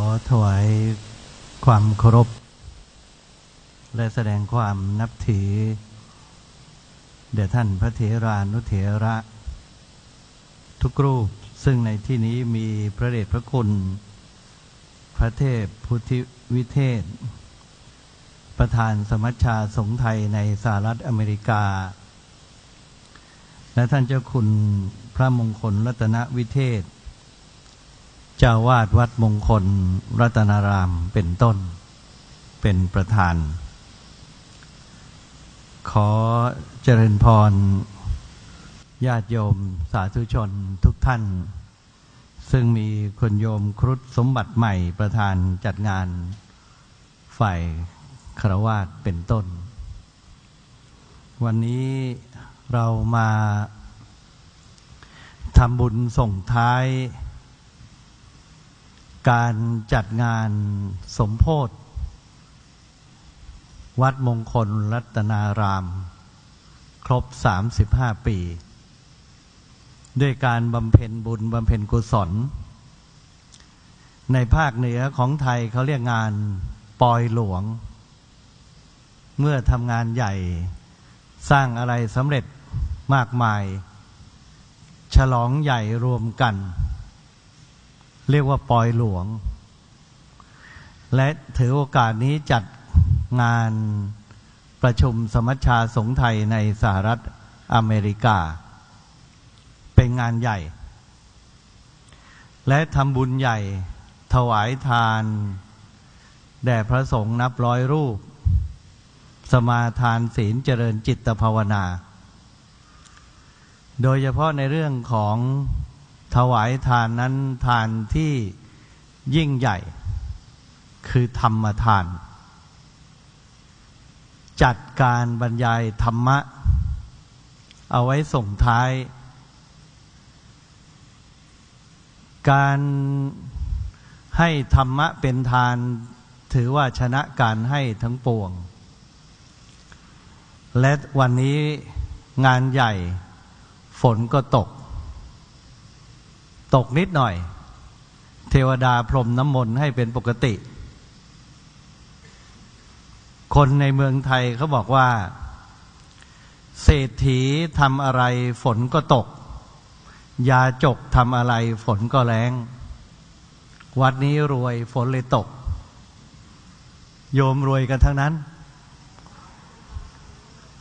อถวายความเคารพ และแสดงความนับถือเดชท่านพระเถรานุเถระ ทุกรูปซึ่งในที่นี้มีพระเดชพระคุณ พระเทพพุทธิวิเทศ ประธานสมัชชาสงไทยในสหรัฐอเมริกา และท่านเจ้าคุณพระมงคลรัตนวิเทศ เจ้าวาดวัดมงคล รัตนารามเป็นต้น เป็นประธาน ขอเจริญพร ญาติโยมสาธุชนทุกท่าน ซึ่งมีคนโยมครุฑสมบัติใหม่ประธานจัดงาน ฝ่ายครวาสเป็นต้น วันนี้เรามาทำบุญส่งท้าย การจัดงานสมโพธิวัดมงคลรัตนาราม ครบ 35 ปี ด้วยการบำเพ็ญบุญบำเพ็ญกุศล ในภาคเหนือของไทยเขาเรียกงานปอยหลวง เมื่อทำงานใหญ่สร้างอะไรสำเร็จมากมาย ฉลองใหญ่รวมกัน เรียกว่าปอยหลวง และถือโอกาสนี้จัดงานประชุมสมัชชาสงฆ์ไทยในสหรัฐอเมริกา เป็นงานใหญ่ และทำบุญใหญ่ ถวายทาน แด่พระสงฆ์นับร้อยรูป สมาทานศีลเจริญจิตภาวนา โดยเฉพาะในเรื่องของ ถวายทานนั้นทานที่ยิ่งใหญ่ คือธรรมทาน จัดการบรรยายธรรมะ เอาไว้ส่งท้าย การให้ธรรมะเป็นทานถือว่าชนะการให้ทั้งปวง และวันนี้งานใหญ่ฝนก็ตก ตกนิดหน่อย เทวดาพรมน้ำมนต์ให้เป็นปกติ คนในเมืองไทยเขาบอกว่า เศรษฐีทำอะไรฝนก็ตก ยาจกทำอะไรฝนก็แรงวัดนี้รวยฝนเลยตก โยมรวยกันทั้งนั้น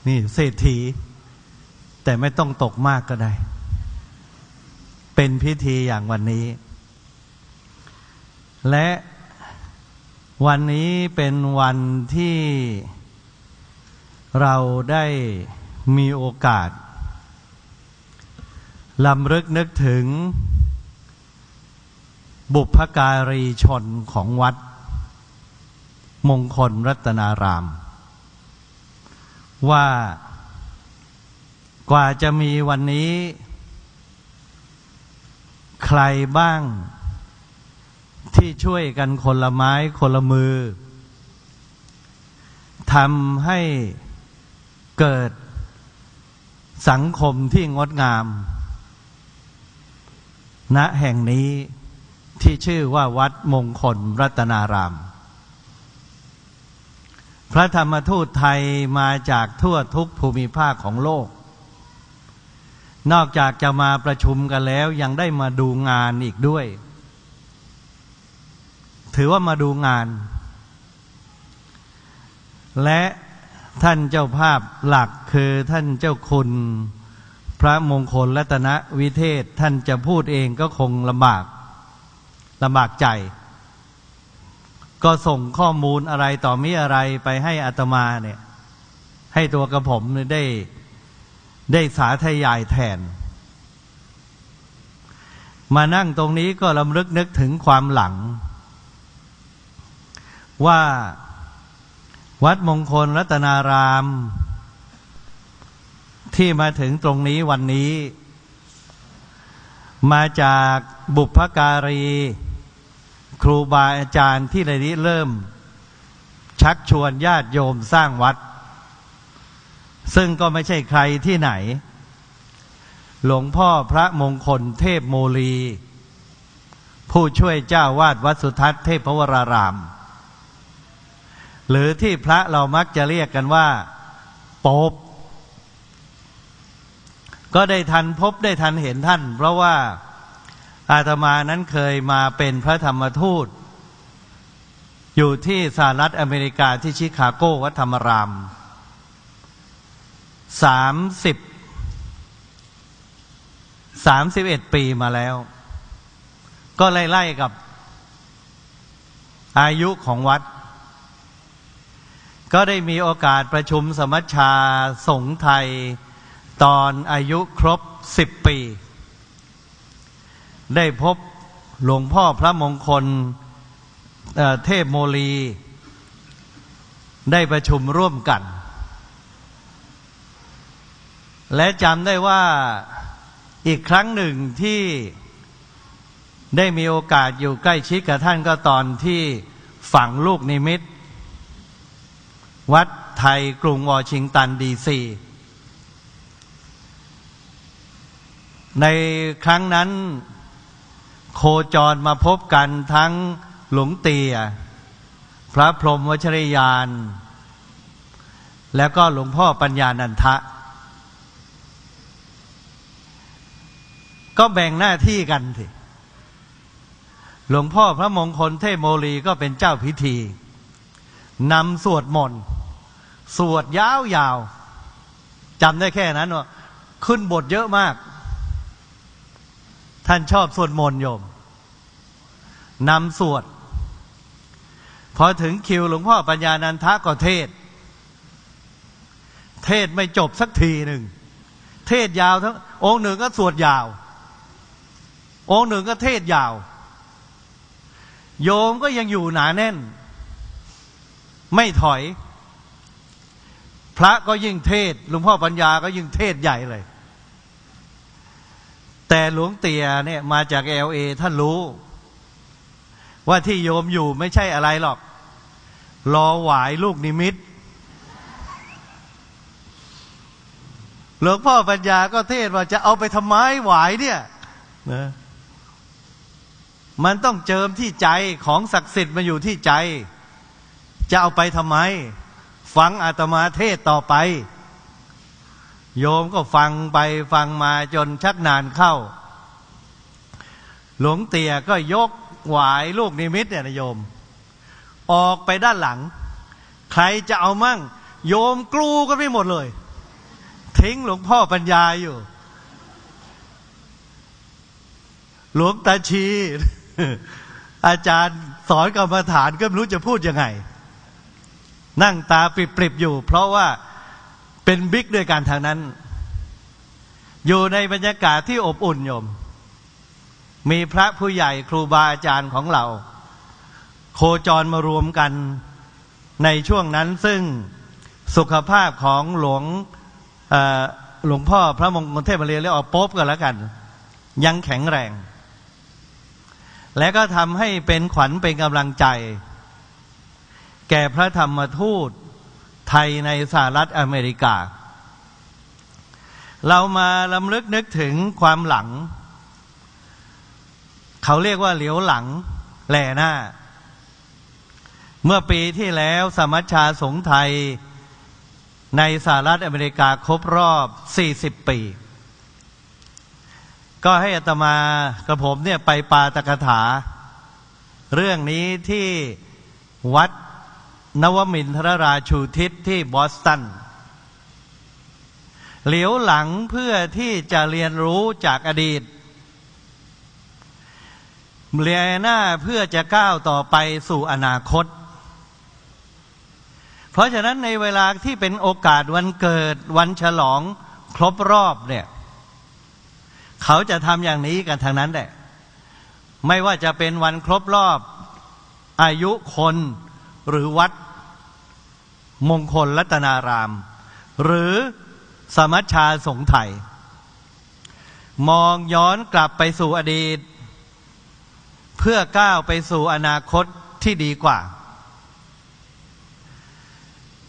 นี่เศรษฐี แต่ไม่ต้องตกมากก็ได้ เป็นพิธีอย่างวันนี้ และวันนี้เป็นวันที่เราได้มีโอกาสลำลึกนึกถึง บุพการีชนของวัด มงคลรัตนาราม ว่ากว่าจะมีวันนี้ ใครบ้างที่ช่วยกันคนละไม้คนละมือทำให้เกิดสังคมที่งดงามณแห่งนี้ที่ชื่อว่าวัดมงคลรัตนาราม พระธรรมทูตไทยมาจากทั่วทุกภูมิภาคของโลก นอกจากจะมาประชุมกันแล้ว ยังได้มาดูงานอีกด้วย ถือว่ามาดูงาน และท่านเจ้าภาพหลักคือท่านเจ้าคุณพระมงคลรัตนวิเทศท่านจะพูดเองก็คงลำบากลำบากใจ ก็ส่งข้อมูลอะไรต่อมีอะไรไปให้อัตมาเนี่ย ให้ตัวกระผมได้ ได้สาธยายแทน มานั่งตรงนี้ก็ลำลึกนึกถึงความหลัง ว่าวัดมงคลรัตนาราม ที่มาถึงตรงนี้วันนี้ มาจากบุพการี ครูบาอาจารย์ที่ในนี้เริ่ม ชักชวนญาติโยมสร้างวัด ซึ่งก็ไม่ใช่ใครที่ไหน หลวงพ่อพระมงคลเทพโมลี ผู้ช่วยเจ้าวาดวัดสุทัศน์เทพวราราม หรือที่พระเรามักจะเรียกกันว่าโป๊บก็ได้ทันพบได้ทันเห็นท่าน เพราะว่าอาตมานั้นเคยมาเป็นพระธรรมทูต อยู่ที่สหรัฐอเมริกาที่ชิคาโกวัดธรรมราม สามสิบสามสิบเอ็ดปีมาแล้ว ก็ไล่ๆกับอายุของวัด ก็ได้มีโอกาสประชุมสมัชชาสงฆ์ไทย ตอนอายุครบสิบปี ได้พบหลวงพ่อพระมงคลเเทพโมลี ได้ประชุมร่วมกัน และจำได้ว่าอีกครั้งหนึ่งที่ได้มีโอกาสอยู่ใกล้ชิดกับท่านก็ตอนที่ฝังลูกนิมิต วัดไทยกรุงวอชิงตันดีซีในครั้งนั้นโคจรมาพบกันทั้งหลวงเตีย พระพรหมวชรยาน แล้วก็หลวงพ่อปัญญานันทะ ก็แบ่งหน้าที่กันสิหลวงพ่อพระมงคลเทพโมลีก็เป็นเจ้าพิธีนำสวดมนต์สวดยาวๆจำได้แค่นั้นว่าขึ้นบทเยอะมาก ท่านชอบสวดมนต์โยมนำสวด พอถึงคิวหลวงพ่อปัญญานันทะก็เทศ เทศไม่จบสักทีหนึ่ง เทศยาวทั้งองค์หนึ่งก็สวดยาว องค์หนึ่งก็เทศยาว โยมก็ยังอยู่หนาแน่น ไม่ถอย พระก็ยิ่งเทศหลวงพ่อปัญญาก็ยิ่งเทศใหญ่เลย แต่หลวงเตียเนี่ยมาจากเอลเอท่านรู้ ว่าที่โยมอยู่ไม่ใช่อะไรหรอก รอหวายลูกนิมิตหลวงพ่อปัญญาก็เทศว่าจะเอาไปทำไมหวายเนี่ยนะ มันต้องเจิมที่ใจของศักดิ์สิทธิ์มาอยู่ที่ใจ จะเอาไปทำไม ฟังอาตมาเทศต่อไป โยมก็ฟังไปฟังมาจนชักนานเข้า หลวงเตี่ยก็ยกหวายลูกนิมิตเนี่ยนะโยม ออกไปด้านหลัง ใครจะเอามั่ง โยมกลูกันไปหมดเลย ทิ้งหลวงพ่อปัญญาอยู่ หลวงตาชี อาจารย์สอนกรรมฐานก็ไม่รู้จะพูดยังไง นั่งตาปริบๆอยู่ เพราะว่าเป็นบิ๊กด้วยกันทางนั้น อยู่ในบรรยากาศที่อบอุ่นโยม มีพระผู้ใหญ่ครูบาอาจารย์ของเรา โคจรมารวมกันในช่วงนั้นซึ่งสุขภาพของหลวงหลวงพ่อพระมงคลเทพเรียนเรียกว่าป๊บกันแล้วกัน ยังแข็งแรง และก็ทำให้เป็นขวัญเป็นกำลังใจ แก่พระธรรมทูตไทยในสหรัฐอเมริกา เรามาลำลึกนึกถึงความหลัง เขาเรียกว่าเหลียวหลังแหล่หน้า เมื่อปีที่แล้วสมัชชาสงไทยในสหรัฐอเมริกาครบรอบ 40 ปี ก็ให้อัตมากระผมเนี่ยไปปาตกถา เรื่องนี้ที่วัดนวมินทรราชูทิศที่บอสตันเหลียวหลังเพื่อที่จะเรียนรู้จากอดีตเรียหน้าเพื่อจะก้าวต่อไปสู่อนาคต เพราะฉะนั้นในเวลาที่เป็นโอกาสวันเกิดวันฉลองครบรอบเนี่ย เขาจะทำอย่างนี้กันทางนั้นแหละ ไม่ว่าจะเป็นวันครบรอบ อายุคนหรือวัดมงคลรัตนาราม หรือสมัชชาสงไทย มองย้อนกลับไปสู่อดีต เพื่อก้าวไปสู่อนาคตที่ดีกว่า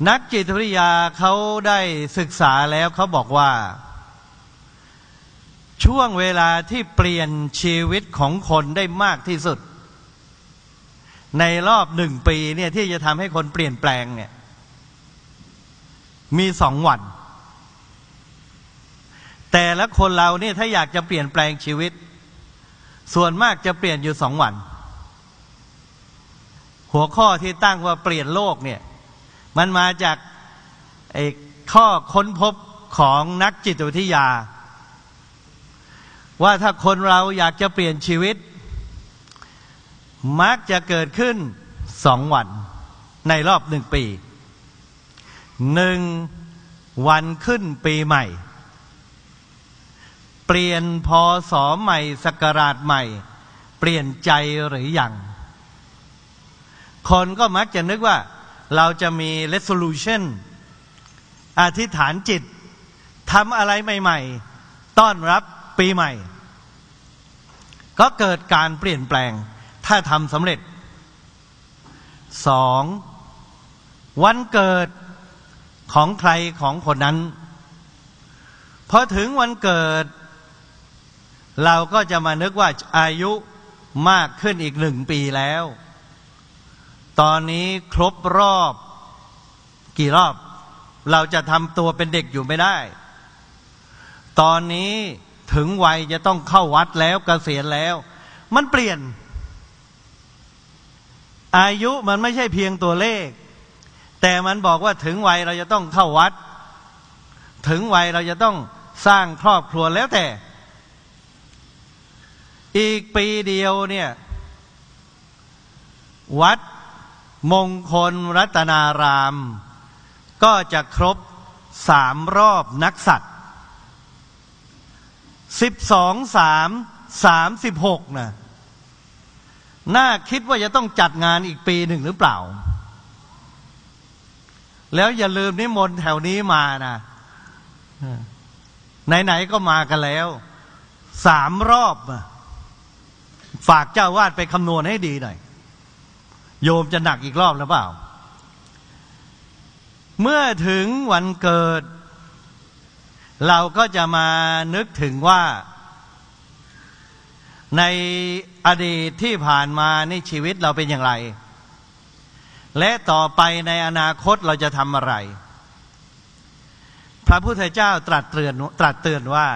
นักจิตวิทยาเขาได้ศึกษาแล้วเขาบอกว่า ช่วงเวลาที่เปลี่ยนชีวิตของคนได้มากที่สุด ในรอบหนึ่งปีเนี่ยที่จะทำให้คนเปลี่ยนแปลงเนี่ย มีสองวัน แต่ละคนเราเนี่ยถ้าอยากจะเปลี่ยนแปลงชีวิต ส่วนมากจะเปลี่ยนอยู่สองวัน หัวข้อที่ตั้งว่าเปลี่ยนโลกเนี่ย มันมาจากไอ้ข้อค้นพบของนักจิตวิทยา ว่าถ้าคนเราอยากจะเปลี่ยนชีวิต มักจะเกิดขึ้นสองวันในรอบหนึ่งปีหนึ่งวันขึ้นปีใหม่ เปลี่ยนพอสอใหม่สกราชใหม่ เปลี่ยนใจหรืออยังคนก็มักจะนึกว่าเราจะมี resolution อธิษฐานจิตทำอะไรใหม่ ๆ ต้อนรับ ปีใหม่ ก็เกิดการเปลี่ยนแปลง ถ้าทำสำเร็จสองวันเกิดของใครของคนนั้นพอถึงวันเกิด เราก็จะมานึกว่าอายุมากขึ้นอีกหนึ่งปีแล้ว ตอนนี้ครบรอบ กี่รอบ เราจะทำตัวเป็นเด็กอยู่ไม่ได้ ตอนนี้ ถึงวัยจะต้องเข้าวัดแล้วกเกษียณแล้ว มันเปลี่ยน อายุมันไม่ใช่เพียงตัวเลข แต่มันบอกว่าถึงวัยเราจะต้องเข้าวัด ถึงวัยเราจะต้องสร้างครอบครัวแล้วแต่ อีกปีเดียวเนี่ย วัดมงคลรัตนาราม ก็จะครบสามรอบนักสัตว์ สิบสองสามสามสิบหกนะน่าคิดว่าจะต้องจัดงานอีกปีหนึ่งหรือเปล่า แล้วอย่าลืมนิมนต์แถวนี้มานะไหนๆก็มากันแล้ว สามรอบ ฝากเจ้าวาดไปคำนวณให้ดีหน่อย โยมจะหนักอีกรอบหรือเปล่า เมื่อถึงวันเกิด เราก็จะมานึกถึงว่า ในอดีตที่ผ่านมาในชีวิตเราเป็นอย่างไร และต่อไปในอนาคตเราจะทำอะไร พระพุทธเจ้าตรัสเตือนตรัสเตือนว่า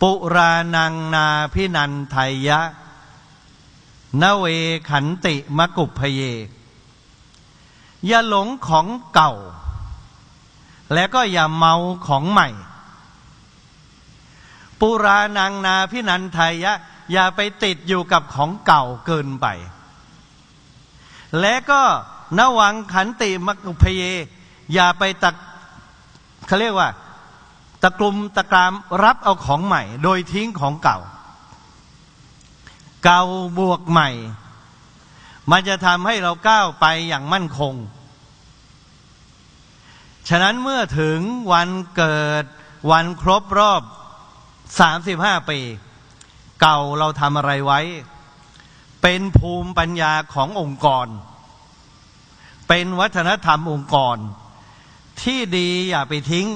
ปุรานังนาพินันไทยะนเวขันติมกุพเยอย่าหลงของเก่า และก็อย่าเมาของใหม่ ปุรานังนาพินันไทยะ อย่าไปติดอยู่กับของเก่าเกินไป และก็นวังขันติมักุพเย อย่าไปตะเขาเรียกว่า ตะกลุมตะกรามรับเอาของใหม่ โดยทิ้งของเก่า เก่าบวกใหม่ มันจะทำให้เราก้าวไปอย่างมั่นคง ฉะนั้นเมื่อถึงวันเกิดวันครบรอบสามสิบห้าปี เก่าเราทำอะไรไว้ เป็นภูมิปัญญาขององค์กร เป็นวัฒนธรรมองค์กร ที่ดีอย่าไปทิ้ง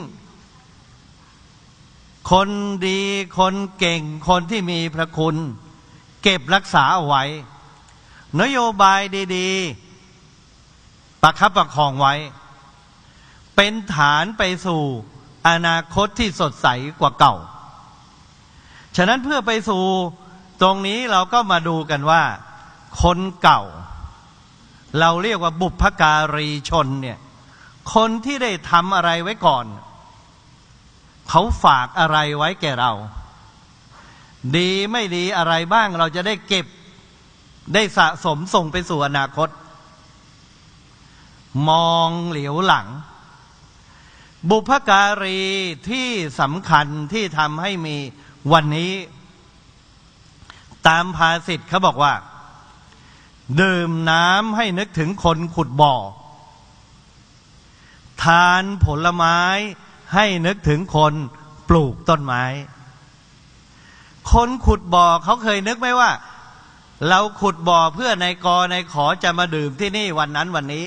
คนดีคนเก่งคนที่มีพระคุณ เก็บรักษาเอาไว้ นโยบายดี ๆ ประคับประคองไว้ เป็นฐานไปสู่อนาคตที่สดใสกว่าเก่า ฉะนั้นเพื่อไปสู่ตรงนี้เราก็มาดูกันว่า คนเก่า เราเรียกว่าบุพการีชนเนี่ย คนที่ได้ทำอะไรไว้ก่อน เขาฝากอะไรไว้แก่เรา ดีไม่ดีอะไรบ้างเราจะได้เก็บได้สะสมส่งไปสู่อนาคต มองเหลียวหลัง บุพการีที่สำคัญที่ทำให้มีวันนี้ ตามภาษิตเขาบอกว่า ดื่มน้ำให้นึกถึงคนขุดบ่อ ทานผลไม้ให้นึกถึงคนปลูกต้นไม้ คนขุดบ่อเขาเคยนึกไหมว่า เราขุดบ่อเพื่อในกอในขอจะมาดื่มที่นี่วันนั้นวันนี้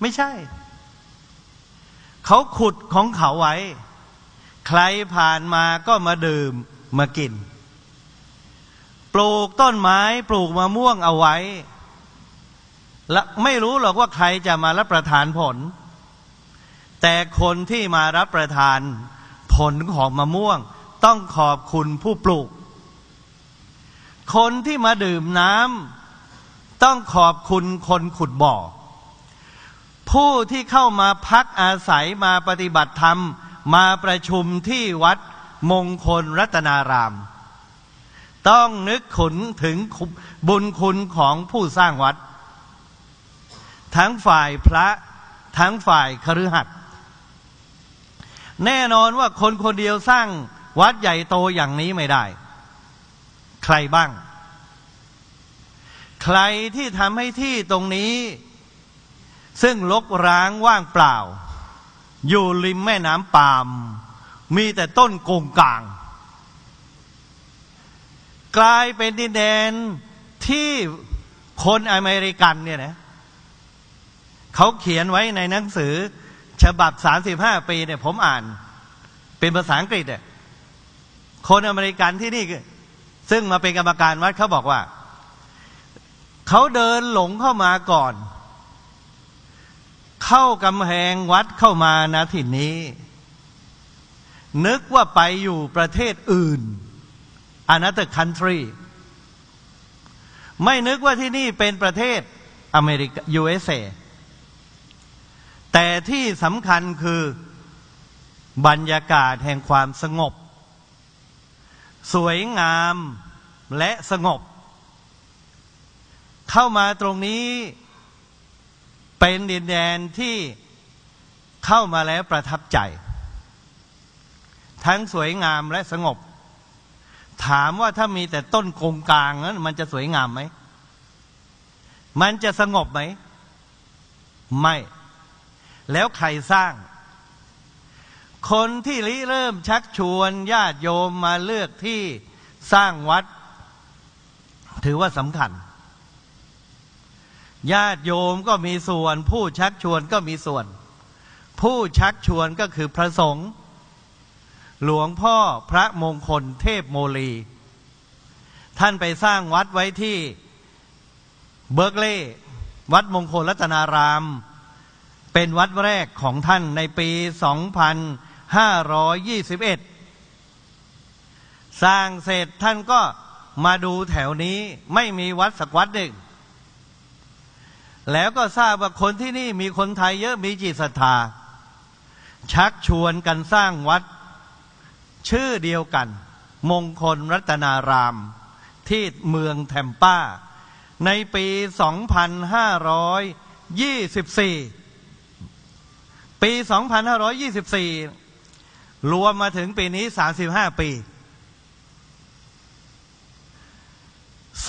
ไม่ใช่ เขาขุดของเขาไว้ ใครผ่านมาก็มาดื่มมากิน ปลูกต้นไม้ปลูกมะม่วงเอาไว้ และไม่รู้หรอกว่าใครจะมารับประทานผล แต่คนที่มารับประทานผลของมะม่วงต้องขอบคุณผู้ปลูก คนที่มาดื่มน้ำต้องขอบคุณคนขุดบ่อ ผู้ที่เข้ามาพักอาศัยมาปฏิบัติธรรม มาประชุมที่วัดมงคลรัตนาราม ต้องนึกขุนถึงบุญคุณของผู้สร้างวัด ทั้งฝ่ายพระทั้งฝ่ายคฤหัสถ์แน่นอนว่าคนคนเดียวสร้างวัดใหญ่โตอย่างนี้ไม่ได้ ใครบ้าง ใครที่ทำให้ที่ตรงนี้ ซึ่งลกร้างว่างเปล่า อยู่ริมแม่น้ำปามมีแต่ต้นโกงกลาง กลายเป็นดินแดนที่คนอเมริกันเนี่ยนะเขาเขียนไว้ในหนังสือ ฉบับสามสิบห้าปีเนี่ยผมอ่าน เป็นภาษาอังกฤษเนี่ยคนอเมริกันที่นี่ ซึ่งมาเป็นกรรมการวัดเขาบอกว่า เขาเดินหลงเข้ามาก่อน เข้ากำแพงวัดเข้ามานะถิ่นนี้ นึกว่าไปอยู่ประเทศอื่น another country ไม่นึกว่าที่นี่เป็นประเทศอเมริกา USA แต่ที่สำคัญคือบรรยากาศแห่งความสงบ สวยงามและสงบ เข้ามาตรงนี้ เป็นดินแดนที่เข้ามาแล้วประทับใจ ทั้งสวยงามและสงบ ถามว่าถ้ามีแต่ต้นกงกลางนั้นมันจะสวยงามไหม มันจะสงบไหม ไม่ แล้วใครสร้าง คนที่ริเริ่มชักชวนญาติโยมมาเลือกที่สร้างวัด ถือว่าสำคัญ ญาติโยมก็มีส่วน ผู้ชักชวนก็มีส่วน ผู้ชักชวนก็คือพระสงฆ์หลวงพ่อพระมงคลเทพโมลี ท่านไปสร้างวัดไว้ที่เบิร์กเล่วัดมงคลรัตนาราม เป็นวัดแรกของท่านในปี 2521 สร้างเสร็จท่านก็มาดูแถวนี้ไม่มีวัดสักวัดหนึ่ง แล้วก็ทราบว่าคนที่นี่มีคนไทยเยอะมีจิตศรัทธา ชักชวนกันสร้างวัดชื่อเดียวกัน มงคลรัตนาราม ที่เมืองแทมป้า ในปี 2524 ปี 2524 รวมมาถึงปีนี้ 35 ปี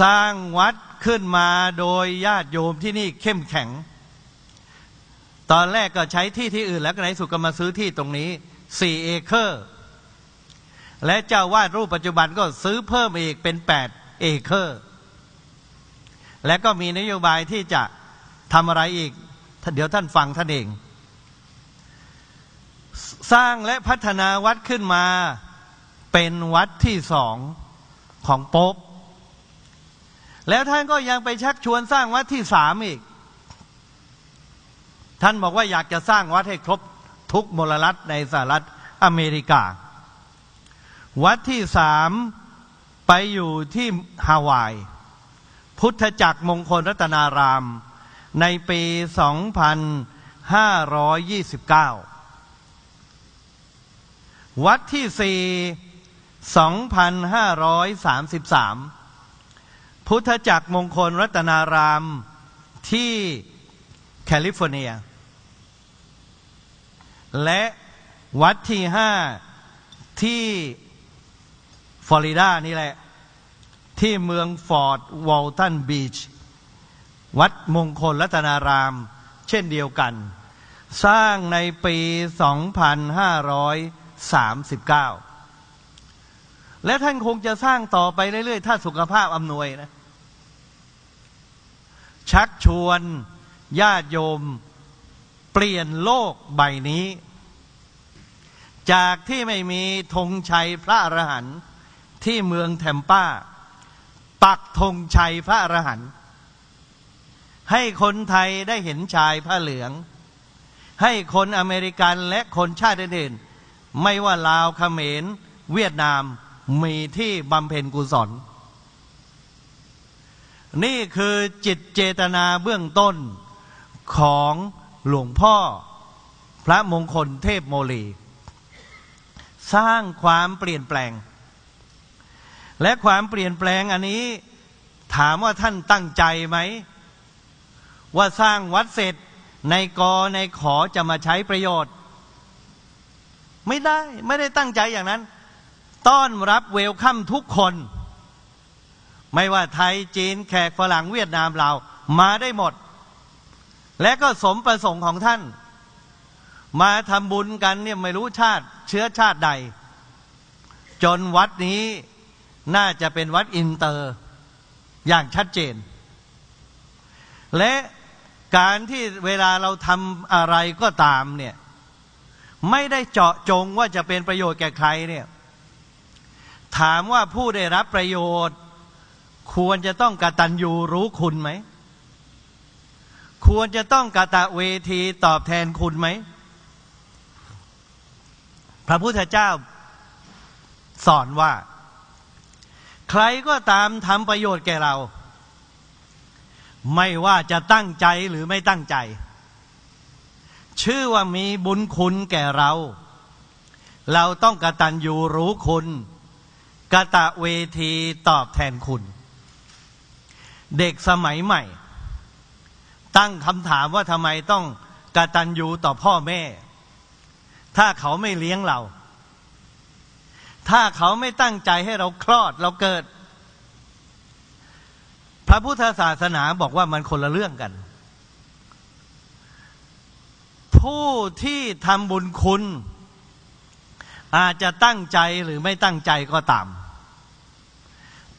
สร้างวัด ขึ้นมาโดยญาติโยมที่นี่เข้มแข็ง ตอนแรกก็ใช้ที่ที่อื่นแล้วก็ในสุดก็มาซื้อที่ตรงนี้4เอเคอร์ และเจ้าอาวาสรูปปัจจุบันก็ซื้อเพิ่มอีกเป็น8เอเคอร์ และก็มีนโยบายที่จะทำอะไรอีก เดี๋ยวท่านฟังท่านเอง สร้างและพัฒนาวัดขึ้นมาเป็นวัดที่สองของโป๊บ แล้วท่านก็ยังไปชักชวนสร้างวัดที่สามอีก ท่านบอกว่าอยากจะสร้างวัดให้ครบทุกมลรัฐในสหรัฐอเมริกา วัดที่สามไปอยู่ที่ฮาวาย พุทธจักรมงคลรัตนาราม ในปี 2529 วัดที่สี่สอง พุทธจักรมงคลรัตนารามที่แคลิฟอร์เนีย และวัดที่ห้าที่ฟลอริดานี่แหละ ที่เมืองฟอร์ตวอลตันบีช วัดมงคลรัตนาราม เช่นเดียวกัน สร้างในปี 2500สามสิบเก้า และท่านคงจะสร้างต่อไปเรื่อยๆ ถ้าสุขภาพอำนวยนะ ชักชวนญาติโยม เปลี่ยนโลกใบนี้ จากที่ไม่มีธงชัยพระอรหันต์ที่เมืองแทมป้า ปักธงชัยพระอรหันต์ให้คนไทยได้เห็นชายผ้าเหลือง ให้คนอเมริกันและคนชาติอื่นๆไม่ว่าลาวเขมร เวียดนาม มีที่บำเพ็ญกุศล นี่คือจิตเจตนาเบื้องต้นของหลวงพ่อพระมงคลเทพโมลี สร้างความเปลี่ยนแปลง และความเปลี่ยนแปลงอันนี้ถามว่าท่านตั้งใจไหม ว่าสร้างวัดเสร็จในกอในขอจะมาใช้ประโยชน์ ไม่ได้ไม่ได้ตั้งใจอย่างนั้น ต้อนรับเวลคัมทุกคน ไม่ว่าไทยจีนแขกฝรั่งเวียดนามเรามาได้หมด และก็สมประสงค์ของท่าน มาทำบุญกันเนี่ยไม่รู้ชาติเชื้อชาติใด จนวัดนี้น่าจะเป็นวัดอินเตอร์อย่างชัดเจน และการที่เวลาเราทำอะไรก็ตามเนี่ย ไม่ได้เจาะจงว่าจะเป็นประโยชน์แก่ใครเนี่ย ถามว่าผู้ได้รับประโยชน์ ควรจะต้องกตัญญูรู้คุณไหม ควรจะต้องกตะเวทีตอบแทนคุณไหม พระพุทธเจ้าสอนว่า ใครก็ตามทำประโยชน์แก่เรา ไม่ว่าจะตั้งใจหรือไม่ตั้งใจ ชื่อว่ามีบุญคุณแก่เรา เราต้องกตัญญูรู้คุณ กตะเวทีตอบแทนคุณ เด็กสมัยใหม่ ตั้งคำถามว่าทำไมต้องกตัญญูต่อพ่อแม่ ถ้าเขาไม่เลี้ยงเรา ถ้าเขาไม่ตั้งใจให้เราคลอดเราเกิด พระพุทธศาสนาบอกว่ามันคนละเรื่องกัน ผู้ที่ทำบุญคุณอาจจะตั้งใจหรือไม่ตั้งใจก็ตาม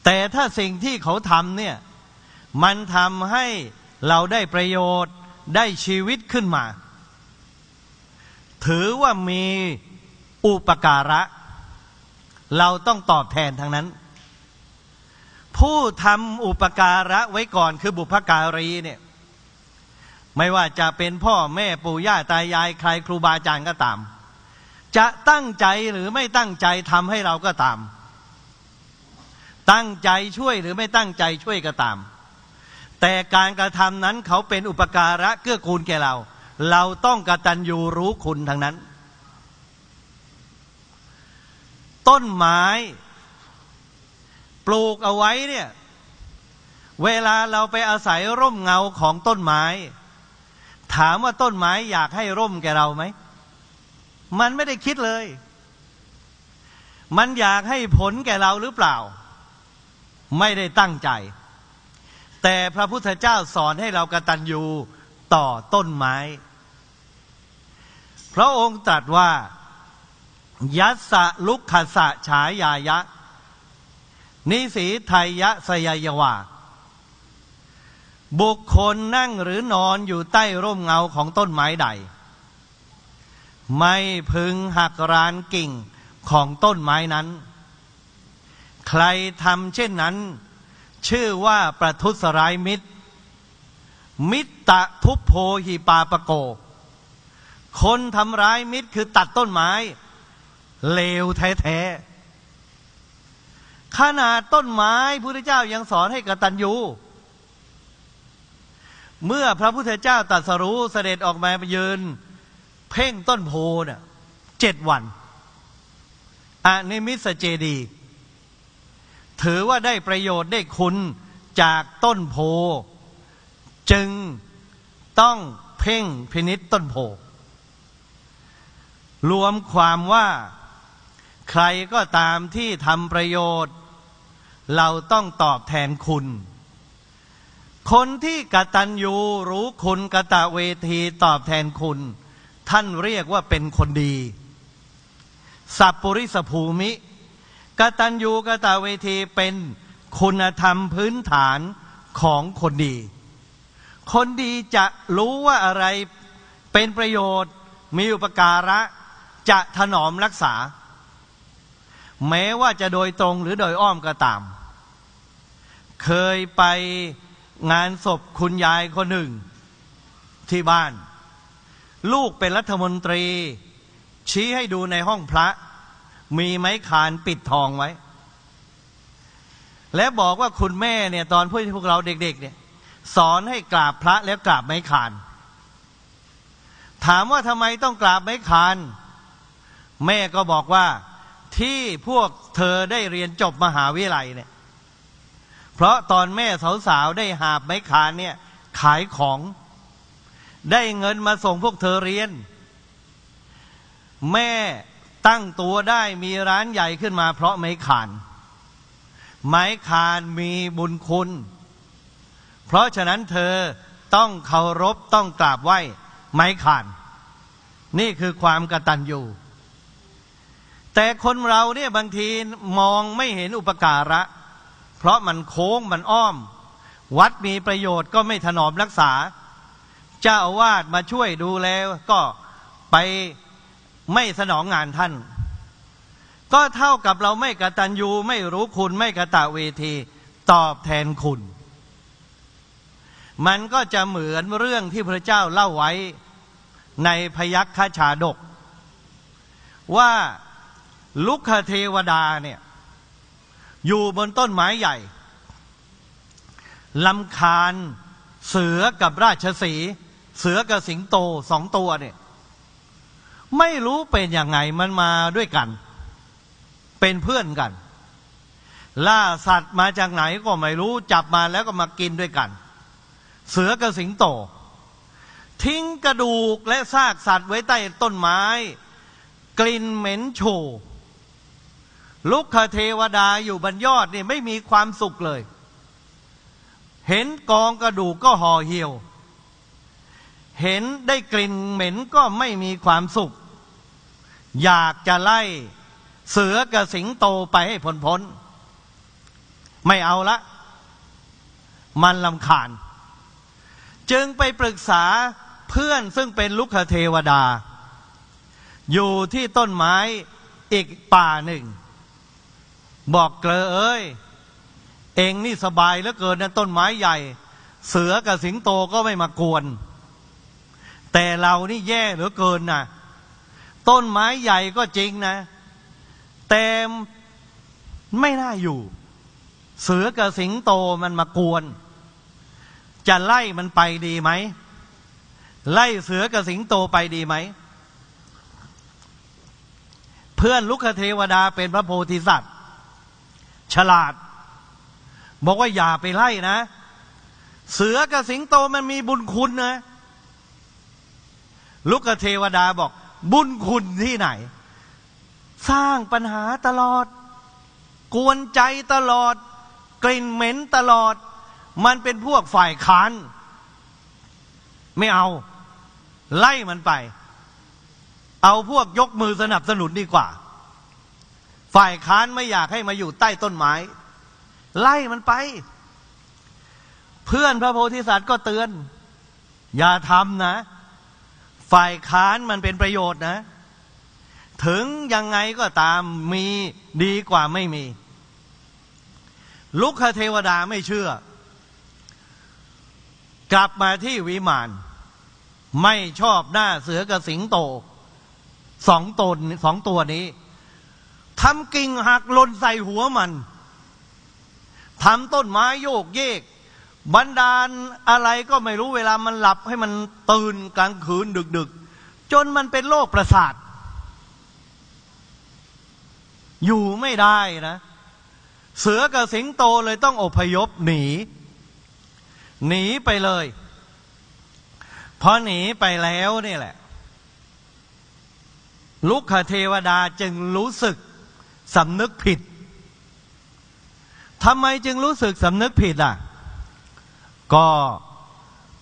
แต่ถ้าสิ่งที่เขาทำเนี่ยมันทำให้เราได้ประโยชน์ได้ชีวิตขึ้นมา ถือว่ามีอุปการะ เราต้องตอบแทนทั้งนั้น ผู้ทำอุปการะไว้ก่อนคือบุพการีเนี่ยไม่ว่าจะเป็นพ่อแม่ปู่ย่าตายาย ใครครูบาอาจารย์ก็ตาม จะตั้งใจหรือไม่ตั้งใจทำให้เราก็ตาม ตั้งใจช่วยหรือไม่ตั้งใจช่วยก็ตาม แต่การกระทำนั้นเขาเป็นอุปการะเกื้อกูลแก่เรา เราต้องกระตัญญูรู้คุณทั้งนั้น ต้นไม้ปลูกเอาไว้เนี่ยเวลาเราไปอาศัยร่มเงาของต้นไม้ ถามว่าต้นไม้อยากให้ร่มแกเราไหม มันไม่ได้คิดเลย มันอยากให้ผลแก่เราหรือเปล่า ไม่ได้ตั้งใจ แต่พระพุทธเจ้าสอนให้เรากระตัญญูต่อต้นไม้ พระองค์ตรัสว่า ยัสะลุกขสะฉายายะ นิสีไทยะสยายวาบุคคลนั่งหรือนอนอยู่ใต้ร่มเงาของต้นไม้ใด ไม่พึงหักรานกิ่งของต้นไม้นั้น ใครทำเช่นนั้น ชื่อว่าประทุษร้ายมิตร มิตตะทุพโพหิปาปโก คนทำร้ายมิตรคือตัดต้นไม้ เลวแท้ๆขนาดต้นไม้พุทธเจ้ายังสอนให้กตัญญูเมื่อพระพุทธเจ้าตัดสรู้เสด็จออกมาไปยืน เพ่งต้นโพเนี่ยเจ็ดวันอนิมิสเจดี ถือว่าได้ประโยชน์ได้คุณจากต้นโพ จึงต้องเพ่งพินิษต้นโพ รวมความว่าใครก็ตามที่ทำประโยชน์ เราต้องตอบแทนคุณ คนที่กตัญญูรู้คุณกะตะเวทีตอบแทนคุณ ท่านเรียกว่าเป็นคนดี สัพปริสภูมิ กตัญญูกตเวทีเป็นคุณธรรมพื้นฐานของคนดี คนดีจะรู้ว่าอะไรเป็นประโยชน์มีอุปการะจะถนอมรักษา แม้ว่าจะโดยตรงหรือโดยอ้อมก็ตาม เคยไปงานศพคุณยายคนหนึ่ง ที่บ้าน ลูกเป็นรัฐมนตรี ชี้ให้ดูในห้องพระ มีไม้คานปิดทองไว้ และบอกว่าคุณแม่เนี่ยตอนพูดพวกเราเด็ก ๆ เนี่ย สอนให้กราบพระแล้วกราบไม้คาน ถามว่าทำไมต้องกราบไม้คาน แม่ก็บอกว่าที่พวกเธอได้เรียนจบมหาวิทยาลัยเนี่ย เพราะตอนแม่สาวๆได้หาบไม้คานเนี่ย ขายของได้เงินมาส่งพวกเธอเรียน แม่ ตั้งตัวได้มีร้านใหญ่ขึ้นมาเพราะไม้คาน ไม้คานมีบุญคุณ เพราะฉะนั้นเธอต้องเคารพต้องกราบไหว้ไม้คาน นี่คือความกตัญญูแต่คนเราเนี่ยบางทีมองไม่เห็นอุปการะ เพราะมันโค้งมันอ้อม วัดมีประโยชน์ก็ไม่ถนอมรักษา เจ้าอาวาสมาช่วยดูแลก็ไป ไม่สนองงานท่าน ก็เท่ากับเราไม่กะตัญญูไม่รู้คุณไม่กะตะเวที ตอบแทนคุณ มันก็จะเหมือนเรื่องที่พระเจ้าเล่าไว้ในพยัคฆชาดก ว่าลุกคเทวดาเนี่ยอยู่บนต้นไม้ใหญ่ลำคาญเสือกับราชสี เสือกับสิงโตสองตัวเนี่ย ไม่รู้เป็นยังไงมันมาด้วยกัน เป็นเพื่อนกัน ล่าสัตว์มาจากไหนก็ไม่รู้จับมาแล้วก็มากินด้วยกัน เสือกับสิงโต ทิ้งกระดูกและซากสัตว์ไว้ใต้ต้นไม้ กลิ่นเหม็นโชลุกคเทวดาอยู่บนยอดนี่ไม่มีความสุขเลย เห็นกองกระดูกก็ห่อเหี่ยว เห็นได้กลิ่นเหม็นก็ไม่มีความสุข อยากจะไล่เสือกับสิงโตไปให้พ้นพ้น ไม่เอาละ มันลำคาญ จึงไปปรึกษาเพื่อนซึ่งเป็นลุคเทวดา อยู่ที่ต้นไม้อีกป่าหนึ่ง บอกเกลอเอ้ย เองนี่สบายเหลือเกินนะต้นไม้ใหญ่ เสือกับสิงโตก็ไม่มากวน แต่เรานี่แย่เหลือเกินนะต้นไม้ใหญ่ก็จริงนะ แต่ไม่น่าอยู่ เสือกับสิงโตมันมากวน จะไล่มันไปดีไหม ไล่เสือกับสิงโตไปดีไหม เพื่อนลุกเทวดาเป็นพระโพธิสัตว์ ฉลาด บอกว่าอย่าไปไล่นะ เสือกับสิงโตมันมีบุญคุณนะ ลุกเทวดาบอก บุญคุณที่ไหน สร้างปัญหาตลอด กวนใจตลอด กลิ่นเหม็นตลอด มันเป็นพวกฝ่ายค้านไม่เอา ไล่มันไป เอาพวกยกมือสนับสนุนดีกว่า ฝ่ายค้านไม่อยากให้มาอยู่ใต้ต้นไม้ ไล่มันไป เพื่อนพระโพธิสัตว์ก็เตือน อย่าทำนะ ฝ่ายค้านมันเป็นประโยชน์นะ ถึงยังไงก็ตามมีดีกว่าไม่มี ลุกคเทวดาไม่เชื่อ กลับมาที่วิมาน ไม่ชอบหน้าเสือกับสิงโตสองตนสองตัวนี้ทำกิ่งหักหล่นใส่หัวมันทำต้นไม้โยกเยก บันดาลอะไรก็ไม่รู้เวลามันหลับให้มันตื่นกลางคืนดึก ๆ จนมันเป็นโรคประสาท อยู่ไม่ได้นะ เสือกับสิงโตเลยต้องอพยพหนี หนีไปเลยพอหนีไปแล้วนี่แหละ ลุกขเทวดาจึงรู้สึกสำนึกผิดทำไมจึงรู้สึกสำนึกผิดอะ ก็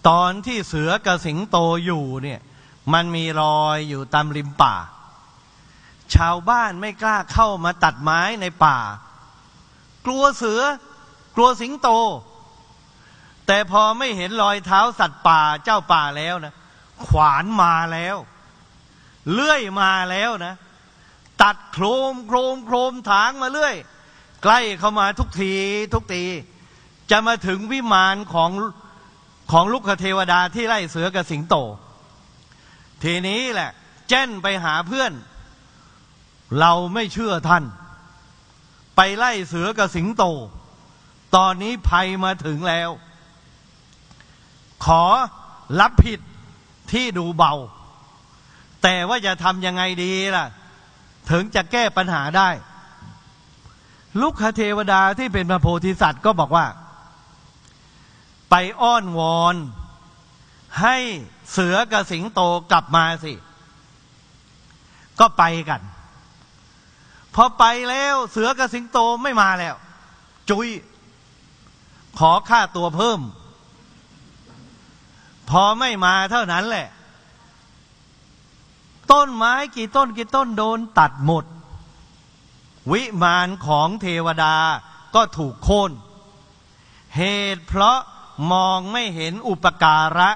ตอนที่เสือกับสิงโตอยู่เนี่ย มันมีรอยอยู่ตามริมป่า ชาวบ้านไม่กล้าเข้ามาตัดไม้ในป่า กลัวเสือกลัวสิงโต แต่พอไม่เห็นรอยเท้าสัตว์ป่าเจ้าป่าแล้วนะ ขวานมาแล้ว เลื่อยมาแล้วนะ ตัดโครมโครมโครมถางมาเรื่อย ใกล้เข้ามาทุกทีทุกที จะมาถึงวิมานของของลูกเทวดาที่ไล่เสือกับสิงโต ทีนี้แหละ เจ้นไปหาเพื่อน เราไม่เชื่อท่าน ไปไล่เสือกับสิงโต ตอนนี้ภัยมาถึงแล้ว ขอรับผิดที่ดูเบา แต่ว่าจะทำยังไงดีล่ะ ถึงจะแก้ปัญหาได้ ลูกคเทวดาที่เป็นพระโพธิสัตว์ก็บอกว่า ไปอ้อนวอนให้เสือกับสิงโตกลับมาสิ ก็ไปกัน พอไปแล้วเสือกับสิงโตไม่มาแล้ว จุย ขอค่าตัวเพิ่ม พอไม่มาเท่านั้นแหละ ต้นไม้กี่ต้นกี่ต้นโดนตัดหมด วิมานของเทวดาก็ถูกโค่นเหตุเพราะ มองไม่เห็นอุปการะ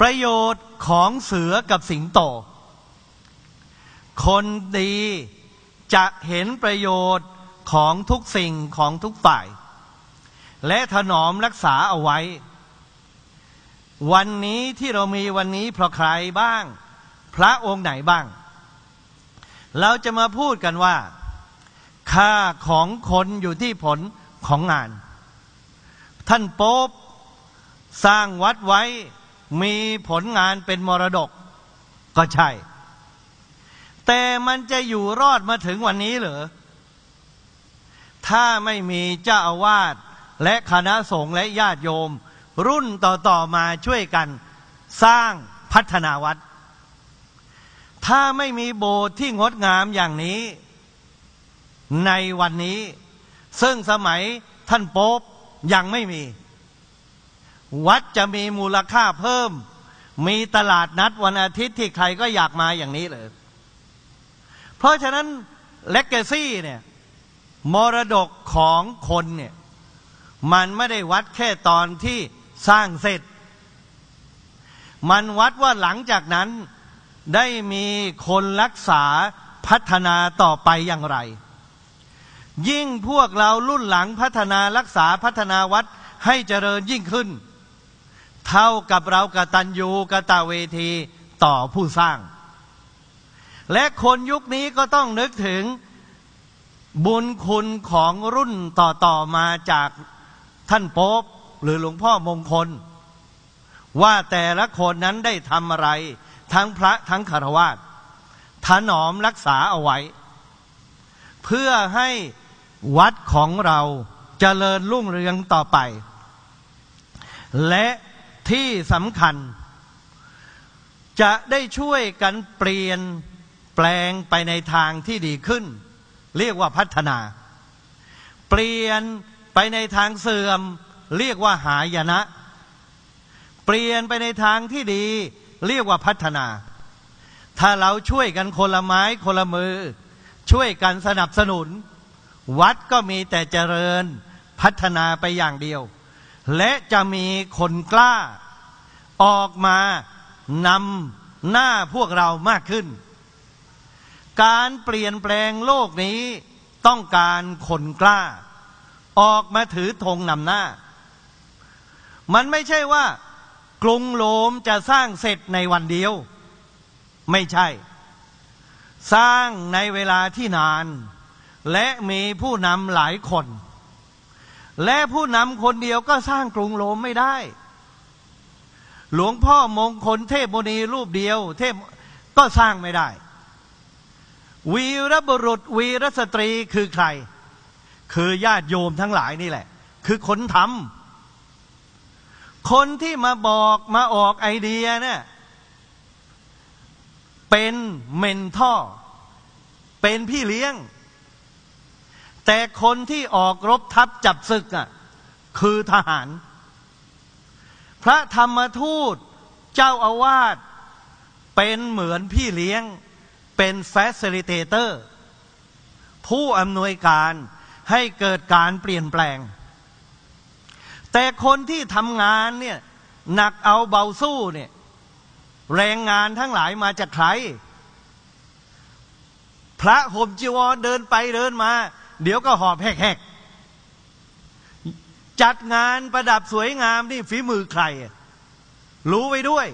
ประโยชน์ของเสือกับสิงโต คนดีจะเห็นประโยชน์ของทุกสิ่งของทุกฝ่าย และถนอมรักษาเอาไว้ วันนี้ที่เรามีวันนี้เพราะใครบ้าง พระองค์ไหนบ้าง เราจะมาพูดกันว่า ค่าของคนอยู่ที่ผลของงาน ท่านโป๊บสร้างวัดไว้มีผลงานเป็นมรดก ก็ใช่ แต่มันจะอยู่รอดมาถึงวันนี้เหรอ ถ้าไม่มีเจ้าอาวาสและคณะสงฆ์และญาติโยม รุ่นต่อๆมาช่วยกัน สร้างพัฒนาวัด ถ้าไม่มีโบสถ์ที่งดงามอย่างนี้ ในวันนี้ ซึ่งสมัยท่านโป๊บ ยังไม่มี วัดจะมีมูลค่าเพิ่ม มีตลาดนัดวันอาทิตย์ที่ใครก็อยากมาอย่างนี้เลย เพราะฉะนั้นเลกเกซี่เนี่ยมรดกของคนเนี่ยมันไม่ได้วัดแค่ตอนที่สร้างเสร็จ มันวัดว่าหลังจากนั้นได้มีคนรักษาพัฒนาต่อไปอย่างไร ยิ่งพวกเรารุ่นหลังพัฒนารักษาพัฒนาวัดให้เจริญยิ่งขึ้น เท่ากับเรากตัญญูกตเวทีต่อผู้สร้าง และคนยุคนี้ก็ต้องนึกถึงบุญคุณของรุ่นต่อๆมาจากท่านโป๊บหรือหลวงพ่อมงคล ว่าแต่ละคนนั้นได้ทำอะไร ทั้งพระทั้งคารวาสถนอมรักษาเอาไว้ เพื่อให้ วัดของเราจเจริญรุ่งเรืองต่อไป และที่สำคัญ จะได้ช่วยกันเปลี่ยนแปลงไปในทางที่ดีขึ้น เรียกว่าพัฒนา เปลี่ยนไปในทางเสื่อม เรียกว่าหายนะ เปลี่ยนไปในทางที่ดี เรียกว่าพัฒนา ถ้าเราช่วยกันคนละไม้คนละมือ ช่วยกันสนับสนุน วัดก็มีแต่เจริญพัฒนาไปอย่างเดียว และจะมีคนกล้าออกมานำหน้าพวกเรามากขึ้น การเปลี่ยนแปลงโลกนี้ต้องการคนกล้า ออกมาถือธงนำหน้า มันไม่ใช่ว่ากรุงโลมจะสร้างเสร็จในวันเดียว ไม่ใช่ สร้างในเวลาที่นาน และมีผู้นำหลายคน และผู้นำคนเดียวก็สร้างกรุงโลมไม่ได้ หลวงพ่อมงคลเทพบุณีรูปเดียว เทพก็สร้างไม่ได้ วีรบุรุษวีรสตรีคือใคร คือญาติโยมทั้งหลายนี่แหละ คือคนทำคนที่มาบอกมาออกไอเดียเนี่ยเป็นเมนท่อเป็นพี่เลี้ยง แต่คนที่ออกรบทัพจับศึกอะคือทหาร พระธรรมทูตเจ้าอาวาสเป็นเหมือนพี่เลี้ยงเป็นแฟสิลิเตเตอร์ ผู้อำนวยการให้เกิดการเปลี่ยนแปลง แต่คนที่ทำงานเนี่ยหนักเอาเบาสู้เนี่ยแรงงานทั้งหลายมาจากใคร พระห่มจีวรเดินไปเดินมา เดี๋ยวก็หอบแหกๆจัดงานประดับสวยงามนี่ฝีมือใคร รู้ไว้ด้วย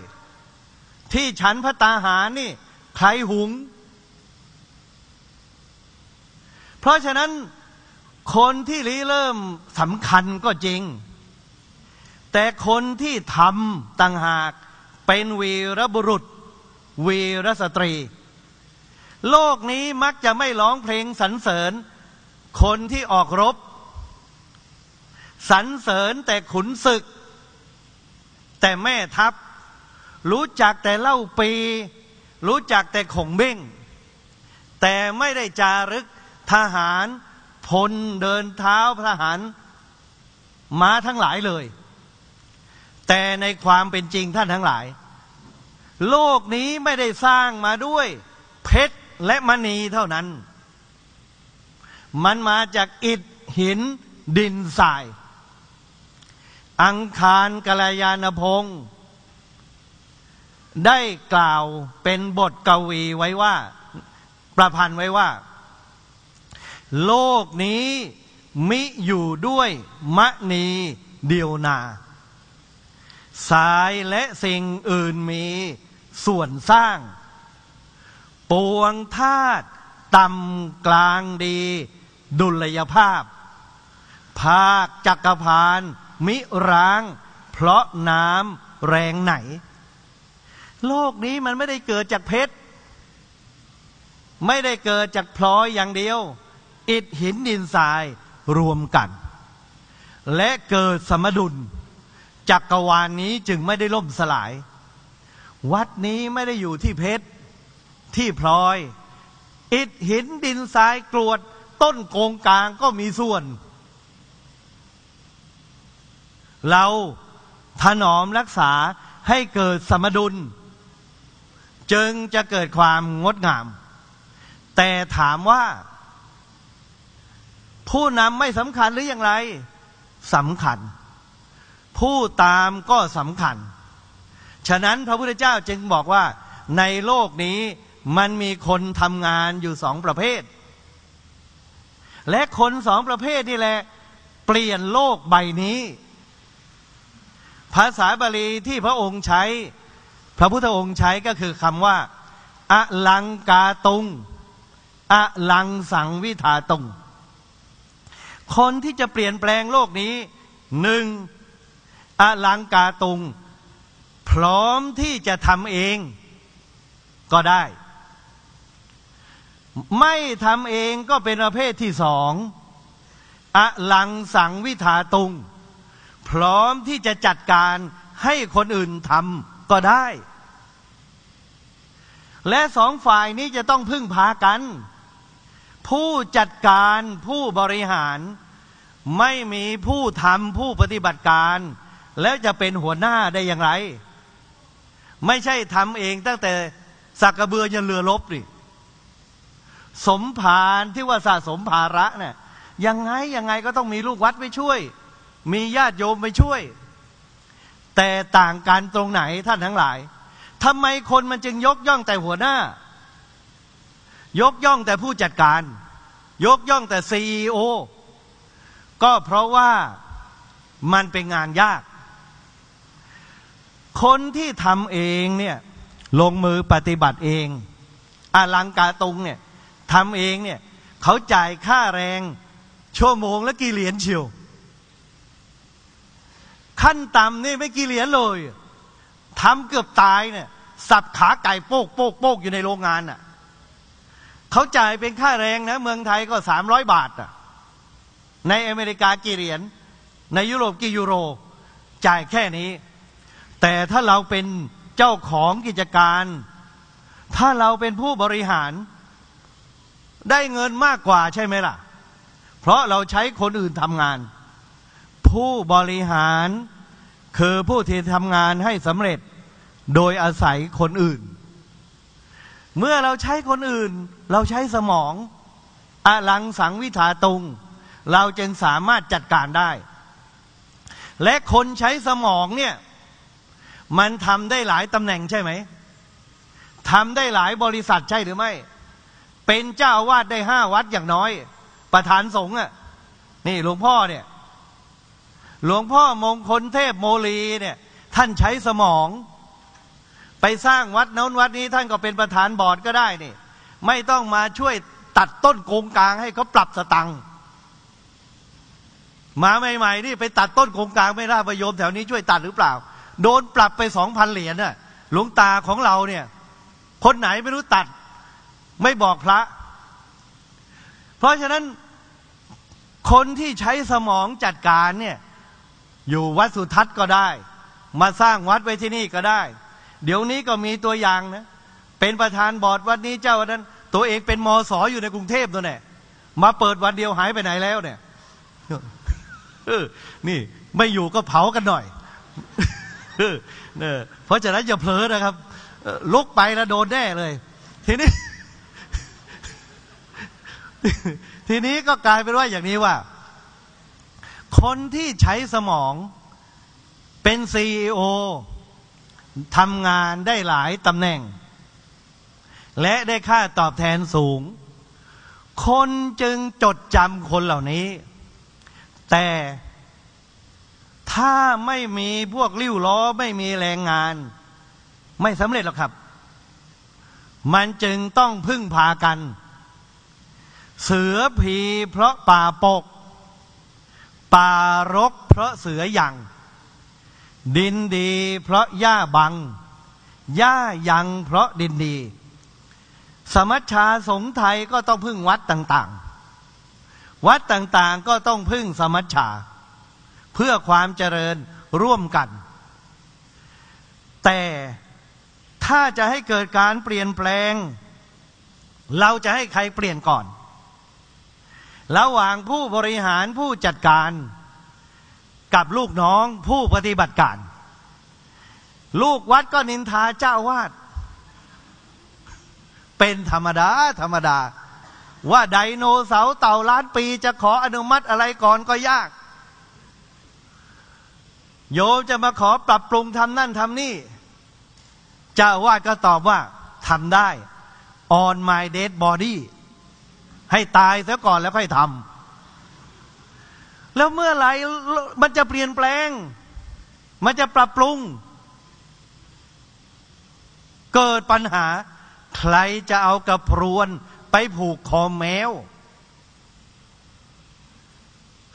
ที่ฉันพระตาหารนี่ ใครหุง เพราะฉะนั้นคนที่ริเริ่มสำคัญก็จริง แต่คนที่ทำต่างหากเป็นวีรบุรุษ วีรสตรี โลกนี้มักจะไม่ร้องเพลงสรรเสริญ คนที่ออกรบสรรเสริญแต่ขุนศึก แต่แม่ทัพ รู้จักแต่เล่าปี รู้จักแต่ขงเบ้ง แต่ไม่ได้จารึกทหารพลเดินเท้าทหารม้าทั้งหลายเลย แต่ในความเป็นจริงท่านทั้งหลาย โลกนี้ไม่ได้สร้างมาด้วย เพชรและมณีเท่านั้น มันมาจากอิฐหินดินทราย อังคารกลยานพงศ์ได้กล่าวเป็นบทกวีไว้ว่า ประพันธ์ไว้ว่า โลกนี้มิอยู่ด้วยมะนีเดียวนา สายและสิ่งอื่นมีส่วนสร้าง ปวงธาตุต่ำกลางดี ดุลยภาพ ภาคจักรพานมิร้าง เพราะน้ำแรงไหน โลกนี้มันไม่ได้เกิดจากเพชร ไม่ได้เกิดจากพลอยอย่างเดียว อิฐหินดินทรายรวมกัน และเกิดสมดุล จักรวาลนนี้จึงไม่ได้ล่มสลาย วัดนี้ไม่ได้อยู่ที่เพชร ที่พลอย อิฐหินดินทรายกรวด ต้นโกงกลางก็มีส่วน เราถนอมรักษาให้เกิดสมดุล จึงจะเกิดความงดงาม แต่ถามว่า ผู้นำไม่สำคัญหรืออย่างไรสำคัญ ผู้ตามก็สำคัญ ฉะนั้นพระพุทธเจ้าจึงบอกว่าในโลกนี้มันมีคนทำงานอยู่สองประเภท และคนสองประเภทนี่แหละ เปลี่ยนโลกใบนี้ ภาษาบาลีที่พระองค์ใช้ พระพุทธองค์ใช้ก็คือคำว่าอลังกาตุงอลังสังวิธาตุง คนที่จะเปลี่ยนแปลงโลกนี้หนึ่งอลังกาตุง พร้อมที่จะทำเองก็ได้ ไม่ทำเองก็เป็นประเภทที่สองอลังสังวิถาตุง พร้อมที่จะจัดการให้คนอื่นทำก็ได้ และสองฝ่ายนี้จะต้องพึ่งพากัน ผู้จัดการผู้บริหาร ไม่มีผู้ทำผู้ปฏิบัติการ แล้วจะเป็นหัวหน้าได้อย่างไร ไม่ใช่ทำเองตั้งแต่สักกระเบือยันเรือลบนี่ สมภารที่ว่าสะสมภาระเนี่ยยังไงยังไงก็ต้องมีลูกวัดไปช่วย มีญาติโยมไปช่วย แต่ต่างกันตรงไหนท่านทั้งหลายทำไมคนมันจึงยกย่องแต่หัวหน้า ยกย่องแต่ผู้จัดการ ยกย่องแต่ซีอก็เพราะว่ามันเป็นงานยาก คนที่ทำเองเนี่ยลงมือปฏิบัติเองอลังกาตุงเนี่ย ทำเองเนี่ยเขาจ่ายค่าแรง ชั่วโมงละกี่เหรียญเชียว ขั้นต่ำนี่ไม่กี่เหรียญเลยทำเกือบตายเนี่ย สับขาไก่โป๊กโป๊กโป๊กอยู่ในโรงงานน่ะเขาจ่ายเป็นค่าแรงนะ เมืองไทยก็สามร้อยบาทอะในอเมริกากี่เหรียญในยุโรปกี่ยูโร จ่ายแค่นี้ แต่ถ้าเราเป็นเจ้าของกิจการ ถ้าเราเป็นผู้บริหาร ได้เงินมากกว่าใช่ไหมล่ะ เพราะเราใช้คนอื่นทำงาน ผู้บริหารคือผู้ที่ทำงานให้สำเร็จโดยอาศัยคนอื่น เมื่อเราใช้คนอื่น เราใช้สมองอลังสังวิถาตุง เราจึงสามารถจัดการได้ และคนใช้สมองเนี่ย มันทำได้หลายตำแหน่งใช่ไหมทำได้หลายบริษัทใช่หรือไม่ เป็นเจ้าวาสได้ห้าวัดอย่างน้อย ประธานสงฆ์อะนี่หลวงพ่อเนี่ย หลวงพ่อมงคลเทพโมลีเนี่ย ท่านใช้สมอง ไปสร้างวัดน้นวัดนี้ท่านก็เป็นประธานบอร์ดก็ได้นี่ ไม่ต้องมาช่วยตัดต้นโกงกลางให้เขาปรับสตังค์มาใหม่ๆนี่ไปตัดต้นโกงกลางไม่ได้ประโยมแถวนี้ช่วยตัดหรือเปล่า โดนปรับไปสองพันเหรียญน่ะหลวงตาของเราเนี่ย คนไหนไม่รู้ตัด ไม่บอกพระ เพราะฉะนั้นคนที่ใช้สมองจัดการเนี่ย อยู่วัดสุทัศน์ก็ได้ มาสร้างวัดไว้ที่นี่ก็ได้ เดี๋ยวนี้ก็มีตัวอย่างนะ เป็นประธานบอร์ดวัดนี้เจ้าวันนั้น ตัวเองเป็นมอสออยู่ในกรุงเทพตัวเนี่ยมาเปิดวันเดียวหายไปไหนแล้วเนี่ยเออนี่ไม่อยู่ก็เผากันหน่อยเออเนี่ยเพราะฉะนั้นอย่าเผลอนะครับลุกไปแล้วโดนแน่เลย ทีนี้ ทีนี้ก็กลายเป็นว่าอย่างนี้ว่า คนที่ใช้สมองเป็นซีอทำงานได้หลายตำแหน่ง และได้ค่าตอบแทนสูง คนจึงจดจำคนเหล่านี้ แต่ถ้าไม่มีพวกริ้วล้อไม่มีแรงงาน ไม่สำเร็จหรอกครับ มันจึงต้องพึ่งพากัน เสือผีเพราะป่าปก ป่ารกเพราะเสือหยั่ง ดินดีเพราะหญ้าบัง หญ้ายังเพราะดินดี สมัชชาสงไทยก็ต้องพึ่งวัดต่างๆ วัดต่างๆก็ต้องพึ่งสมัชชา เพื่อความเจริญร่วมกัน แต่ถ้าจะให้เกิดการเปลี่ยนแปลง เราจะให้ใครเปลี่ยนก่อน ระหว่างผู้บริหารผู้จัดการกับลูกน้องผู้ปฏิบัติการ ลูกวัดก็นินทาเจ้าวาด เป็นธรรมดา ธรรมดา ว่าไดโนเสาร์เต่าล้านปีจะขออนุมัติอะไรก่อนก็ยาก โยมจะมาขอปรับปรุงทำนั่นทำนี่ เจ้าอาวาดก็ตอบว่าทำได้ on my dead body ให้ตายซะก่อนแล้วค่อยทำแล้วเมื่อไหร่มันจะเปลี่ยนแปลง มันจะปรับปรุง เกิดปัญหา ใครจะเอากระพรวนไปผูกคอแมว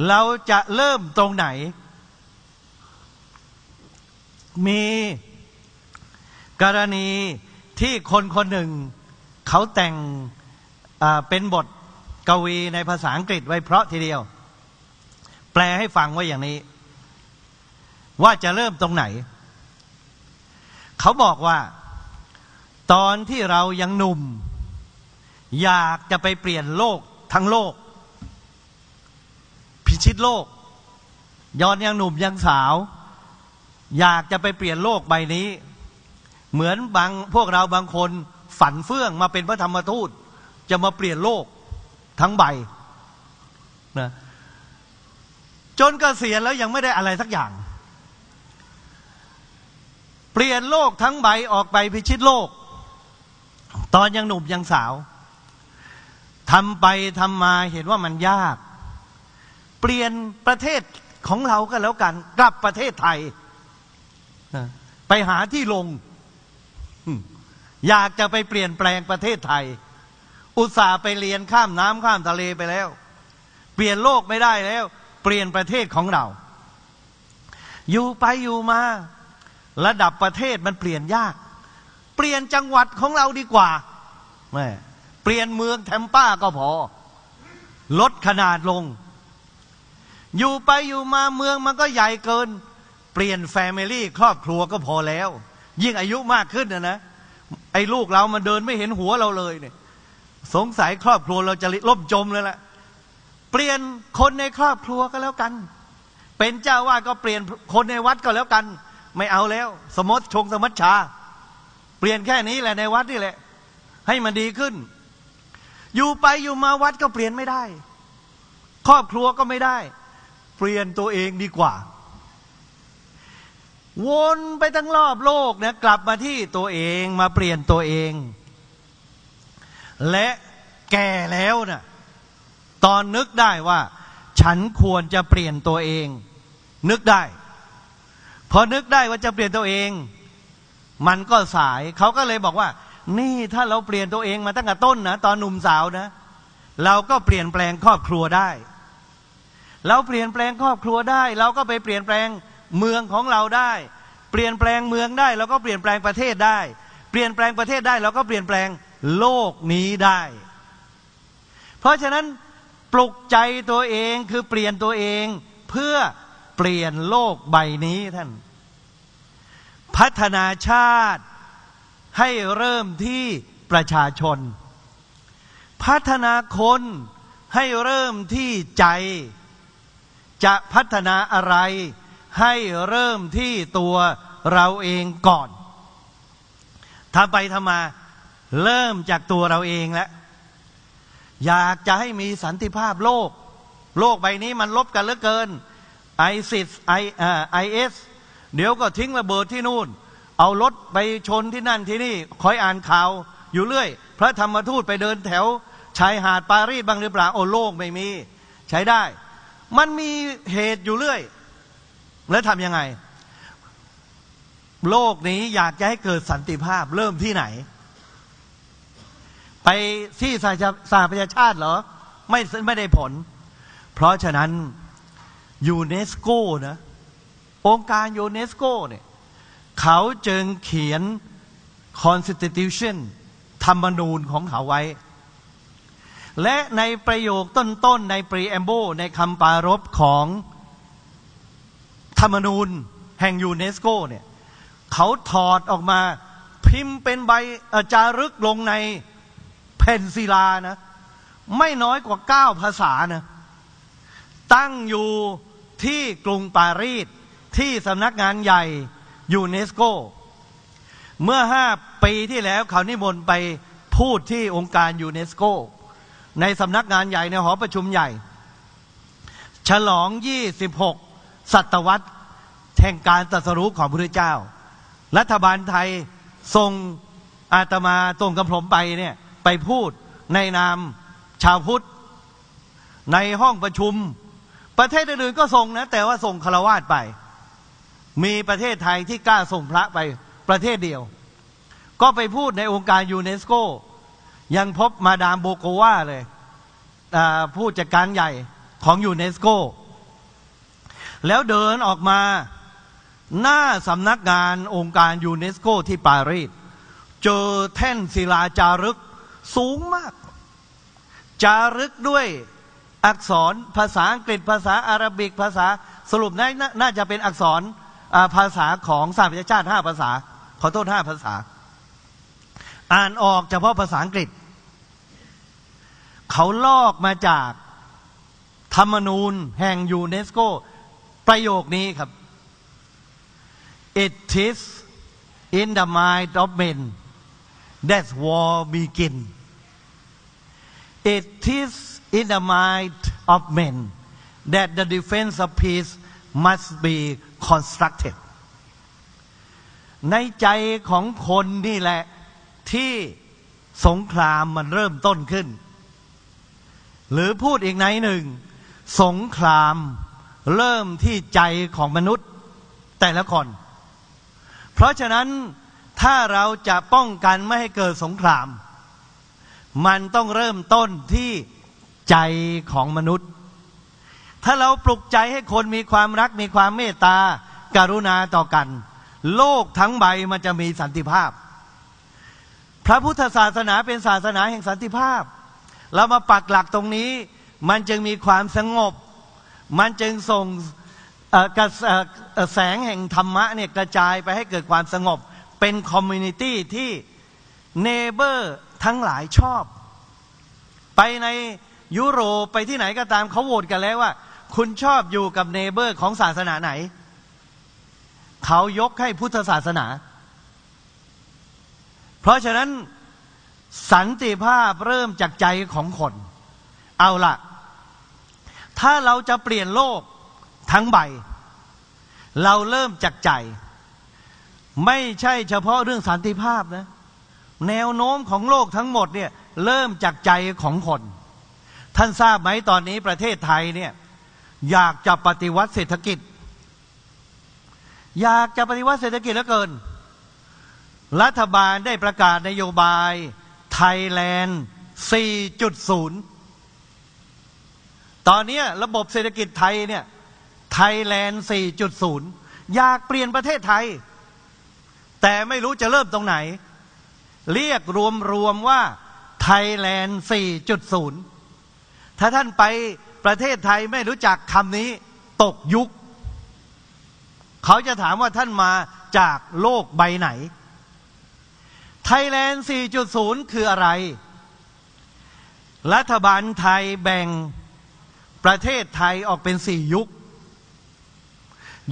เราจะเริ่มตรงไหน มีกรณีที่คนคนหนึ่ง เขาแต่งเป็นบท กวีในภาษาอังกฤษไว้เพราะทีเดียว แปลให้ฟังว่าอย่างนี้ ว่าจะเริ่มตรงไหน เขาบอกว่า ตอนที่เรายังหนุ่ม อยากจะไปเปลี่ยนโลกทั้งโลก พิชิตโลก ย้อนยังหนุ่มยังสาว อยากจะไปเปลี่ยนโลกใบนี้ เหมือนบางพวกเราบางคนฝันเฟื่องมาเป็นพระธรรมทูตจะมาเปลี่ยนโลก ทั้งใบนะจนกเกษียณแล้วยังไม่ได้อะไรสักอย่าง เปลี่ยนโลกทั้งใบออกไปพิชิตโลก ตอนยังหนุ่มยังสาวทำไปทำมาเห็นว่ามันยาก เปลี่ยนประเทศของเราก็แล้วกัน กลับประเทศไทย ไปหาที่ลง อยากจะไปเปลี่ยนแปลงประเทศไทย อุตส่าห์ไปเรียนข้ามน้ำข้ามทะเลไปแล้ว เปลี่ยนโลกไม่ได้แล้ว เปลี่ยนประเทศของเรา อยู่ไปอยู่มา ระดับประเทศมันเปลี่ยนยาก เปลี่ยนจังหวัดของเราดีกว่าแม่เปลี่ยนเมืองแทมป้าก็พอ ลดขนาดลง อยู่ไปอยู่มาเมืองมันก็ใหญ่เกิน เปลี่ยนแฟมิลี่ครอบครัวก็พอแล้ว ยิ่งอายุมากขึ้นนะนะไอ้ลูกเรามันเดินไม่เห็นหัวเราเลยเนี่ย สงสัยครอบครัวเราจะล่มจมเลยละเปลี่ยนคนในครอบครัวก็แล้วกัน เป็นเจ้าว่าก็เปลี่ยนคนในวัดก็แล้วกัน ไม่เอาแล้ว สมมติชงสมัชชา เปลี่ยนแค่นี้แหละในวัดนี่แหละ ให้มันดีขึ้น อยู่ไปอยู่มาวัดก็เปลี่ยนไม่ได้ ครอบครัวก็ไม่ได้ เปลี่ยนตัวเองดีกว่า วนไปทั้งรอบโลกนะกลับมาที่ตัวเองมาเปลี่ยนตัวเอง และแก่แล้วน่ะตอนนึกได้ว่า ฉันควรจะเปลี่ยนตัวเอง นึกได้พอนึกได้ว่าจะเปลี่ยนตัวเอง มันก็สายเขาก็เลยบอกว่า นี่ถ้าเราเปลี่ยนตัวเองมาตั้งแต่ต้นนะตอนหนุ่มสาวนะ เราก็เปลี่ยนแปลงครอบครัวได้ เราเปลี่ยนแปลงครอบครัวได้ เราก็ไปเปลี่ยนแปลงเมืองของเราได้ เปลี่ยนแปลงเมืองได้ เราก็เปลี่ยนแปลงประเทศได้ เปลี่ยนแปลงประเทศได้ เราก็เปลี่ยนแปลง โลกนี้ได้ เพราะฉะนั้นปลุกใจตัวเองคือเปลี่ยนตัวเองเพื่อเปลี่ยนโลกใบนี้ท่าน พัฒนาชาติให้เริ่มที่ประชาชน พัฒนาคนให้เริ่มที่ใจ จะพัฒนาอะไร ให้เริ่มที่ตัวเราเองก่อนทำไปทำมา เริ่มจากตัวเราเองแล้วอยากจะให้มีสันติภาพโลก โลกใบนี้มันรบกันเหลือเกินไอซิสไอไอเอสเดี๋ยวก็ทิ้งระเบิดที่นู่น เอารถไปชนที่นั่นที่นี่คอยอ่านข่าวอยู่เรื่อย พระธรรมทูตไปเดินแถว ชายหาดปารีสบ้างหรือเปล่าโอ้โลกไม่มี ใช้ได้ มันมีเหตุอยู่เรื่อย แล้วทำยังไง โลกนี้อยากจะให้เกิดสันติภาพเริ่มที่ไหน ไปที่สหประชาชาติเหรอ ไม่ไม่ได้ผล เพราะฉะนั้นยูเนสโกนะ องค์การยูเนสโกเนี่ยเขาจึงเขียน constitution ธรรมนูญของเขาไว้ และในประโยคต้นๆ ใน preamble ในคำปรารภของธรรมนูญแห่งยูเนสโกเนี่ยเขาถอดออกมาพิมพ์เป็นใบจารึกลงใน แผ่นศิลานะ ไม่น้อยกว่าเก้าภาษานะตั้งอยู่ที่กรุงปารีสที่สำนักงานใหญ่ยูเนสโก เมื่อห้าปีที่แล้วเขานิมนต์ไปพูดที่องค์การยูเนสโก ในสำนักงานใหญ่ในหอประชุมใหญ่ ฉลอง 26 ศตวรรษแห่งการตรัสรู้ของพระเจ้า รัฐบาลไทยส่งอาตมาตรงกำผมไปเนี่ย ไปพูดในนามชาวพุทธ ในห้องประชุม ประเทศอื่นๆก็ส่งนะ แต่ว่าส่งคารวาสไป มีประเทศไทยที่กล้าส่งพระไปประเทศเดียว ก็ไปพูดในองค์การยูเนสโก ยังพบมาดามโบโกวาเลยผู้จัดการใหญ่ของยูเนสโก แล้วเดินออกมาหน้าสำนักงานองค์การยูเนสโกที่ปารีส เจอแท่นศิลาจารึก สูงมาก จารึกด้วยอักษรภาษาอังกฤษภาษา Arabic ภาษาสรุปนน่าจะเป็นอักษรภาษาของสหประชาชาติห้าภาษา ขอโทษห้าภาษา อ่านออกเฉพาะภาษาอังกฤษ เขาลอกมาจากธรรมนูญแห่งยูเนสโก ประโยคนี้ครับ it is in the mind of men that war begin It is in the mind of men that the defense of peace must be constructed ในใจของคนนี่แหละที่สงครามมันเริ่มต้นขึ้น หรือพูดอีกในหนึ่ง สงครามเริ่มที่ใจของมนุษย์แต่ละคน เพราะฉะนั้นถ้าเราจะป้องกันไม่ให้เกิดสงคราม มันต้องเริ่มต้นที่ใจของมนุษย์ ถ้าเราปลุกใจให้คนมีความรักมีความเมตตาการุณาต่อกัน โลกทั้งใบมันจะมีสันติภาพ พระพุทธศาสนาเป็นศาสนาแห่งสันติภาพ เรามาปักหลักตรงนี้มันจึงมีความสงบ มันจึงส่งแสงแห่งธรรมะเนี่ยกระจายไปให้เกิดความสงบ เป็น community ที่ neighbor ทั้งหลายชอบ ไปในยุโรปไปที่ไหนก็ตามเขาโหวตกันแล้วว่า คุณชอบอยู่กับ neighbor ของศาสนาไหน เขายกให้พุทธศาสนา เพราะฉะนั้นสันติภาพเริ่มจากใจของคน เอาละถ้าเราจะเปลี่ยนโลกทั้งใบ เราเริ่มจากใจ ไม่ใช่เฉพาะเรื่องสันติภาพนะ แนวโน้มของโลกทั้งหมดเนี่ยเริ่มจากใจของคน ท่านทราบไหมตอนนี้ประเทศไทยเนี่ยอยากจะปฏิวัติเศรษฐกิจ อยากจะปฏิวัติเศรษฐกิจแล้วเกิน รัฐบาลได้ประกาศนโยบายไทยแลนด์ 4.0 ตอนนี้ระบบเศรษฐกิจไทยเนี่ยไทยแลนด์ 4.0 อยากเปลี่ยนประเทศไทย แต่ไม่รู้จะเริ่มตรงไหน เรียกรวมๆว่าไทยแลนด์ 4.0 ถ้าท่านไปประเทศไทยไม่รู้จักคำนี้ตกยุค เขาจะถามว่าท่านมาจากโลกใบไหน ไทยแลนด์ 4.0 คืออะไร รัฐบาลไทยแบ่งประเทศไทยออกเป็นสี่ยุค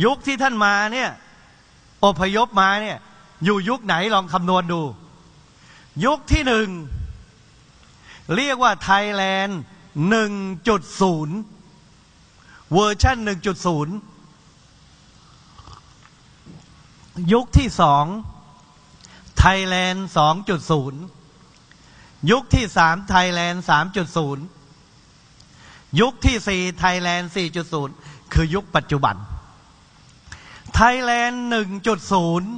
ยุคที่ท่านมาเนี่ยอพยพมาเนี่ยอยู่ยุคไหนลองคำนวณดู ยุคที่หนึ่ง เรียกว่าไทยแลนด์1.0เวอร์ชัน1.0ยุคที่สองไทยแลนด์2.0ยุคที่สามไทยแลนด์3.0ยุคที่สี่ไทยแลนด์4.0คือยุคปัจจุบัน ไทยแลนด์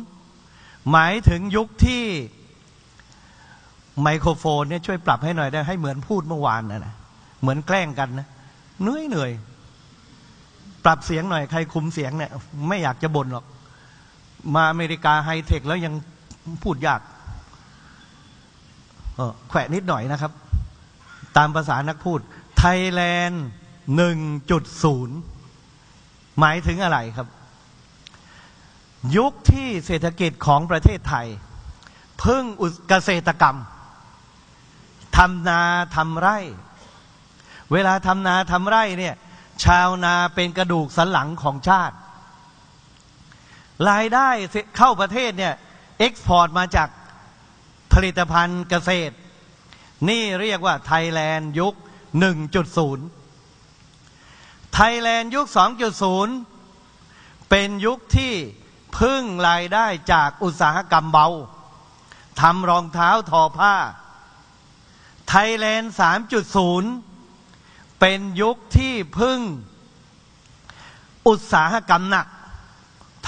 1.0หมายถึงยุคที่ ไมโครโฟนเนี่ยช่วยปรับให้หน่อยได้ให้เหมือนพูดเมื่อวานนะนะเหมือนแกล้งกันนะเหนื่อยเหนื่อยปรับเสียงหน่อยใครคุมเสียงเนี่ย ไม่อยากจะบ่นหรอก มาอเมริกาไฮเทคแล้วยังพูดยากเออแขวะนิดหน่อยนะครับ ตามภาษานักพูด ไทยแลนด์หนึ่งจุดศูนย์หมายถึงอะไรครับ ยุคที่เศรษฐกิจของประเทศไทย พึ่งเกษตรกรรม ทำนาทำไร่ เวลาทำนาทำไร่เนี่ย ชาวนาเป็นกระดูกสันหลังของชาติ รายได้เข้าประเทศเนี่ย export มาจากผลิตภัณฑ์เกษตร นี่เรียกว่าไทยแลนด์ยุค 1.0 ไทยแลนด์ยุค 2.0 เป็นยุคที่พึ่งรายได้จากอุตสาหกรรมเบาทำรองเท้าทอผ้า ไทยแลนด์3.0เป็นยุคที่พึ่ง อุตสาหกรรมหนัก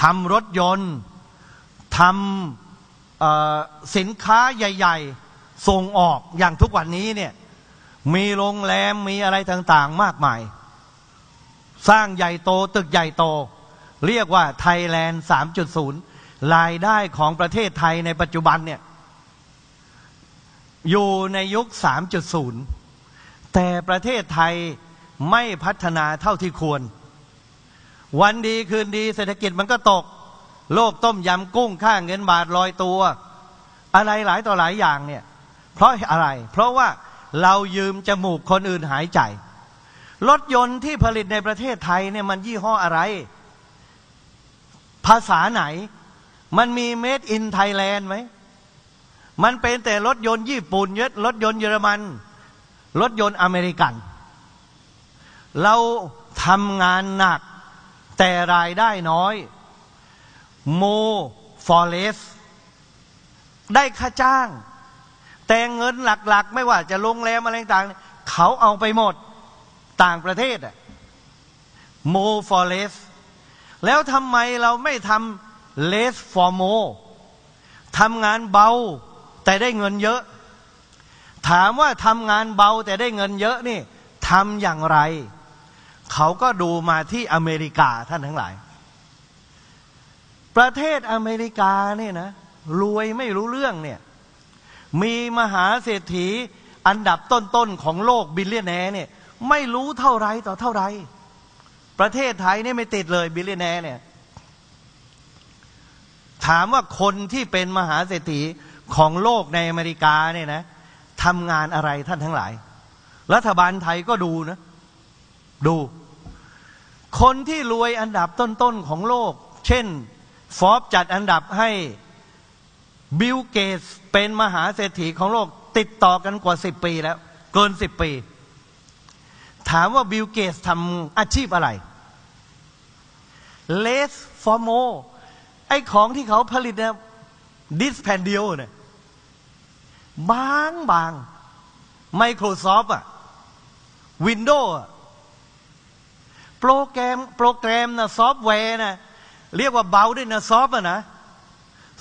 ทำรถยนต์ทำสินค้าใหญ่ ๆ ส่งออกอย่างทุกวันนี้เนี่ยมีโรงแรมมีอะไรต่างๆ มากมาย สร้างใหญ่โตตึกใหญ่โต เรียกว่าไทยแลนด์ 3.0 รายได้ของประเทศไทยในปัจจุบันเนี่ย อยู่ในยุค 3.0 แต่ประเทศไทยไม่พัฒนาเท่าที่ควร วันดีคืนดีเศรษฐกิจมันก็ตก โลกต้มยำกุ้งค่าเงินบาทลอยตัว อะไรหลายต่อหลายอย่างเนี่ย เพราะอะไร เพราะว่าเรายืมจมูกคนอื่นหายใจ รถยนต์ที่ผลิตในประเทศไทยเนี่ยมันยี่ห้ออะไร ภาษาไหน มันมี made in Thailand ไหม มันเป็นแต่รถยนต์ญี่ปุ่นรถยนต์เยอรมัน รถยนต์อเมริกัน เราทำงานหนักแต่รายได้น้อย more for less ได้ค่าจ้าง แต่เงินหลักๆ ไม่ว่าจะโรงแรมอะไรต่างๆเขาเอาไปหมดต่างประเทศอะโมฟอเรสแล้วทำไมเราไม่ทำเลสฟอร์โมทำงานเบา แต่ได้เงินเยอะ ถามว่าทำงานเบาแต่ได้เงินเยอะนี่ทำอย่างไร เขาก็ดูมาที่อเมริกาท่านทั้งหลาย ประเทศอเมริกาเนี่ยนะรวยไม่รู้เรื่องเนี่ย มีมหาเศรษฐีอันดับตต้นๆของโลก billionaire เนี่ย ไม่รู้เท่าไรต่อเท่าไร ประเทศไทยนี่ไม่ติดเลย billionaire เนี่ยถามว่าคนที่เป็นมหาเศรษฐี ของโลกในอเมริกาเนี่ยนะทำงานอะไรท่านทั้งหลาย รัฐบาลไทยก็ดูนะ ดู คนที่รวยอันดับต้นๆของโลก เช่น ฟอบจัดอันดับให้บิลเกตส์เป็นมหาเศรษฐีของโลก ติดต่อกันกว่าสิบปีแล้ว เกินสิบปี ถามว่าบิลเกตส์ทำอาชีพอะไร less for more ไอ้ของที่เขาผลิตเนี่ยดิสแผ่นเดียวเนี่ย บางบาง Microsoft อะ Windows อะโปรแกรมโปรแกรมนะซอฟต์แวร์นะเรียกว่าเบาด้วยนะ soft อะนะ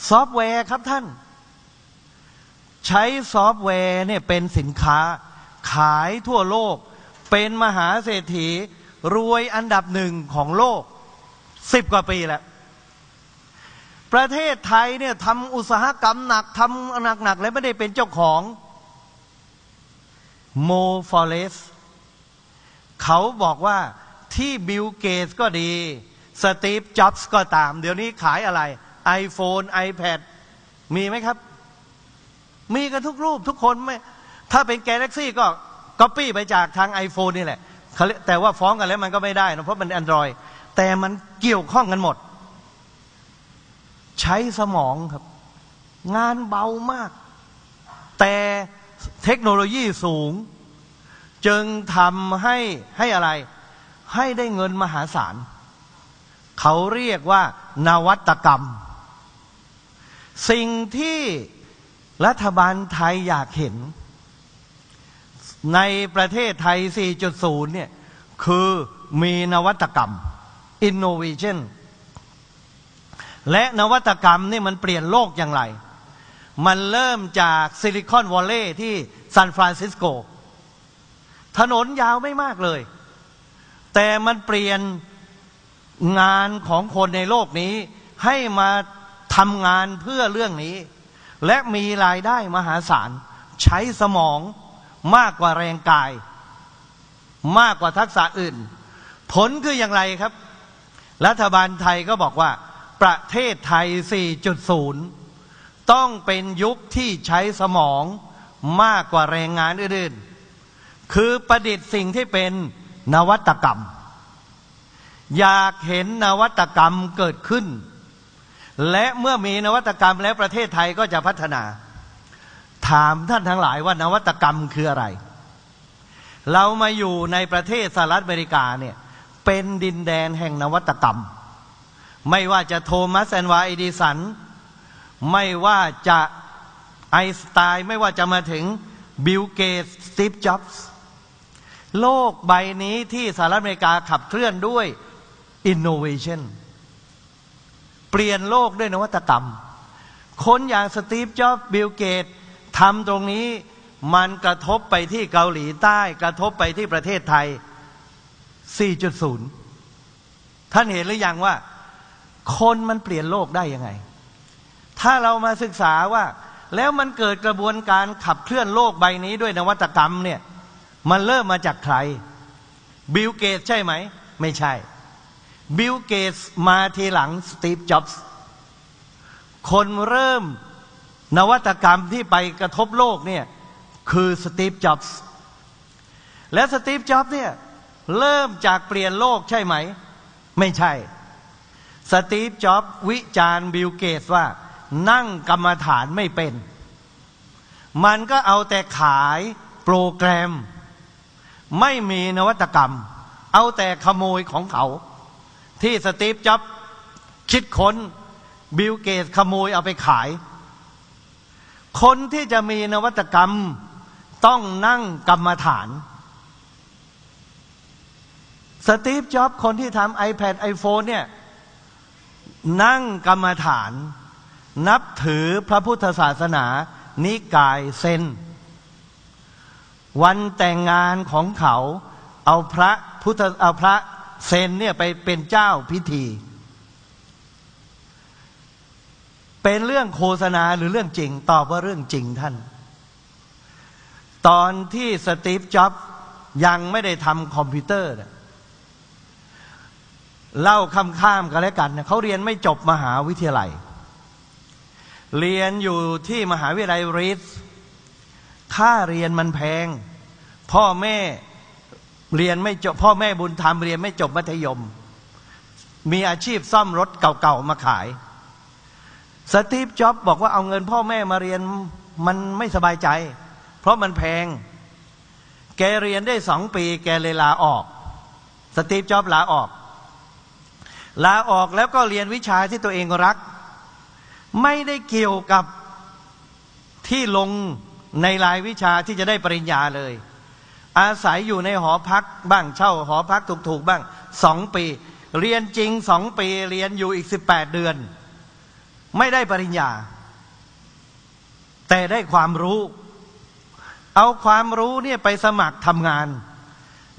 ซอฟต์แวร์ครับท่าน ใช้ซอฟต์แวร์เนี่ยเป็นสินค้า ขายทั่วโลก เป็นมหาเศรษฐี รวยอันดับหนึ่งของโลกสิบกว่าปีแล้ว ประเทศไทยเนี่ยทำอุตสาหกรรมหนักทำหนักๆและไม่ได้เป็นเจ้าของ more for lessเขาบอกว่าที่บิลเกตส์ก็ดี สตีฟจ็อบส์ก็ตาม เดี๋ยวนี้ขายอะไร iPhone iPad มีไหมครับ มีกันทุกรูปทุกคนไม่ถ้าเป็น Galaxy ก็ก๊อปปี้ไปจากทาง iPhone นี่แหละ แต่ว่าฟ้องกันแล้วมันก็ไม่ได้นะเพราะมัน Android แต่มันเกี่ยวข้องกันหมด ใช้สมองครับ งานเบามาก แต่เทคโนโลยีสูง จึงทำให้ให้อะไร ให้ได้เงินมหาศาล เขาเรียกว่า นวัตกรรม สิ่งที่รัฐบาลไทยอยากเห็น ในประเทศไทย 4.0 เนี่ย คือมีนวัตกรรม innovation และนวัตกรรมนี่มันเปลี่ยนโลกอย่างไร มันเริ่มจากซิลิคอนวัลเลย์ที่ซานฟรานซิสโก ถนนยาวไม่มากเลย แต่มันเปลี่ยนงานของคนในโลกนี้ ให้มาทำงานเพื่อเรื่องนี้ และมีรายได้มหาศาล ใช้สมองมากกว่าแรงกาย มากกว่าทักษะอื่น ผลคืออย่างไรครับ รัฐบาลไทยก็บอกว่า ประเทศไทย 4.0 ต้องเป็นยุคที่ใช้สมองมากกว่าแรงงานอื่นๆ คือประดิษฐ์สิ่งที่เป็นนวัตกรรม อยากเห็นนวัตกรรมเกิดขึ้น และเมื่อมีนวัตกรรมแล้วประเทศไทยก็จะพัฒนา ถามท่านทั้งหลายว่านวัตกรรมคืออะไร เรามาอยู่ในประเทศสหรัฐอเมริกาเนี่ยเป็นดินแดนแห่งนวัตกรรม ไม่ว่าจะโทมัสอัลวาเอดิสัน ไม่ว่าจะไอน์สไตน์ไม่ว่าจะมาถึงบิลเกตส์สตีฟจ็อบส์โลกใบนี้ที่สหรัฐอเมริกาขับเคลื่อนด้วย innovation เปลี่ยนโลกด้วยนวัตกรรม คนอย่างสตีฟจ็อบส์บิลเกตส์ทำตรงนี้มันกระทบไปที่เกาหลีใต้ กระทบไปที่ประเทศไทย 4.0 ท่านเห็นหรือยังว่า คนมันเปลี่ยนโลกได้ยังไง ถ้าเรามาศึกษาว่า แล้วมันเกิดกระบวนการขับเคลื่อนโลกใบนี้ด้วยนวัตกรรมเนี่ย มันเริ่มมาจากใคร บิลเกตส์ใช่ไหม ไม่ใช่ บิลเกตส์มาทีหลังสตีฟจ็อบส์คนเริ่มนวัตกรรมที่ไปกระทบโลกเนี่ย คือสตีฟจ็อบส์และสตีฟจ็อบส์เนี่ย เริ่มจากเปลี่ยนโลกใช่ไหม ไม่ใช่ สตีฟจ็อบส์วิจารณ์บิลเกตส์ว่า นั่งกรรมฐานไม่เป็น มันก็เอาแต่ขายโปรแกรม ไม่มีนวัตกรรม เอาแต่ขโมยของเขา ที่สตีฟจ็อบคิดค้นบิลเกตขโมยเอาไปขาย คนที่จะมีนวัตกรรมต้องนั่งกรรมฐาน สตีฟจ็อบคนที่ทำ iPad iPhone เนี่ย นั่งกรรมฐาน นับถือพระพุทธศาสนา นิกายเซน วันแต่งงานของเขาเอาพระพุทธเอาพระเซนเนี่ยไปเป็นเจ้าพิธี เป็นเรื่องโฆษณาหรือเรื่องจริง ตอบว่าเรื่องจริงท่าน ตอนที่สตีฟจ็อบยังไม่ได้ทำคอมพิวเตอร์เเล่าคำข้ามกันแล้วกันเขาเรียนไม่จบมหาวิทยาลัย เรียนอยู่ที่มหาวิทยาลัยรีสค่าเรียนมันแพง พ่อแม่เรียนไม่จบ พ่อแม่บุญธรรมเรียนไม่จบมัธยม มีอาชีพซ่อมรถเก่าๆมาขาย สตีฟจ็อบบอกว่าเอาเงินพ่อแม่มาเรียนมันไม่สบายใจ เพราะมันแพง แกเรียนได้สองปี แกเลยลาออก สตีฟจ็อบลาออก ลาออกแล้วก็เรียนวิชาที่ตัวเองรัก ไม่ได้เกี่ยวกับที่ลงในรายวิชาที่จะได้ปริญญาเลย อาศัยอยู่ในหอพักบ้างเช่า หอพักถูกๆบ้างสองปี เรียนจริงสองปีเรียนอยู่อีกสิบแปดเดือน ไม่ได้ปริญญา แต่ได้ความรู้ เอาความรู้เนี่ยไปสมัครทำงาน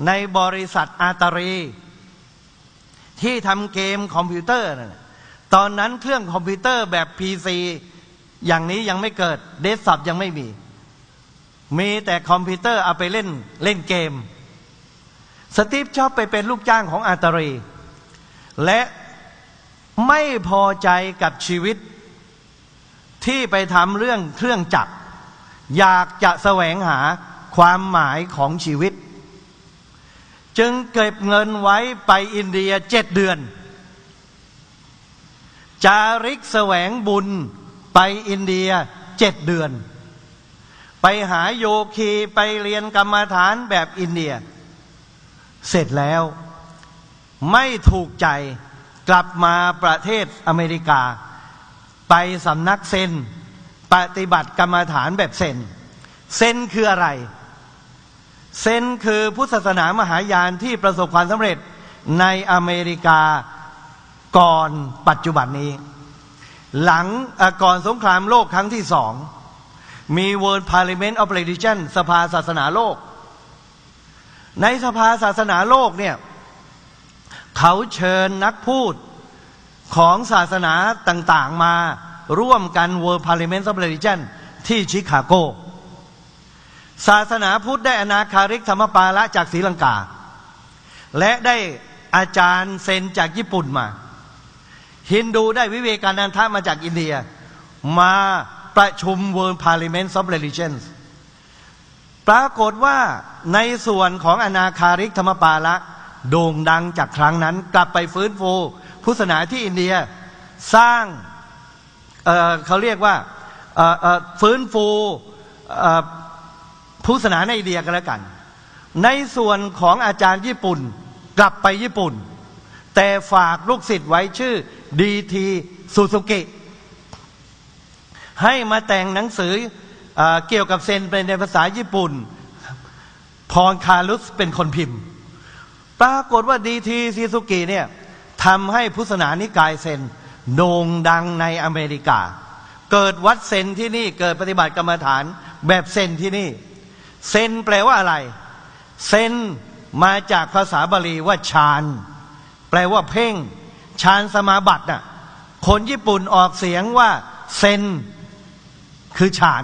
ในบริษัทอาตารี ที่ทำเกมคอมพิวเตอร์นะตอนนั้นเครื่องคอมพิวเตอร์แบบพีซีอย่างนี้ยังไม่เกิดเดสก์ท็อปยังไม่มี มีแต่คอมพิวเตอร์เอาไปเล่นเล่นเกม สตีฟจ็อบไปเป็นลูกจ้างของอาตารี และไม่พอใจกับชีวิตที่ไปทำเรื่องเครื่องจักร อยากจะแสวงหาความหมายของชีวิต จึงเก็บเงินไว้ไปอินเดียเจ็ดเดือน จาริกแสวงบุญไปอินเดียเจ็ดเดือน ไปหาโยคีไปเรียนกรรมฐานแบบอินเดีย เสร็จแล้วไม่ถูกใจกลับมาประเทศอเมริกา ไปสำนักเซนปฏิบัติกรรมฐานแบบเซนเซนคืออะไร เซนคือพุทธศาสนามหายานที่ประสบความสำเร็จในอเมริกาก่อนปัจจุบันนี้ หลังก่อนสงครามโลกครั้งที่สอง มี World Parliament of Religion สภาศาสนาโลก ในสภาศาสนาโลกเนี่ยเขาเชิญนักพูดของศาสนาต่างๆมาร่วมกัน World Parliament of Religion ที่ชิคาโก ศาสนาพุทธได้อนาคาริกธรรมปาละจากศรีลังกา และได้อาจารย์เซนจากญี่ปุ่นมา ฮินดูได้วิเวกานันทะมาจากอินเดีย มาประชุม World Parliament of Religions ปรากฏว่าในส่วนของอนาคาริกธรรมปาละโด่งดังจากครั้งนั้น กลับไปฟื้นฟูพุทธศาสนาที่อินเดียสร้างเเขาเรียกว่าฟื้นฟู พุทธศาสนาในอินเดียกันแล้วกัน ในส่วนของอาจารย์ญี่ปุ่นกลับไปญี่ปุ่น แต่ฝากลูกศิษย์ไว้ชื่อดีทีสุสุกิ ให้มาแต่งหนังสือเอเกี่ยวกับเซนเป็นในภาษาญี่ปุ่น พรคารุสเป็นคนพิมพ์ ปรากฏว่าดีทีซีสุกิเนี่ยทำให้พุทธศาสนานิกายเซนโด่งดังในอเมริกา เกิดวัดเซนที่นี่เกิดปฏิบัติกรรมฐานแบบเซนที่นี่ เซนแปลว่าอะไร เซนมาจากภาษาบาลีว่าฌาน แปลว่าเพ่งฌานสมาบัติน่ะคนญี่ปุ่นออกเสียงว่าเซนคือฌาน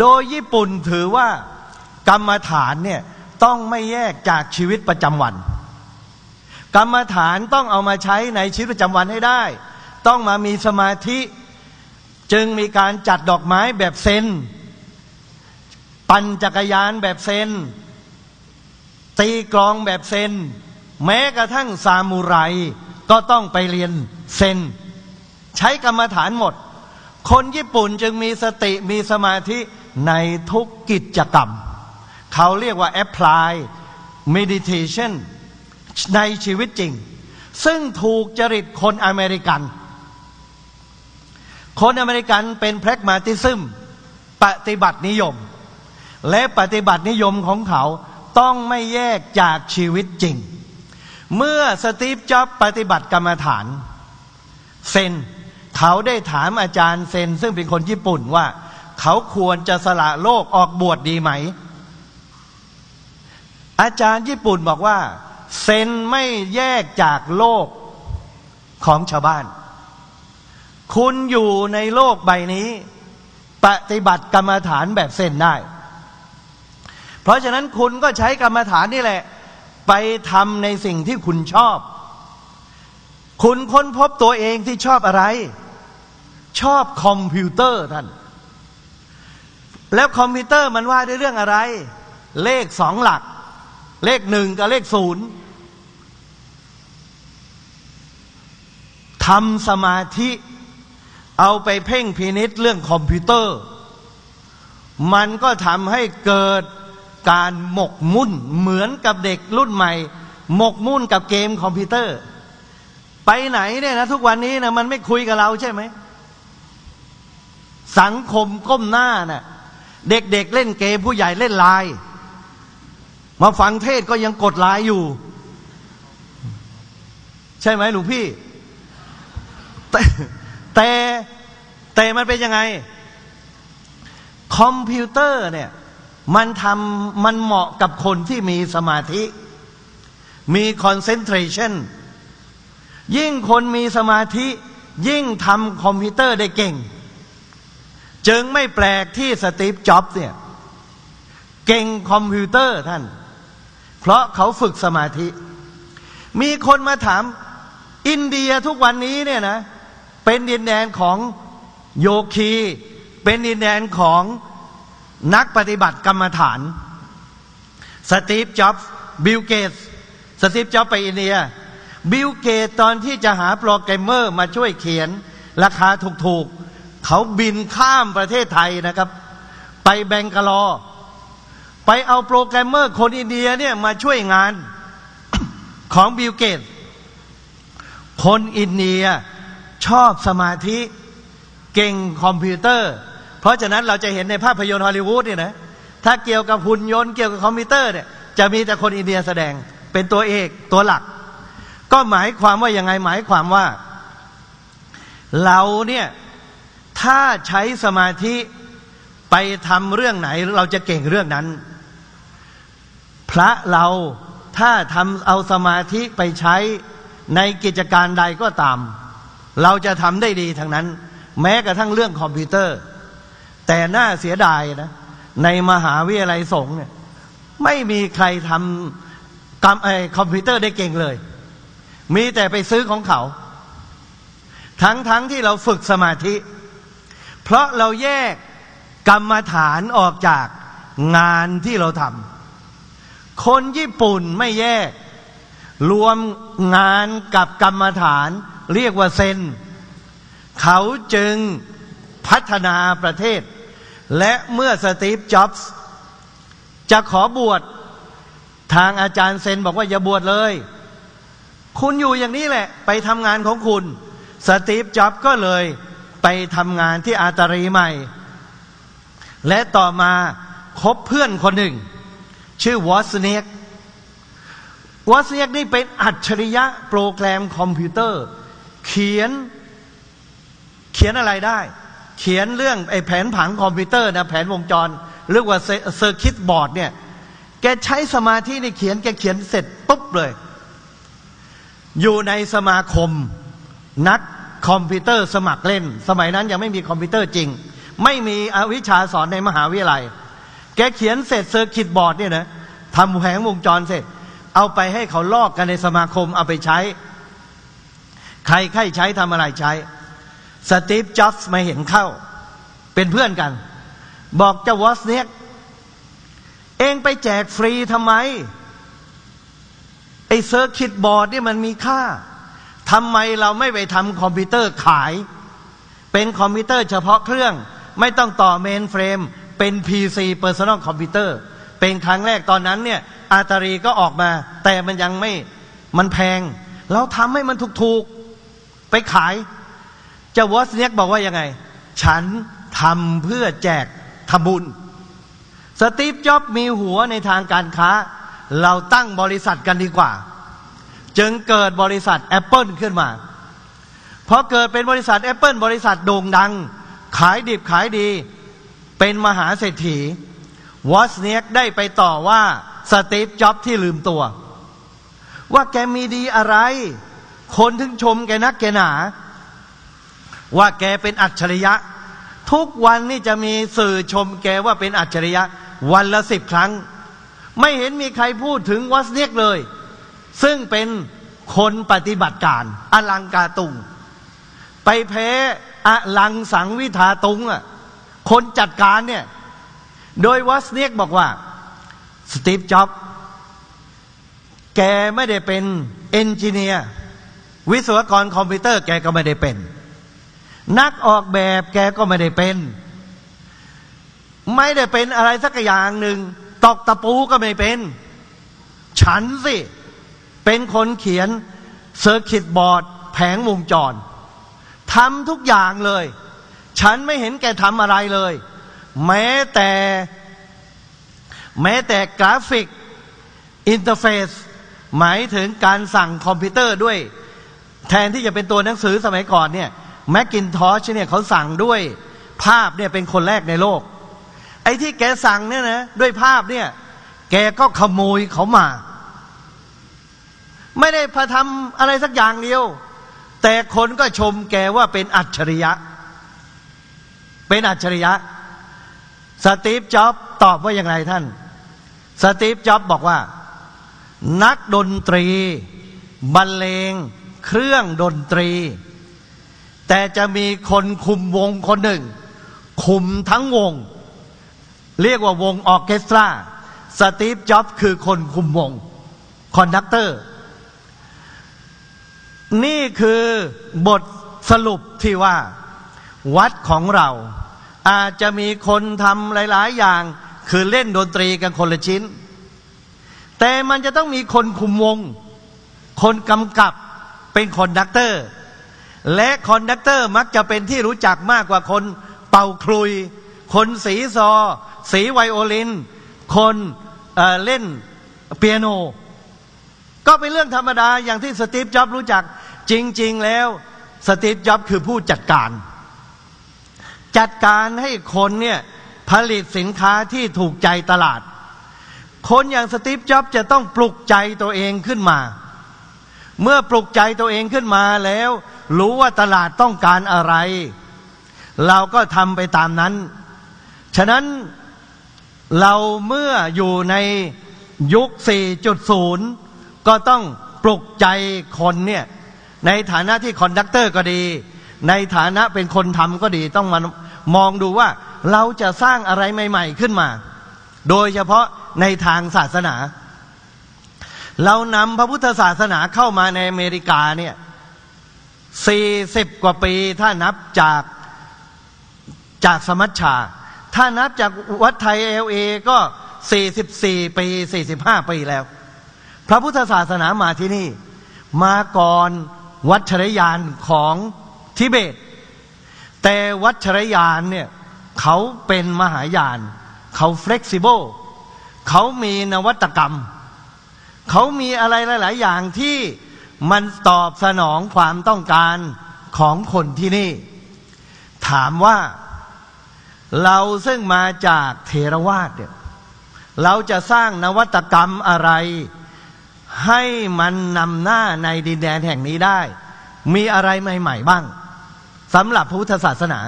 โดยญี่ปุ่นถือว่ากรรมฐานเนี่ยต้องไม่แยกจากชีวิตประจำวัน กรรมฐานต้องเอามาใช้ในชีวิตประจำวันให้ได้ ต้องมามีสมาธิ จึงมีการจัดดอกไม้แบบเซน ปั่นจักรยานแบบเซน ตีกลองแบบเซน แม้กระทั่งซามูไรก็ต้องไปเรียนเซน ใช้กรรมฐานหมด คนญี่ปุ่นจึงมีสติมีสมาธิในทุกกิจกรรม เขาเรียกว่า applied meditation ในชีวิตจริง ซึ่งถูกจริตคนอเมริกัน คนอเมริกันเป็น pragmatism ปฏิบัตินิยม และปฏิบัตินิยมของเขาต้องไม่แยกจากชีวิตจริง เมื่อสตีฟจ็อบปฏิบัติกรรมฐาน เซนเขาได้ถามอาจารย์เซนซึ่งเป็นคนญี่ปุ่นว่า เขาควรจะสละโลกออกบวชดดีไหม อาจารย์ญี่ปุ่นบอกว่า เซนไม่แยกจากโลกของชาวบ้าน คุณอยู่ในโลกใบนี้ ปฏิบัติกรรมฐานแบบเซนได้ เพราะฉะนั้นคุณก็ใช้กรรมฐานนี่แหละ ไปทำในสิ่งที่คุณชอบ คุณค้นพบตัวเองที่ชอบอะไร ชอบคอมพิวเตอร์ท่าน แล้วคอมพิวเตอร์มันว่าด้วยเรื่องอะไร เลขสองหลัก เลขหนึ่งกับเลขศูนย์ทำสมาธิเอาไปเพ่งพินิจเรื่องคอมพิวเตอร์ มันก็ทำให้เกิด การหมกมุ่นเหมือนกับเด็กรุ่นใหม่ หมกมุ่นกับเกมคอมพิวเตอร์ ไปไหนเนี่ยนะทุกวันนี้นะมันไม่คุยกับเราใช่ไหม สังคมก้มหน้าน่ะ เด็กๆ เล่นเกมผู้ใหญ่เล่นไลน์มาฟังเทศก็ยังกดไลน์อยู่ ใช่ไหมหลวงพี่ แต่แต่แต่มันเป็นยังไง คอมพิวเตอร์เนี่ย มันทำมันเหมาะกับคนที่มีสมาธิ มี concentration ยิ่งคนมีสมาธิ ยิ่งทำคอมพิวเตอร์ได้เก่ง จึงไม่แปลกที่สตีฟจ็อบส์เนี่ย เก่งคอมพิวเตอร์ท่าน เพราะเขาฝึกสมาธิ มีคนมาถามอินเดียทุกวันนี้เนี่ยนะ เป็นดินแดนของโยคี เป็นดินแดนของ นักปฏิบัติกรรมฐาน สตีฟ จ็อบส์บิลเกตสตีฟ จ็อบไปอินเดีย บิลเกตตอนที่จะหาโปรแกรมเมอร์มาช่วยเขียน ราคาถูกๆ เขาบินข้ามประเทศไทยนะครับ ไปบังกาลอร์ ไปเอาโปรแกรมเมอร์คนอินเดียเนี่ยมาช่วยงานของบิลเกต คนอินเดียชอบสมาธิเก่งคอมพิวเตอร์ เพราะฉะนั้นเราจะเห็นในภาพยนตร์ฮอลลีวูดเนี่ยนะถ้าเกี่ยวกับหุ่นยนต์เกี่ยวกับคอมพิวเตอร์เนี่ยจะมีแต่คนอินเดียแสดงเป็นตัวเอกตัวหลัก ก็หมายความว่ายังไงหมายความว่า เราเนี่ยถ้าใช้สมาธิไปทำเรื่องไหนเราจะเก่งเรื่องนั้น พระเราถ้าทำเอาสมาธิไปใช้ในกิจการใดก็ตาม เราจะทำได้ดีทั้งนั้น แม้กระทั่งเรื่องคอมพิวเตอร์ แต่น่าเสียดายนะ ในมหาวิทยาลัยสงฆ์เนี่ย ไม่มีใครทำกรรมไอคอมพิวเตอร์ได้เก่งเลย มีแต่ไปซื้อของเขา ทั้งทั้งที่เราฝึกสมาธิ เพราะเราแยกกรรมฐานออกจากงานที่เราทำคนญี่ปุ่นไม่แยก รวมงานกับกรรมฐาน เรียกว่าเซนเขาจึงพัฒนาประเทศ และเมื่อสตีฟจ็อบส์จะขอบวชทางอาจารย์เซนบอกว่าอย่าบวชเลย คุณอยู่อย่างนี้แหละ ไปทำงานของคุณ สตีฟจ็อบก็เลยไปทำงานที่อาตารีใหม่ และต่อมาคบเพื่อนคนหนึ่ง ชื่อวอซเนียกวอซเนียกนี่เป็นอัจฉริยะโปรแกรมคอมพิวเตอร์ เขียนเขียนอะไรได้ เขียนเรื่องไอ้แผนผังคอมพิวเตอร์นะแผนวงจรเรียกว่า circuit board เนี่ยแกใช้สมาธิในเขียนแกเขียนเสร็จปุ๊บเลย อยู่ในสมาคมนักคอมพิวเตอร์สมัครเล่น สมัยนั้นยังไม่มีคอมพิวเตอร์จริง ไม่มีวิชาสอนในมหาวิทยาลัย แกเขียนเสร็จ circuit board เนี่ยนะทำแผงวงจรเสร็จ เอาไปให้เขาลอกกันในสมาคมเอาไปใช้ ใครใครใช้ทำอะไรใช้ สตีฟจ็อบส์มาเห็นเข้า เป็นเพื่อนกัน บอกเจ้าวอซเนียกเองไปแจกฟรีทำไม ไอ้ circuit board นี่มันมีค่าทำไมเราไม่ไปทำคอมพิวเตอร์ขาย เป็นคอมพิวเตอร์เฉพาะเครื่อง ไม่ต้องต่อ mainframe เป็น PC Personal Computer เป็นครั้งแรกตอนนั้นเนี่ย อาตารีก็ออกมา แต่มันยังไม่มันแพง เราทำให้มันถูกๆ ไปขาย เจ้าวอซเนียกบอกว่ายังไง ฉันทำเพื่อแจกทำบุญ สตีฟจ็อบมีหัวในทางการค้า เราตั้งบริษัทกันดีกว่า จึงเกิดบริษัท Apple ขึ้นมาพอเกิดเป็นบริษัท Apple บริษัทโด่งดัง ขายดิบขายดี เป็นมหาเศรษฐีวอสเนียกได้ไปต่อว่าสตีฟจ็อบที่ลืมตัว ว่าแกมีดีอะไร คนถึงชมแกนักแกหนา ว่าแกเป็นอัจฉริยะ ทุกวันนี่จะมีสื่อชมแกว่าเป็นอัจฉริยะ วันละสิบครั้ง ไม่เห็นมีใครพูดถึงวัสเนียกเลย ซึ่งเป็นคนปฏิบัติการ อลังกาตุง ไปแพ้อลังสังวิธาตุงอะคนจัดการเนี่ย โดยวัสเนียกบอกว่า สตีฟจ็อบแกไม่ได้เป็นเอนจิเนียร์วิศวกรคอมพิวเตอร์แกก็ไม่ได้เป็น นักออกแบบแกก็ไม่ได้เป็น ไม่ได้เป็นอะไรสักอย่างหนึ่งตอกตะปูก็ไม่เป็น ฉันสิ เป็นคนเขียน circuit board แผงวงจรทำทุกอย่างเลย ฉันไม่เห็นแกทำอะไรเลย แม้แต่ แม้แต่กราฟิกinterface หมายถึงการสั่งคอมพิวเตอร์ด้วย แทนที่จะเป็นตัวหนังสือสมัยก่อนเนี่ย แมคอินทอชเนี่ยเขาสั่งด้วยภาพเนี่ยเป็นคนแรกในโลก ไอ้ที่แกสั่งเนี่ยนะด้วยภาพเนี่ย แกก็ขโมยเขามา ไม่ได้พาทำอะไรสักอย่างเดียว แต่คนก็ชมแกว่าเป็นอัจฉริยะ เป็นอัจฉริยะ สตีฟจ็อบตอบว่าอย่างไรท่าน สตีฟจ็อบบอกว่า นักดนตรีบรรเลง เครื่องดนตรี แต่จะมีคนคุมวงคนหนึ่ง คุมทั้งวง เรียกว่าวงออเคสตรา สตีฟจ็อบคือคนคุมวง conductor นี่คือบทสรุปที่ว่า วัดของเราอาจจะมีคนทำหลาย ๆ อย่าง คือเล่นดนตรีกันคนละชิ้น แต่มันจะต้องมีคนคุมวง คนกำกับเป็น conductor และ conductor มักจะเป็นที่รู้จักมากกว่าคนเป่าขลุ่ย คนสีซอ สีไวโอลิน คนเล่นเปียโน ก็เป็นเรื่องธรรมดาอย่างที่สตีฟจ็อบรู้จักจริง ๆ แล้วสตีฟจ็อบคือผู้จัดการ จัดการให้คนเนี่ยผลิตสินค้าที่ถูกใจตลาด คนอย่างสตีฟจ็อบจะต้องปลุกใจตัวเองขึ้นมา เมื่อปลุกใจตัวเองขึ้นมาแล้ว รู้ว่าตลาดต้องการอะไร เราก็ทำไปตามนั้น ฉะนั้นเราเมื่ออยู่ในยุค 4.0 ก็ต้องปลุกใจคนเนี่ยในฐานะที่ conductor ก็ดี ในฐานะเป็นคนทำก็ดีต้องมามองดูว่าเราจะสร้างอะไรใหม่ ๆขึ้นมา โดยเฉพาะในทางศาสนา เรานำพระพุทธศาสนาเข้ามาในอเมริกาเนี่ย สี่สิบกว่าปีถ้านับจากจากสมัชชา ถ้านับจากวัดไทยเอลเอก็สี่สิบสี่ปีสี่สิบห้าปีแล้ว พระพุทธศาสนามาที่นี่ มาก่อนวัชรยานของทิเบต แต่วัชรยานเนี่ยเขาเป็นมหายาน เขาเฟล็กซิเบิลเขามีนวัตกรรม เขามีอะไรหลาย ๆ อย่างที่ มันตอบสนองความต้องการของคนที่นี่ ถามว่าเราซึ่งมาจากเทรวาสเนี่ยเราจะสร้างนวัตกรรมอะไร ให้มันนำหน้าในดินแดนแห่งนี้ได้ มีอะไรใหม่ ๆ บ้างสำหรับพุทธศาสนา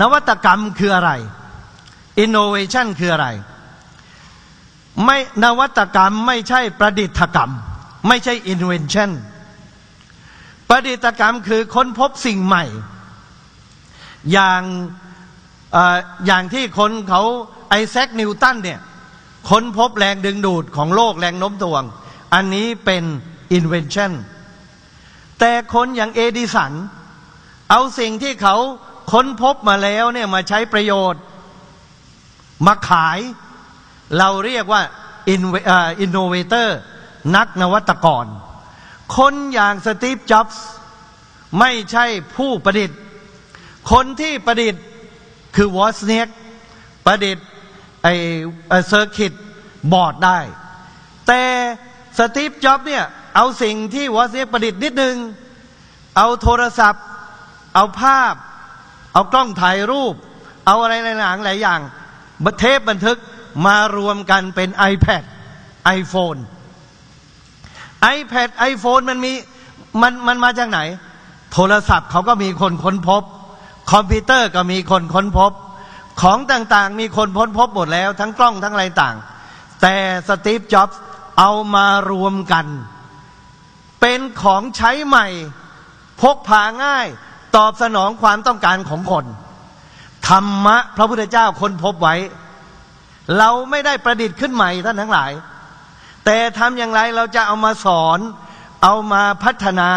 นวัตกรรมคืออะไร innovation คืออะไร ไม่นวัตกรรมไม่ใช่ประดิษฐกรรม ไม่ใช่ invention ประดิษฐกรรมคือค้นพบสิ่งใหม่ อย่างอย่างที่คนเขาไอแซคนิวตันเนี่ยค้นพบแรงดึงดูดของโลกแรงโน้มถ่วง อันนี้เป็น invention แต่คนอย่างเอดิสัน เอาสิ่งที่เขาค้นพบมาแล้วเนี่ยมาใช้ประโยชน์ มาขาย เราเรียกว่า innovator นักนวัตกร คนอย่างสตีฟจ็อบส์ไม่ใช่ผู้ประดิษฐ์ คนที่ประดิษฐ์คือวอซเนียกประดิษฐ์ไอ้ circuit board ได้ แต่สตีฟจ็อบเนี่ยเอาสิ่งที่วอซเนียกประดิษฐ์นิดนึง เอาโทรศัพท์ เอาภาพ เอากล้องถ่ายรูป เอาอะไรหลายหลายอย่างเทปบันทึกมารวมกันเป็น iPad iPhone iPad iPhone มันมีมันมันมาจากไหน โทรศัพท์เขาก็มีคนค้นพบ คอมพิวเตอร์ก็มีคนค้นพบ ของต่างๆ มีคนค้นพบหมดแล้ว ทั้งกล้องทั้งอะไรต่าง แต่สตีฟจ็อบส์เอามารวมกัน เป็นของใช้ใหม่ พกพาง่าย ตอบสนองความต้องการของคน ธรรมะพระพุทธเจ้าค้นพบไว้ เราไม่ได้ประดิษฐ์ขึ้นใหม่ท่านทั้งหลาย แต่ทำอย่างไรเราจะเอามาสอน เอามาพัฒนา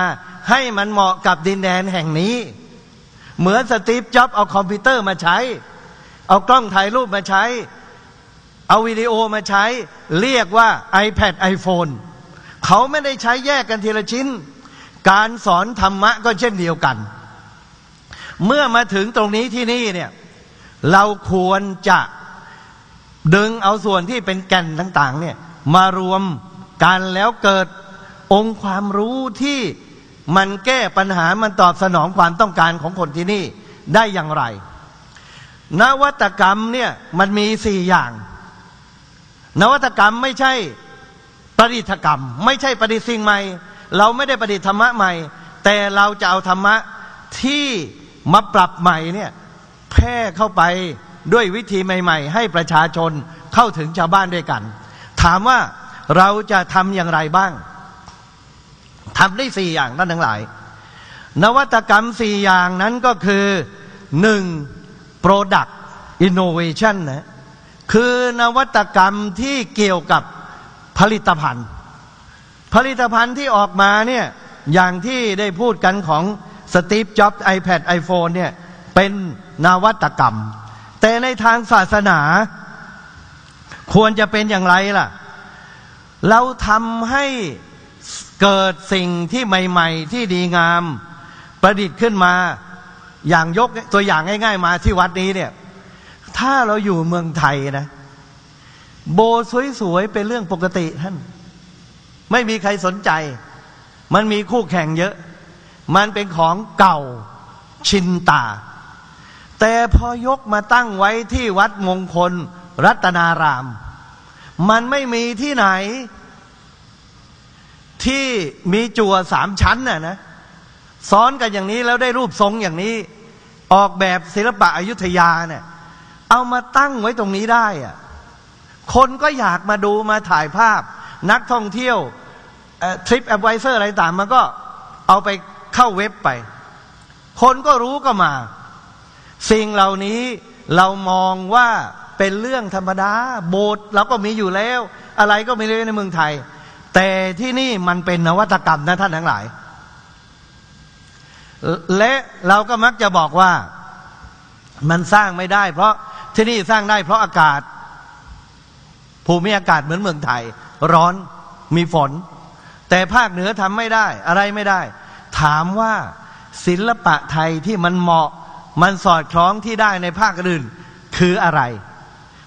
ให้มันเหมาะกับดินแดนแห่งนี้ เหมือนสตีฟจ็อบเอาคอมพิวเตอร์มาใช้ เอากล้องถ่ายรูปมาใช้ เอาวิดีโอมาใช้ เรียกว่า iPad iPhone เขาไม่ได้ใช้แยกกันทีละชิ้น การสอนธรรมะก็เช่นเดียวกัน เมื่อมาถึงตรงนี้ที่นี่เนี่ยเราควรจะดึงเอาส่วนที่เป็นแก่นต่าง ๆ เนี่ย มารวมกันแล้วเกิดองค์ความรู้ที่มันแก้ปัญหามันตอบสนองความต้องการของคนที่นี่ได้อย่างไร นวัตกรรมเนี่ยมันมีสี่อย่าง นวัตกรรมไม่ใช่ประดิษฐกรรม ไม่ใช่ประดิษฐ์สิ่งใหม่ เราไม่ได้ประดิษฐ์ธรรมะใหม่ แต่เราจะเอาธรรมะที่มาปรับใหม่เนี่ยแพร่เข้าไปด้วยวิธีใหม่ ๆ ให้ประชาชนเข้าถึงชาวบ้านด้วยกัน ถามว่าเราจะทำอย่างไรบ้างทำได้สี่อย่างท่นทั้งหลาย นวัตกรรมสี่อย่างนั้นก็คือหนึ่ง product innovation นะคือนวัตกรรมที่เกี่ยวกับผลิตภัณฑ์ ผลิตภัณฑ์ที่ออกมาเนี่ยอย่างที่ได้พูดกันของสตีฟจ็อบส์ iPad iPhone เนี่ยเป็นนวัตกรรม แต่ในทางศาสนา ควรจะเป็นอย่างไรล่ะ เราทำให้เกิดสิ่งที่ใหม่ ๆ ที่ดีงามประดิษฐ์ขึ้นมา อย่างยกตัวอย่างง่าย ๆ มาที่วัดนี้เนี่ย ถ้าเราอยู่เมืองไทยนะ โบสวยๆเป็นเรื่องปกติท่าน ไม่มีใครสนใจ มันมีคู่แข่งเยอะ มันเป็นของเก่าชินตา แต่พอยกมาตั้งไว้ที่วัดมงคล รัตนาราม มันไม่มีที่ไหน ที่มีจั่วสามชั้นน่ะนะซ้อนกันอย่างนี้แล้วได้รูปทรงอย่างนี้ ออกแบบศิลปะอายุทยาเนี่ย เอามาตั้งไว้ตรงนี้ได้อะคนก็อยากมาดูมาถ่ายภาพ นักท่องเที่ยวทริปแอดไวเซอร์อะไรต่างมันก็เอาไปเข้าเว็บไป คนก็รู้ก็มา สิ่งเหล่านี้เรามองว่า เป็นเรื่องธรรมดา โบสถ์เราก็มีอยู่แล้ว อะไรก็มีเลยในเมืองไทย แต่ที่นี่มันเป็นนวัตกรรมนะท่านทั้งหลาย และเราก็มักจะบอกว่ามันสร้างไม่ได้ เพราะที่นี่สร้างได้เพราะอากาศ ภูมิอากาศเหมือนเมืองไทย ร้อนมีฝน แต่ภาคเหนือทำไม่ได้ อะไรไม่ได้ ถามว่าศิลปะไทยที่มันเหมาะ มันสอดคล้องที่ได้ในภาคอื่น คืออะไร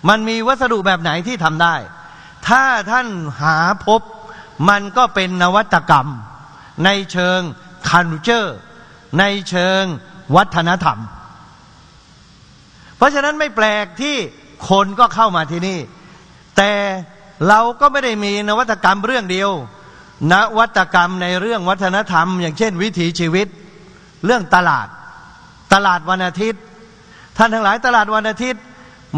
มันมีวัสดุแบบไหนที่ทำได้ ถ้าท่านหาพบ มันก็เป็นนวัตกรรม ในเชิงคันเจอร์ ในเชิงวัฒนธรรม เพราะฉะนั้นไม่แปลกที่คนก็เข้ามาที่นี่ แต่เราก็ไม่ได้มีนวัตกรรมเรื่องเดียวนวัตกรรมในเรื่องวัฒนธรรม อย่างเช่น วิถีชีวิต เรื่องตลาด ตลาดวันอาทิตย์ ท่านทั้งหลายตลาดวันอาทิตย์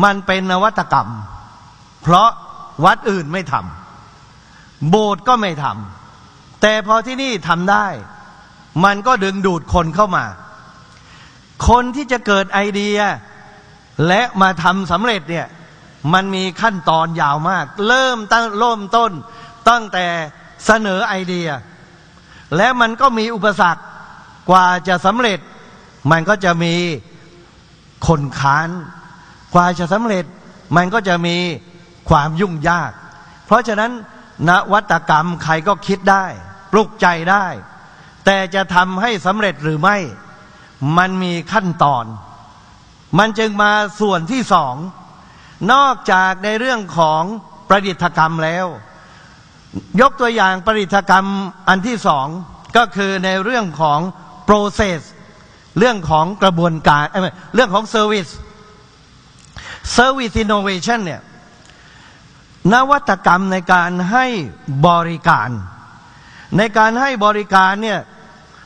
มันเป็นนวัตกรรม เพราะวัดอื่นไม่ทำโบสถ์ก็ไม่ทำแต่พอที่นี่ทำได้ มันก็ดึงดูดคนเข้ามา คนที่จะเกิดไอเดีย และมาทำสำเร็จเนี่ย มันมีขั้นตอนยาวมาก เริ่มตั้งเริ่มต้น ตั้งแต่เสนอไอเดีย และมันก็มีอุปสรรคกว่าจะสำเร็จ มันก็จะมีคนค้าน กว่าจะสำเร็จมันก็จะมีความยุ่งยาก เพราะฉะนั้นนวัตกรรมใครก็คิดได้ ปลุกใจได้ แต่จะทำให้สำเร็จหรือไม่ มันมีขั้นตอน มันจึงมาส่วนที่สอง นอกจากในเรื่องของประดิษฐกรรมแล้ว ยกตัวอย่างประดิษฐกรรมอันที่สองก็คือในเรื่องของ process เรื่องของกระบวนการเรื่องของ service service innovation เนี่ยนวัตกรรมในการให้บริการ ในการให้บริการเนี่ย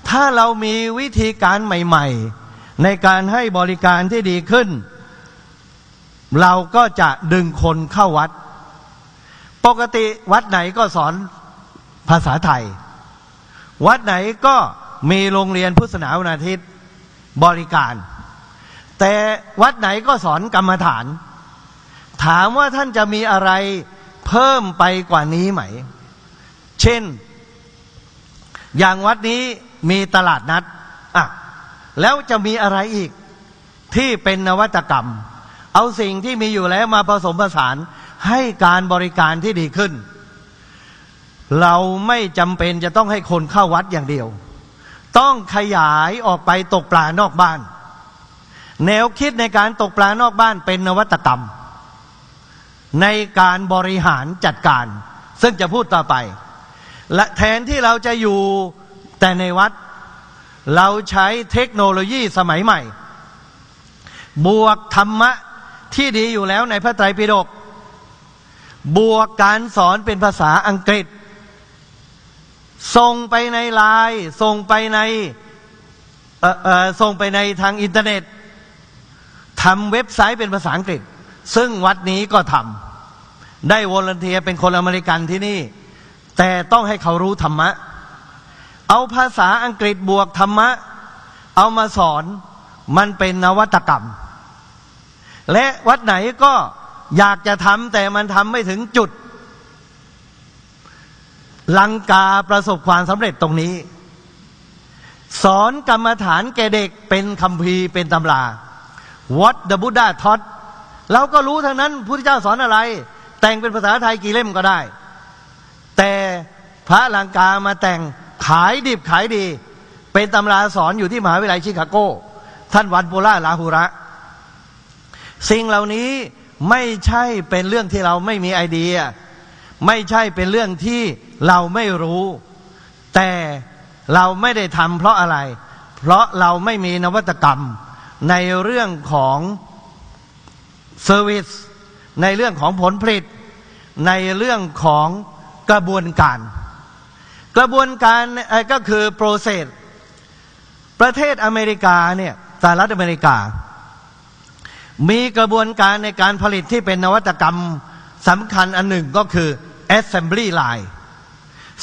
ถ้าเรามีวิธีการใหม่ ๆ ในการให้บริการที่ดีขึ้น เราก็จะดึงคนเข้าวัด ปกติวัดไหนก็สอนภาษาไทย วัดไหนก็มีโรงเรียนพุทธศาสนาวันอาทิตย์บริการ แต่วัดไหนก็สอนกรรมฐาน ถามว่าท่านจะมีอะไรเพิ่มไปกว่านี้ไหม เช่น อย่างวัดนี้มีตลาดนัดอะแล้วจะมีอะไรอีกที่เป็นนวัตกรรม เอาสิ่งที่มีอยู่แล้วมาผสมผสานให้การบริการที่ดีขึ้น เราไม่จำเป็นจะต้องให้คนเข้าวัดอย่างเดียว ต้องขยายออกไปตกปลานอกบ้าน แนวคิดในการตกปลานอกบ้านเป็นนวัตกรรม ในการบริหารจัดการ ซึ่งจะพูดต่อไป และแทนที่เราจะอยู่แต่ในวัด เราใช้เทคโนโลยีสมัยใหม่ บวกธรรมะที่ดีอยู่แล้วในพระไตรปิฎกบวกการสอนเป็นภาษาอังกฤษ ส่งไปในไลน์ส่งไปในเออเออส่งไปในทางอินเทอร์เน็ต ทำเว็บไซต์เป็นภาษาอังกฤษ ซึ่งวัดนี้ก็ทำได้ volunteer เป็นคนอเมริกันที่นี่ แต่ต้องให้เขารู้ธรรมะ เอาภาษาอังกฤษบวกธรรมะ เอามาสอนมันเป็นนวัตกรรม และวัดไหนก็อยากจะทำแต่มันทำไม่ถึงจุด ลังกาประสบความสำเร็จตรงนี้ สอนกรรมฐานแก่เด็กเป็นคัมภีร์เป็นตำรา What the Buddha taught เราก็รู้ทั้งนั้นพุทธเจ้าสอนอะไร แต่งเป็นภาษาไทยกี่เล่มก็ได้ แต่พระลังกามาแต่งขายดิบขายดี เป็นตำราสอนอยู่ที่มหาวิทยาลัยชิคาโก ท่านวันโปล่าลาหุระ สิ่งเหล่านี้ไม่ใช่เป็นเรื่องที่เราไม่มีไอเดีย ไม่ใช่เป็นเรื่องที่เราไม่รู้ แต่เราไม่ได้ทำเพราะอะไร เพราะเราไม่มีนวัตกรรม ในเรื่องของ service ในเรื่องของผลผลิต ในเรื่องของกระบวนการ กระบวนการก็คือ process ประเทศอเมริกาเนี่ยสหรัฐอเมริกา มีกระบวนการในการผลิตที่เป็นนวัตกรรมสำคัญอันหนึ่งก็คือ assembly line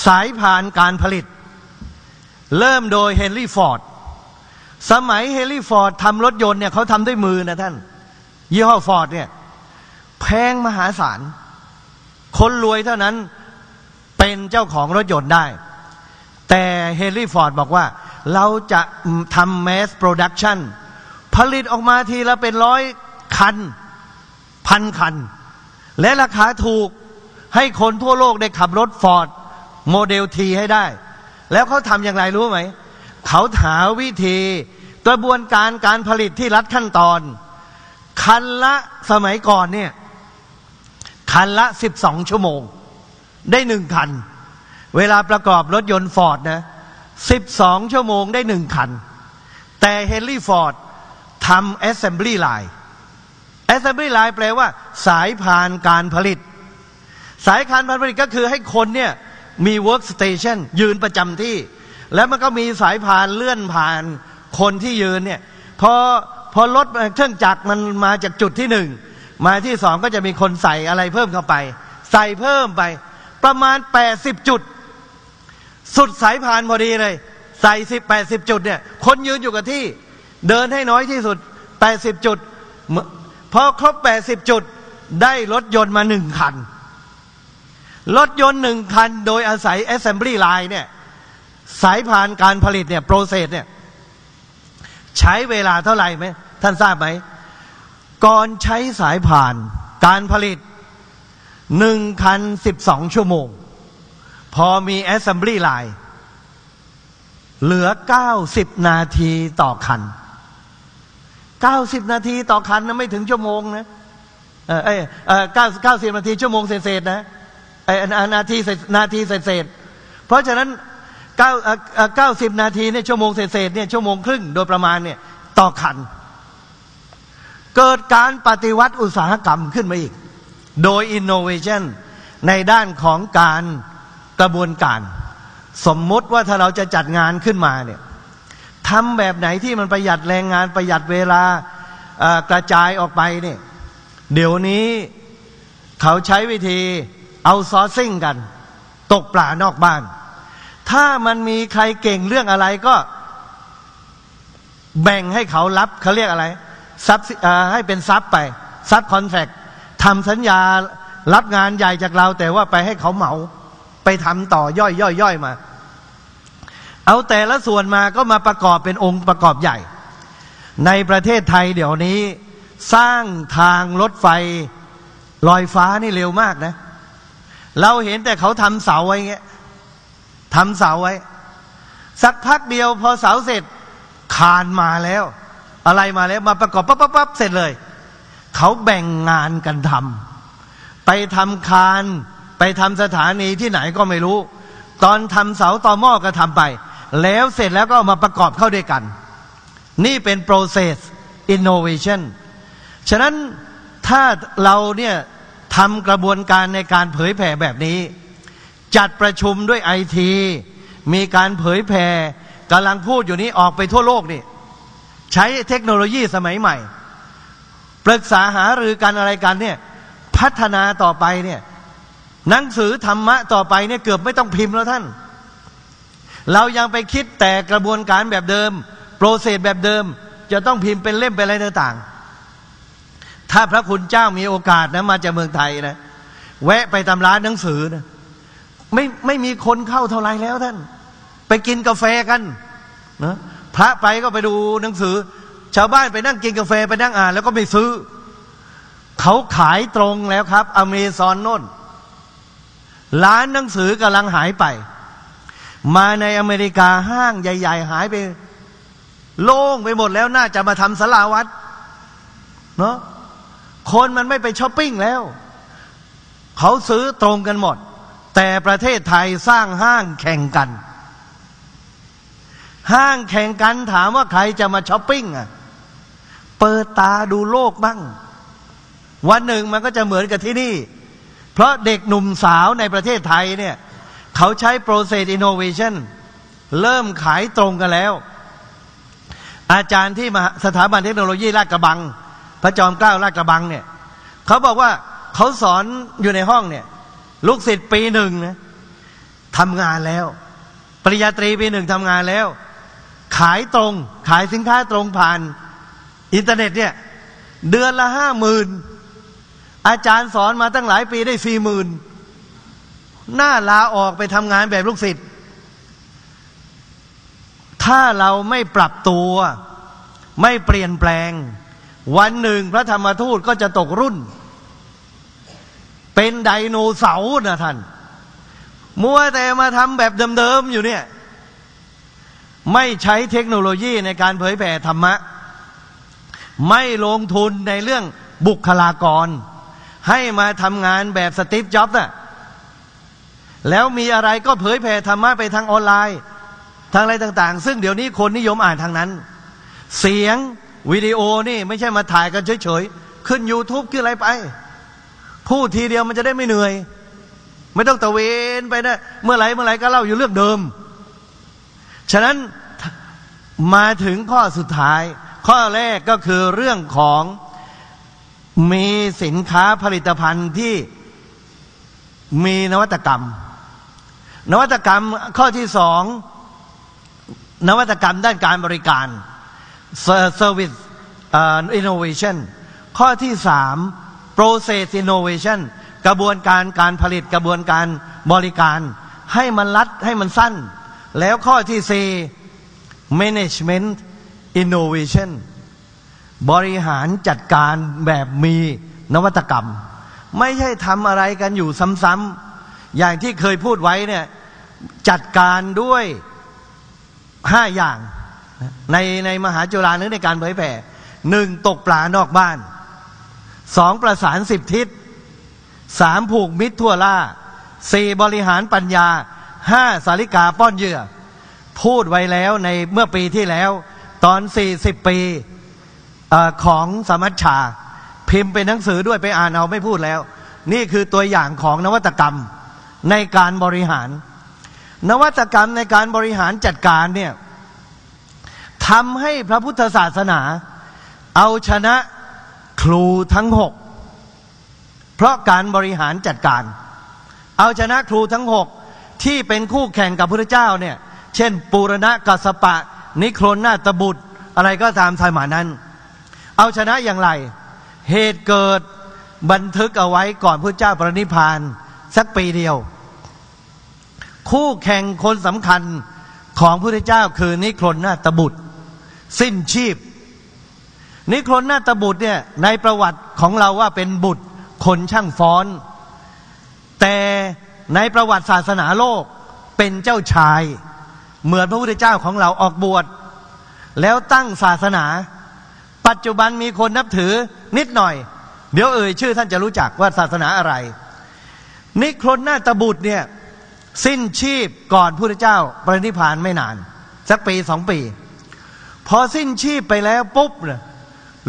สายพานการผลิต เริ่มโดยเฮนรี่ฟอร์ด สมัยเฮนรี่ฟอร์ดทำรถยนต์เนี่ยเขาทำด้วยมือนะท่าน ยี่ห้อฟอร์ดเนี่ยแพงมหาศาล คนรวยเท่านั้นเป็นเจ้าของรถยนต์ได้ แต่เฮนรี่ฟอร์ดบอกว่า เราจะทำ mass production ผลิตออกมาทีละเป็นร้อยคัน พันคัน และราคาถูกให้คนทั่วโลกได้ขับรถฟอร์ด Model T ให้ได้ แล้วเขาทำอย่างไรรู้ไหมเขาหาวิธี กระบวนการการผลิตที่รัดขั้นตอน คันละสมัยก่อนเนี่ย คันละสิบสองชั่วโมง ได้หนึ่งคัน เวลาประกอบรถยนต์ฟอร์ดนะสิบสองชั่วโมงได้หนึ่งคัน แต่เฮนรี่ฟอร์ดทำ assembly line assembly line แปลว่า สายพานการผลิต สายการผลิตก็คือให้คนเนี่ยมี work station ยืนประจำที่ แล้วมันก็มีสายพานเลื่อนผ่านคนที่ยืนเนี่ยพอพอรถเครื่องจักรมันมาจากจุดที่หนึ่งมาที่สองก็จะมีคนใส่อะไรเพิ่มเข้าไป ใส่เพิ่มไป ประมาณ80จุด สุดสายพานพอดีเลย ใส่สิบแปดสิบจุดเนี่ย คนยืนอยู่กับที่ เดินให้น้อยที่สุด80จุดเมื่อพอครบ80จุดได้รถยนต์มาหนึ่งคัน รถยนต์หนึ่งคัน โดยอาศัย assembly line เนี่ย สายพานการผลิตเนี่ยโปรเซสเนี่ยใช้เวลาเท่าไหร่ไหมท่านทราบไหม ก่อนใช้สายพานการผลิตหนึ่งคันสิบสองชั่วโมง พอมี assembly line เหลือเก้าสิบนาทีต่อคันเก้าสิบนาทีต่อคันนะไม่ถึงชั่วโมงนะเออเออเก้าเก้าสิบนาทีชั่วโมงเศษๆนะไอนาทีเศษนาทีเศษๆเพราะฉะนั้น เก้าเก้าสิบนาทีเนี่ยชั่วโมงเศษเนี่ยชั่วโมงครึ่งโดยประมาณเนี่ยต่อคัน เกิดการปฏิวัติอุตสาหกรรมขึ้นมาอีก โดย innovation ในด้านของการกระบวนการ สมมติว่าถ้าเราจะจัดงานขึ้นมาเนี่ยทำแบบไหนที่มันประหยัดแรงงานประหยัดเวลากระจายออกไปเนี่ยเดี๋ยวนี้เขาใช้วิธีเอาซอร์ซิ่งกัน ตกปลานอกบ้าน ถ้ามันมีใครเก่งเรื่องอะไรก็แบ่งให้เขารับเขาเรียกอะไรซับให้เป็นซับไปซับคอนแทคทำสัญญารับงานใหญ่จากเรา แต่ว่าไปให้เขาเหมา ไปทำต่อย่อยย่อยย่อยมา เอาแต่ละส่วนมาก็มาประกอบเป็นองค์ประกอบใหญ่ ในประเทศไทยเดี๋ยวนี้ สร้างทางรถไฟลอยฟ้านี่เร็วมากนะ เราเห็นแต่เขาทำเสาไว้เงี้ย ทำเสาไว้ สักพักเดียวพอเสาเสร็จคานมาแล้ว อะไรมาแล้วมาประกอบปั๊บปั๊บปั๊บเสร็จเลย เขาแบ่งงานกันทำไปทำคานไปทำสถานีที่ไหนก็ไม่รู้ ตอนทำเสาต่อหม้อก็ทำไป แล้วเสร็จแล้วก็เอามาประกอบเข้าด้วยกัน นี่เป็น process innovation ฉะนั้นถ้าเราเนี่ยทำกระบวนการในการเผยแผ่แบบนี้ จัดประชุมด้วยไอที มีการเผยแผ่กำลังพูดอยู่นี้ออกไปทั่วโลกนี่ ใช้เทคโนโลยีสมัยใหม่ ปรึกษาหารือกันอะไรกันเนี่ย พัฒนาต่อไปเนี่ย หนังสือธรรมะต่อไปเนี่ยเกือบไม่ต้องพิมพ์แล้วท่าน เรายังไปคิดแต่กระบวนการแบบเดิม โปรเซสแบบเดิม จะต้องพิมพ์เป็นเล่มเป็นอะไรต่างๆ ถ้าพระคุณเจ้ามีโอกาสนะมาจากเมืองไทยนะ แวะไปตำร้านหนังสือนะ ไม่ไม่มีคนเข้าเท่าไรแล้วท่าน ไปกินกาแฟกันนะพระไปก็ไปดูหนังสือ ชาวบ้านไปนั่งกินกาแฟไปนั่งอ่าน แล้วก็ไม่ซื้อ เขาขายตรงแล้วครับ อเมซอนโน่นร้านหนังสือกำลังหายไป มาในอเมริกาห้างใหญ่ ๆ หายไป โล่งไปหมดแล้วน่าจะมาทำสลาวัดเนาะคนมันไม่ไปช้อปปิ้งแล้ว เขาซื้อตรงกันหมด แต่ประเทศไทยสร้างห้างแข่งกัน ห้างแข่งกันถามว่าใครจะมาช้อปปิ้งอะ เปิดตาดูโลกบ้าง วันหนึ่งมันก็จะเหมือนกับที่นี่ เพราะเด็กหนุ่มสาวในประเทศไทยเนี่ย เขาใช้ process innovation เริ่มขายตรงกันแล้ว อาจารย์ที่มาสถาบันเทคโนโลยีลาดกระบัง พระจอมเกล้าลาดกระบังเนี่ย เขาบอกว่าเขาสอนอยู่ในห้องเนี่ย ลูกศิษย์ปีหนึ่งนะทำงานแล้ว ปริญญาตรีปีหนึ่งทำงานแล้ว ขายตรง ขายสินค้าตรงผ่าน อินเทอร์เน็ตเนี่ย เดือนละห้าหมื่นอาจารย์สอนมาตั้งหลายปีได้สี่หมื่นหน้าลาออกไปทำงานแบบลูกศิษย์ ถ้าเราไม่ปรับตัว ไม่เปลี่ยนแปลง วันหนึ่งพระธรรมทูตก็จะตกรุ่น เป็นไดโนเสาร์นะท่าน มัวแต่มาทำแบบเดิมๆอยู่เนี่ย ไม่ใช้เทคโนโลยีในการเผยแผ่ธรรมะ ไม่ลงทุนในเรื่องบุคลากร ให้มาทำงานแบบสตีฟจ็อบส์น่ะแล้วมีอะไรก็เผยแผ่ธรรมะไปทางออนไลน์ทางอะไรต่างๆ ซึ่งเดี๋ยวนี้คนนิยมอ่านทางนั้น เสียงวิดีโอนี่ไม่ใช่มาถ่ายกันเฉยๆ ขึ้น YouTube ขึ้นอะไรไป พูดทีเดียวมันจะได้ไม่เหนื่อย ไม่ต้องตะเวนไปนะเมื่อไหร่เมื่อไหร่ก็เล่าอยู่เรื่องเดิม ฉะนั้นมาถึงข้อสุดท้าย ข้อแรกก็คือเรื่องของมีสินค้าผลิตภัณฑ์ที่มีนวัตกรรม นวัตกรรมข้อที่สองนวัตกรรมด้านการบริการ service innovation ข้อที่สาม process innovation กระบวนการการผลิตกระบวนการบริการ ให้มันรัดให้มันสั้น แล้วข้อที่สี่ management innovation บริหารจัดการแบบมีนวัตกรรม ไม่ใช่ทำอะไรกันอยู่ซ้ำๆอย่างที่เคยพูดไว้เนี่ยจัดการด้วยห้าอย่างในในมหาจุฬาเนื้อในการเผยแผ่หนึ่งตกปลานอกบ้าน สองประสานสิบทิศสามผูกมิตรทั่วล่าสี่บริหารปัญญาห้าสาริกาป้อนเหยื่อ พูดไว้แล้วในเมื่อปีที่แล้ว ตอนสี่สิบปีอของสมัชชา พิมพ์เป็นหนังสือด้วยไปอ่านเอาไม่พูดแล้ว นี่คือตัวอย่างของนวัตกรรมในการบริหาร นวัตกรรมในการบริหารจัดการเนี่ยทำให้พระพุทธศาสนา เอาชนะ ครูทั้งหกเพราะการบริหารจัดการ เอาชนะครูทั้งหกที่เป็นคู่แข่งกับพระเจ้าเนี่ย เช่น ปูรณะกัสปะ นิโครนนาตบุตร อะไรก็ตามสมัยนั้น เอาชนะอย่างไร เหตุเกิดบันทึกเอาไว้ก่อนพระเจ้าประนิพานสักปีเดียว คู่แข่งคนสำคัญของพระเจ้าคือนิโครนนาตบุตร สิ้นชีพ นิโครนนาตบุตรเนี่ยในประวัติของเราว่าเป็นบุตรคนช่างฟ้อน แต่ในประวัติศาสนาโลกเป็นเจ้าชาย เหมือนพระพุทธเจ้าของเราออกบวช แล้วตั้งศาสนา ปัจจุบันมีคนนับถือนิดหน่อย เดี๋ยวเอ่ยชื่อท่านจะรู้จักว่าศาสนาอะไร นิครนนาตบุตรเนี่ยสิ้นชีพก่อนพระเจ้าปรินิพานไม่นาน สักปีสองปี พอสิ้นชีพไปแล้วปุ๊บเนี่ย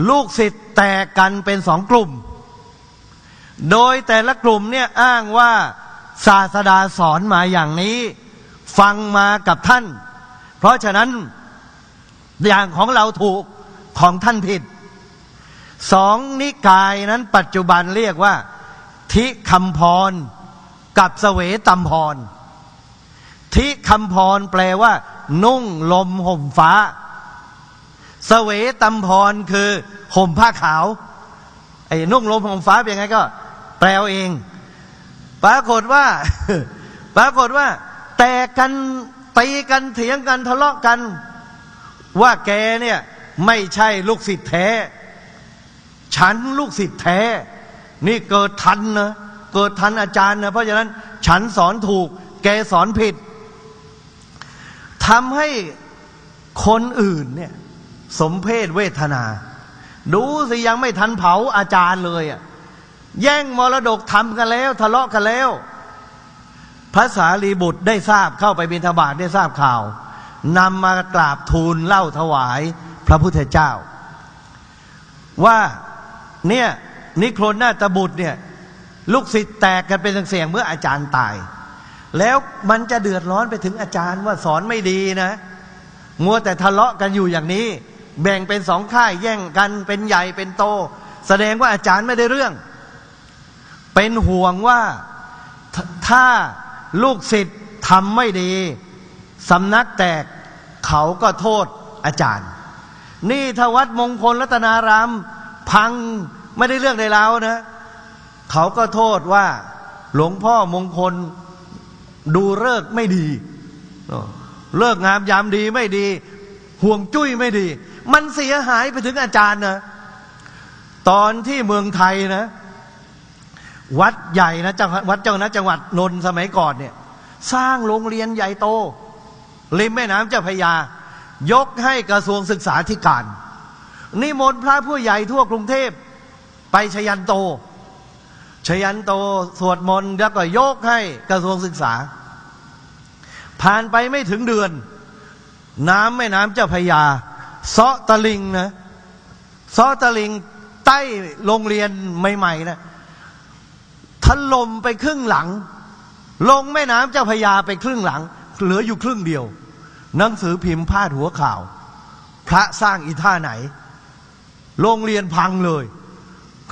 ลูกศิษย์แตกกันเป็นสองกลุ่ม โดยแต่ละกลุ่มเนี่ยอ้างว่าศาสดาสอนมาอย่างนี้ ฟังมากับท่าน เพราะฉะนั้นอย่างของเราถูกของท่านผิด สองนิกายนั้นปัจจุบันเรียกว่า ทิคำพร กับเสวตำพร ทิคำพรแปลว่า นุ่งลมห่มฟ้า เสวตำพรคือห่มผ้าขาว ไอ้นุ่งลมห่มฟ้าเป็นไงก็ แปลเอง ปรากฏว่า ปรากฏว่า แตกกันตีกันเถียงกันทะเลาะกัน ว่าแกเนี่ยไม่ใช่ลูกศิษย์แท้ ฉันลูกศิษย์แท้ นี่เกิดทันนะเกิดทันอาจารย์นะเพราะฉะนั้นฉันสอนถูก แกสอนผิดทำให้คนอื่นเนี่ย สมเพศเวทนา ดูสิยังไม่ทันเผาอาจารย์เลยอะแย่งมรดกทำกันแล้ว ทะเลาะกันแล้วพระสารีบุตรได้ทราบเข้าไปบิณฑบาตได้ทราบข่าวนำมากราบทูลเล่าถวายพระพุทธเจ้า ว่าเนี่ยนิโครนนาตบุตรเนี่ยลูกศิษย์แตกกันเป็นเสียงเมื่ออาจารย์ตาย แล้วมันจะเดือดร้อนไปถึงอาจารย์ว่าสอนไม่ดีนะ มัวแต่ทะเลาะกันอยู่อย่างนี้ แบ่งเป็นสองค่ายแย่งกันเป็นใหญ่เป็นโต แสดงว่าอาจารย์ไม่ได้เรื่อง เป็นห่วงว่าถ้าลูกศิษย์ทำไม่ดีสำนักแตกเขาก็โทษอาจารย์ นี่ถ้าวัดมงคลรัตนาราม พังไม่ได้เรื่องในเรานะเขาก็โทษว่าหลวงพ่อมงคลดูเลิกไม่ดี เลิกงามยามดีไม่ดี ห่วงจุ้ยไม่ดี มันเสียหายไปถึงอาจารย์นะตอนที่เมืองไทยนะ วัดใหญ่นะจังวัดเจ้านะจังหวัดนนท์สมัยก่อนเนี่ย สร้างโรงเรียนใหญ่โตริมแม่น้ำเจ้าพยา ยกให้กระทรวงศึกษาธิการ นิมนต์พระผู้ใหญ่ทั่วกรุงเทพไปชยันโต ชยันโตสวดมนต์แล้วก็ยกให้กระทรวงศึกษา ผ่านไปไม่ถึงเดือน น้ำแม่น้ำเจ้าพยา ซาะตะลิงนะซาะตะลิงใต้โรงเรียนใหม่ๆนะถล่มไปครึ่งหลัง ลงแม่น้ำเจ้าพยาไปครึ่งหลัง เหลืออยู่ครึ่งเดียว หนังสือพิมพ์พาดหัวข่าว พระสร้างอีท่าไหน โรงเรียนพังเลย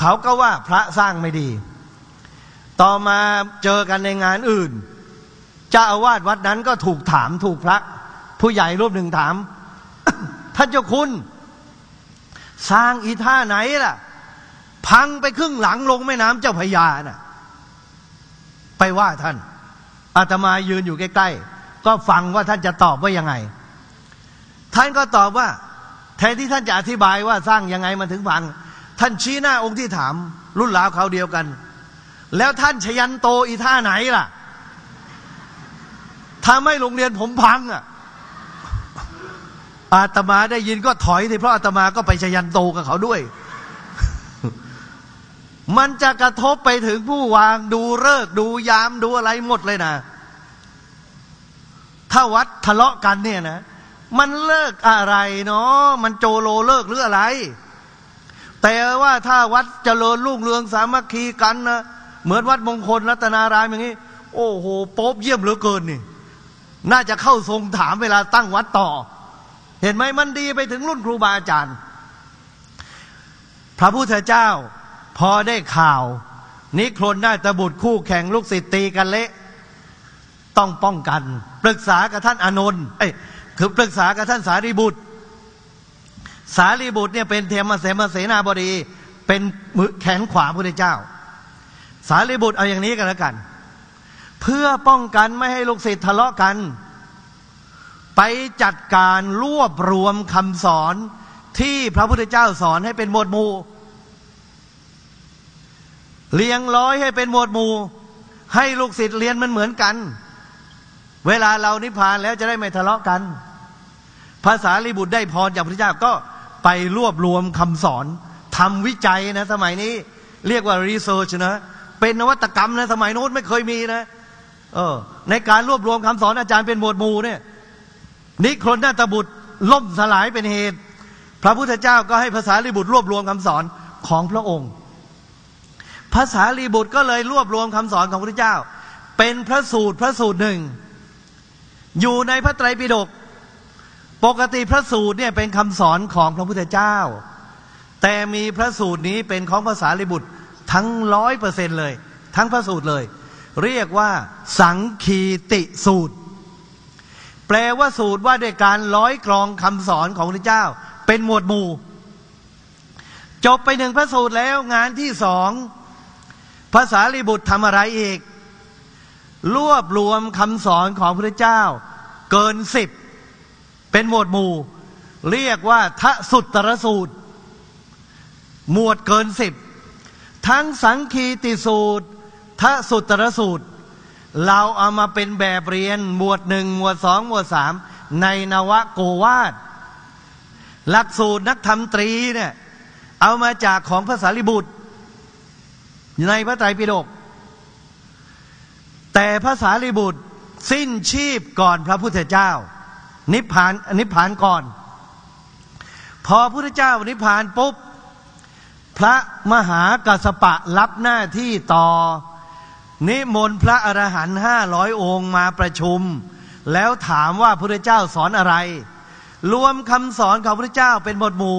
เขาก็ว่าพระสร้างไม่ดี ต่อมาเจอกันในงานอื่นเจ้าอาวาสวัดนั้นก็ถูกถามถูกพระ ผู้ใหญ่รูปหนึ่งถาม ท่านเจ้าคุณ สร้างอีท่าไหนล่ะ พังไปครึ่งหลังลงแม่น้ำเจ้าพยาน่ะ ไปว่าท่านอาตมายืนอยู่ใกล้ๆ ก็ฟังว่าท่านจะตอบว่ายังไง ท่านก็ตอบว่า แทนที่ท่านจะอธิบายว่าสร้างยังไงมาถึงพัง ท่านชี้หน้าองค์ที่ถาม รุ่นราวเขาเดียวกัน แล้วท่านชยันโตอีท่าไหนล่ะถ้าไม่โรงเรียนผมพังอะ อาตมาได้ยินก็ถอยทีเพราะอาตมาก็ไปชยันโตกับเขาด้วย มันจะกระทบไปถึงผู้วางดูเลิกดูยามดูอะไรหมดเลยนะ ถ้าวัดทะเลาะกันเนี่ยนะ มันเลิกอะไรเนาะมันโจโลเลิกหรืออะไร แต่ว่าถ้าวัดเจริญรุ่งเรืองสามัคคีกันนะเหมือนวัดมงคลรัตนารามอย่างนี้ โอ้โหโป๊บเยี่ยมเหลือเกินนี่ น่าจะเข้าทรงถามเวลาตั้งวัดต่อ เห็นไหมมันดีไปถึงรุ่นครูบาอาจารย์ พระพุทธเจ้าพอได้ข่าว นิครนนาตบุตรคู่แข่งลูกศิษย์ตีกันเละ ต้องป้องกัน ปรึกษากับท่านอนนท์เอ้ยคือปรึกษากับท่านสารีบุตร สารีบุตรเนี่ยเป็นเทมเสมาเสนาบดีเป็นมือแขนขวาพระเจ้า สารีบุตรเอาอย่างนี้กันแล้วกัน เพื่อป้องกันไม่ให้ลูกศิษย์ทะเลาะกัน ไปจัดการรวบรวมคำสอนที่พระพุทธเจ้าสอนให้เป็นหมวดหมู่เลียงร้อยให้เป็นหมวดหมู่ ให้ลูกศิษย์เรียนมันเหมือนกัน เวลาเรานิพพานแล้วจะได้ไม่ทะเลาะกัน ภาษาลิบุตรได้พรจากพระเจ้าก็ไปรวบรวมคำสอนทำวิจัยนะ สมัยนี้เรียกว่ารีเสิร์ชนะ เป็นนวัตกรรมนะ สมัยโน้นไม่เคยมีนะ เออ ในการรวบรวมคำสอนอาจารย์เป็นหมวดหมู่เนี่ย นิครนนาตบุตรล่มสลายเป็นเหตุ พระพุทธเจ้าก็ให้ภาษาลิบุตรรวบรวมคำสอนของพระองค์ ภาษาลีบุตรก็เลยรวบรวมคำสอนของพระเจ้า เป็นพระสูตรพระสูตรหนึ่ง อยู่ในพระไตรปิฎกปกติพระสูตรเนี่ยเป็นคำสอนของพระพุทธเจ้า แต่มีพระสูตรนี้เป็นของภาษาลิบุตรทั้งร้อยเปอร์เซ็นเลย ทั้งพระสูตรเลย เรียกว่าสังคีติสูตร ลว่าสูตรว่าด้วยการร้อยกรองคำสอนของพระเจ้า เป็นหมวดหมู่ จบไปหนึ่งพระสูตรแล้วงานที่สองภาษาลิบุตรทำอะไรอีก รวบรวมคำสอนของพระเจ้า เกินสิบเป็นหมวดหมู่ เรียกว่าทะสุตตรสูตร หมวดเกินสิบทั้งสังคีติสูตรทะสุตรสูตร เราเอามาเป็นแบบเรียน หมวดหนึ่งหมวดสองหมวดสามในนวโกวาดหลักสูตรนักธรรมตรีเนี่ยเอามาจากของภาษาลิบุตร ในพระไตรปิฎกแต่ภาษาลิบุตรสิ้นชีพก่อนพระพุทธเจ้า นิพพานนิพพานก่อน พอพระพุทธเจ้านิพพานปุ๊บ พระมหากัสปะรับหน้าที่ต่อ นิมนต์พระอรหันต์ห้าร้อยองค์มาประชุม แล้วถามว่าพระเจ้าสอนอะไร รวมคำสอนของพระเจ้าเป็นบทหมู่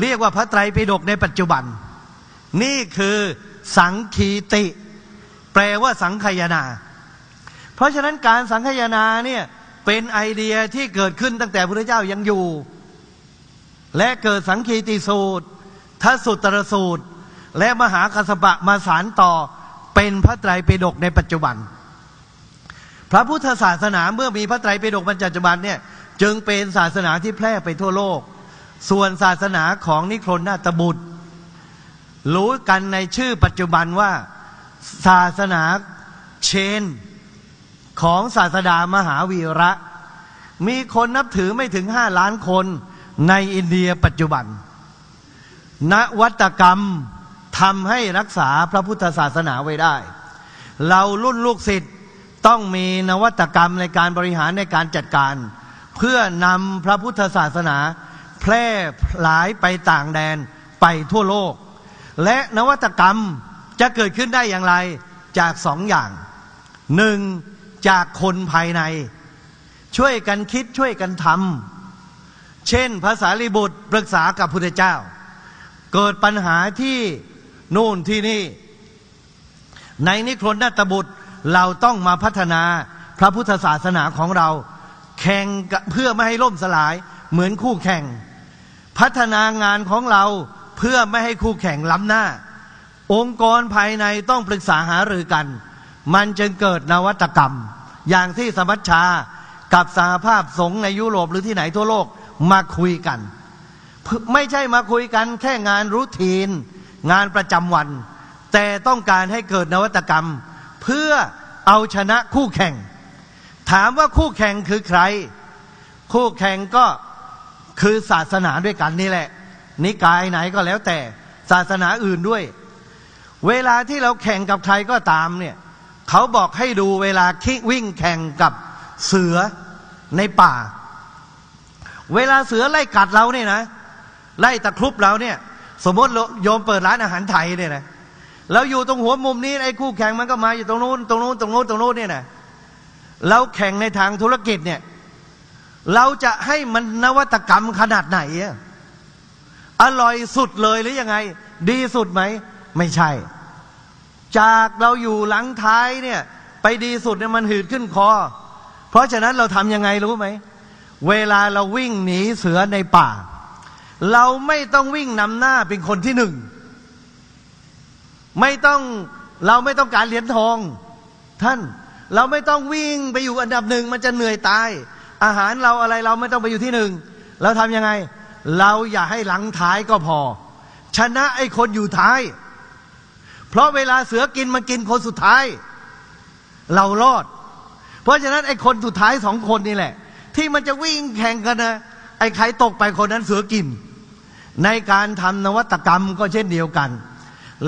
เรียกว่าพระไตรปิฎกในปัจจุบัน นี่คือสังคีติ แปลว่าสังขยา เพราะฉะนั้นการสังขยานาเนี่ยเป็นไอเดียที่เกิดขึ้นตั้งแต่พระเจ้ายังอยู่ และเกิดสังคีติสูตรทสุตรสูตร และมหาคสปะมาสารต่อ เป็นพระไตรปิฎกในปัจจุบัน พระพุทธศาสนาเมื่อมีพระไตรปิฎกในปัจจุบันเนี่ยจึงเป็นศาสนาที่แพร่ไปทั่วโลก ส่วนศาสนาของนิครนนาตบุตร รู้กันในชื่อปัจจุบันว่าศาสนาเชนของศาสดามหาวีระ มีคนนับถือไม่ถึงห้าล้านคนในอินเดียปัจจุบัน นวัตกรรม ทำให้รักษาพระพุทธศาสนาไว้ได้ เรารุ่นลูกศิษย์ต้องมีนวัตกรรมในการบริหารในการจัดการ เพื่อนำพระพุทธศาสนา แพร่หลายไปต่างแดนไปทั่วโลก และนวัตกรรมจะเกิดขึ้นได้อย่างไรจากสองอย่างหนึ่งจากคนภายใน ช่วยกันคิดช่วยกันทำเช่นภาษาลิบุตรปรึกษากับพุทธเจ้า เกิดปัญหาที่ นู่นที่นี่ ในนิครนนาตบุตรเราต้องมาพัฒนาพระพุทธศาสนาของเรา แข่งเพื่อไม่ให้ล่มสลายเหมือนคู่แข่ง พัฒนางานของเราเพื่อไม่ให้คู่แข่งล้ำหน้า องค์กรภายในต้องปรึกษาหารือกัน มันจึงเกิดนวัตกรรม อย่างที่สมัชชากับสหภาพสงฆ์ในยุโรปหรือที่ไหนทั่วโลกมาคุยกัน ไม่ใช่มาคุยกันแค่งานรูทีน งานประจำวัน แต่ต้องการให้เกิดนวัตกรรม เพื่อเอาชนะคู่แข่ง ถามว่าคู่แข่งคือใคร คู่แข่งก็คือศาสนาด้วยกันนี่แหละ นิกายไหนก็แล้วแต่ศาสนาอื่นด้วย เวลาที่เราแข่งกับใครก็ตามเนี่ยเขาบอกให้ดูเวลาคิวิ่งแข่งกับเสือในป่า เวลาเสือไล่กัดเราเนี่ยนะ ไล่ตะครุบเราเนี่ย สมมติโยมเปิดร้านอาหารไทยเนี่ยนะเราอยู่ตรงหัวมุมนี้ไอ้คู่แข่งมันก็มาอยู่ตรงนู้นตรงนู้นตรงนู้นตรงนู้นเนี่ยนะเราแข่งในทางธุรกิจเนี่ย เราจะให้มันนวัตกรรมขนาดไหนอะอร่อยสุดเลยหรือยังไง ดีสุดไหม ไม่ใช่ จากเราอยู่หลังท้ายเนี่ย ไปดีสุดเนี่ยมันหืดขึ้นคอ เพราะฉะนั้นเราทำยังไงรู้ไหม เวลาเราวิ่งหนีเสือในป่า เราไม่ต้องวิ่งนำหน้าเป็นคนที่หนึ่ง ไม่ต้องเราไม่ต้องการเหรียญทอง ท่านเราไม่ต้องวิ่งไปอยู่อันดับหนึ่งมันจะเหนื่อยตาย อาหารเราอะไรเราไม่ต้องไปอยู่ที่หนึ่งเราทำยังไง เราอย่าให้หลังท้ายก็พอ ชนะไอ้คนอยู่ท้าย เพราะเวลาเสือกินมันกินคนสุดท้าย เรารอด เพราะฉะนั้นไอ้คนสุดท้ายสองคนนี่แหละ ที่มันจะวิ่งแข่งกันนะ ไอ้ใครตกไปคนนั้นเสือกิน ในการทำนวัตกรรมก็เช่นเดียวกัน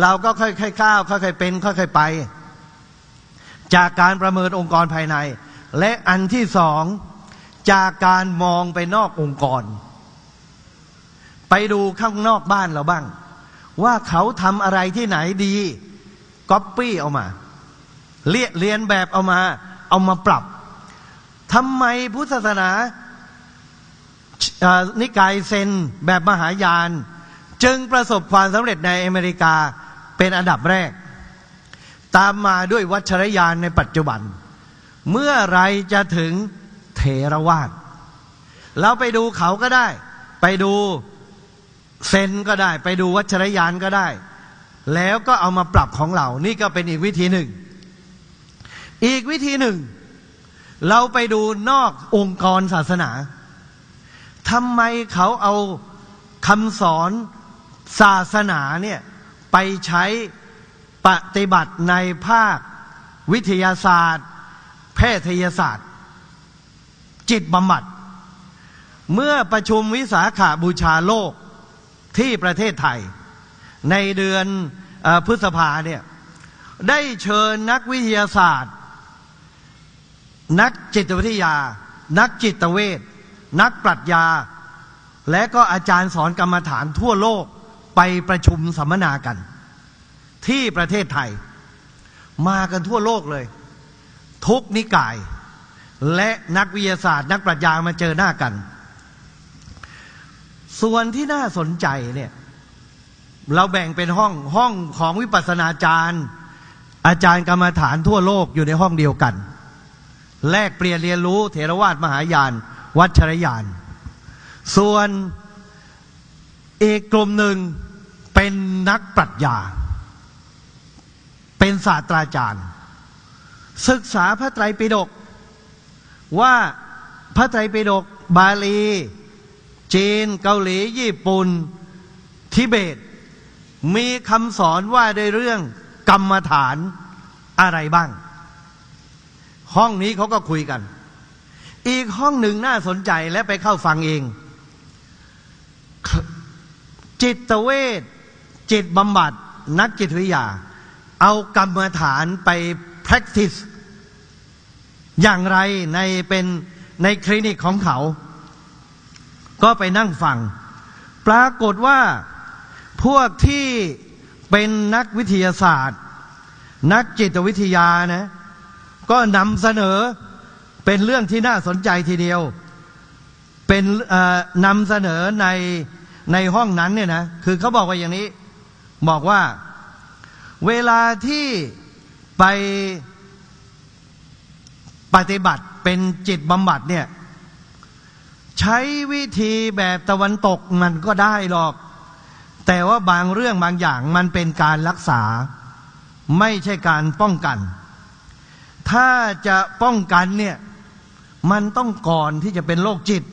เราก็ค่อยๆก้าวค่อยๆเป็นค่อยๆไป จากการประเมินองค์กรภายใน และอันที่สองจากการมองไปนอกองค์กร ไปดูข้างนอกบ้านเราบ้าง ว่าเขาทำอะไรที่ไหนดีก๊อปปี้เอามาเรียเรียนแบบเอามา เอามาปรับทำไมพุทธศาสนา นิกายเซนแบบมหายาน จึงประสบความสำเร็จในอเมริกาเป็นอันดับแรก ตามมาด้วยวัชรยานในปัจจุบัน เมื่อไรจะถึงเทรวาสเราไปดูเขาก็ได้ ไปดูเซนก็ได้ ไปดูวัชรยานก็ได้ แล้วก็เอามาปรับของเรานี่ก็เป็นอีกวิธีหนึ่ง อีกวิธีหนึ่ง เราไปดูนอกองค์กรศาสนา ทำไมเขาเอาคำสอนศาสนาเนี่ยไปใช้ปฏิบัติในภาควิทยาศาสตร์ แพทยศาสตร์ จิตบำบัด เมื่อประชุมวิสาขาบูชาโลกที่ประเทศไทย ในเดือนอพฤษภาเนี่ยได้เชิญนักวิทยาศาสตร์ นักจิตวิทยา นักจิตเวช นักปรัชญา และก็อาจารย์สอนกรรมฐานทั่วโลกไปประชุมสัมมนากัน ที่ประเทศไทย มากันทั่วโลกเลย ทุกนิกาย และนักวิทยาศาสตร์ นักปรัชญามาเจอหน้ากัน ส่วนที่น่าสนใจเนี่ยเราแบ่งเป็นห้องห้องของวิปัสสนาจารย์ อาจารย์กรรมฐานทั่วโลกอยู่ในห้องเดียวกัน แลกเปลี่ยนเรียนรู้เถรวาทมหายาน วัชรยาน ส่วนเอกกลุ่มหนึ่งเป็นนักปรัชญา เป็นศาสตราจารย์ ศึกษาพระไตรปิฎกว่าพระไตรปิฎกบาลี จีน เกาหลี ญี่ปุ่น ทิเบต มีคำสอนว่าในเรื่องกรรมฐานอะไรบ้าง ห้องนี้เขาก็คุยกัน อีกห้องหนึ่งน่าสนใจและไปเข้าฟังเอง จิตเวชจิตบำบัด นักจิตวิทยา เอากรรมฐานไป practice อย่างไรในเป็นในคลินิกของเขา ก็ไปนั่งฟัง ปรากฏว่าพวกที่เป็นนักวิทยาศาสตร์ นักจิตวิทยานะ ก็นำเสนอ เป็นเรื่องที่น่าสนใจทีเดียว เป็นนำเสนอในในห้องนั้นเนี่ยนะ คือเขาบอกว่าอย่างนี้ บอกว่า เวลาที่ไปปฏิบัติเป็นจิตบำบัดเนี่ย ใช้วิธีแบบตะวันตกมันก็ได้หรอก แต่ว่าบางเรื่องบางอย่างมันเป็นการรักษา ไม่ใช่การป้องกัน ถ้าจะป้องกันเนี่ย มันต้องก่อนที่จะเป็นโรคจิต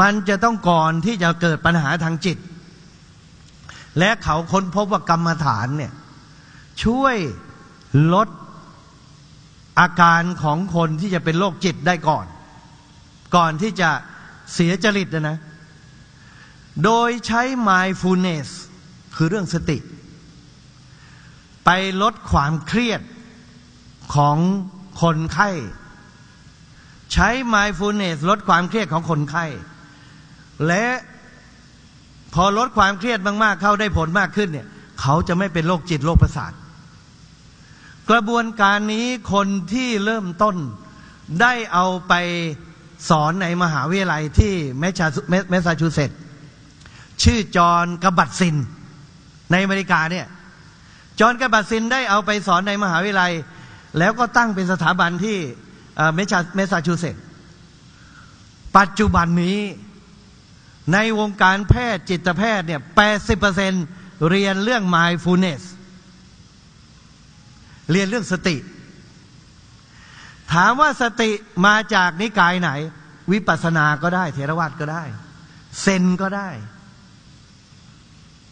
มันจะต้องก่อนที่จะเกิดปัญหาทางจิต และเขาค้นพบว่ากรรมฐานเนี่ยช่วยลดอาการของคนที่จะเป็นโรคจิตได้ก่อน ก่อนที่จะเสียจริตนะนะ โดยใช้ mindfulness คือเรื่องสติ ไปลดความเครียดของคนไข้ ใช้ mindfulness ลดความเครียดของคนไข้ และพอลดความเครียดมากๆ เข้าได้ผลมากขึ้นเนี่ย เขาจะไม่เป็นโรคจิตโรคประสาท กระบวนการนี้คนที่เริ่มต้นได้เอาไปสอนในมหาวิทยาลัยที่แมสซาชูเซตส์ชื่อจอน คาบัต-ซินน์ ในอเมริกาเนี่ย จอน คาบัต-ซินน์ได้เอาไปสอนในมหาวิทยาลัย แล้วก็ตั้งเป็นสถาบันที่ แมสซาชูเซตส์ปัจจุบันนี้ในวงการแพทย์จิตแพทย์เนี่ยแปดสิบเปอร์เซ็นต์เรียนเรื่อง mindfulness เรียนเรื่องสติ ถามว่าสติมาจากนิกายไหน วิปัสสนาก็ได้เทรวาตก็ได้ เซนก็ได้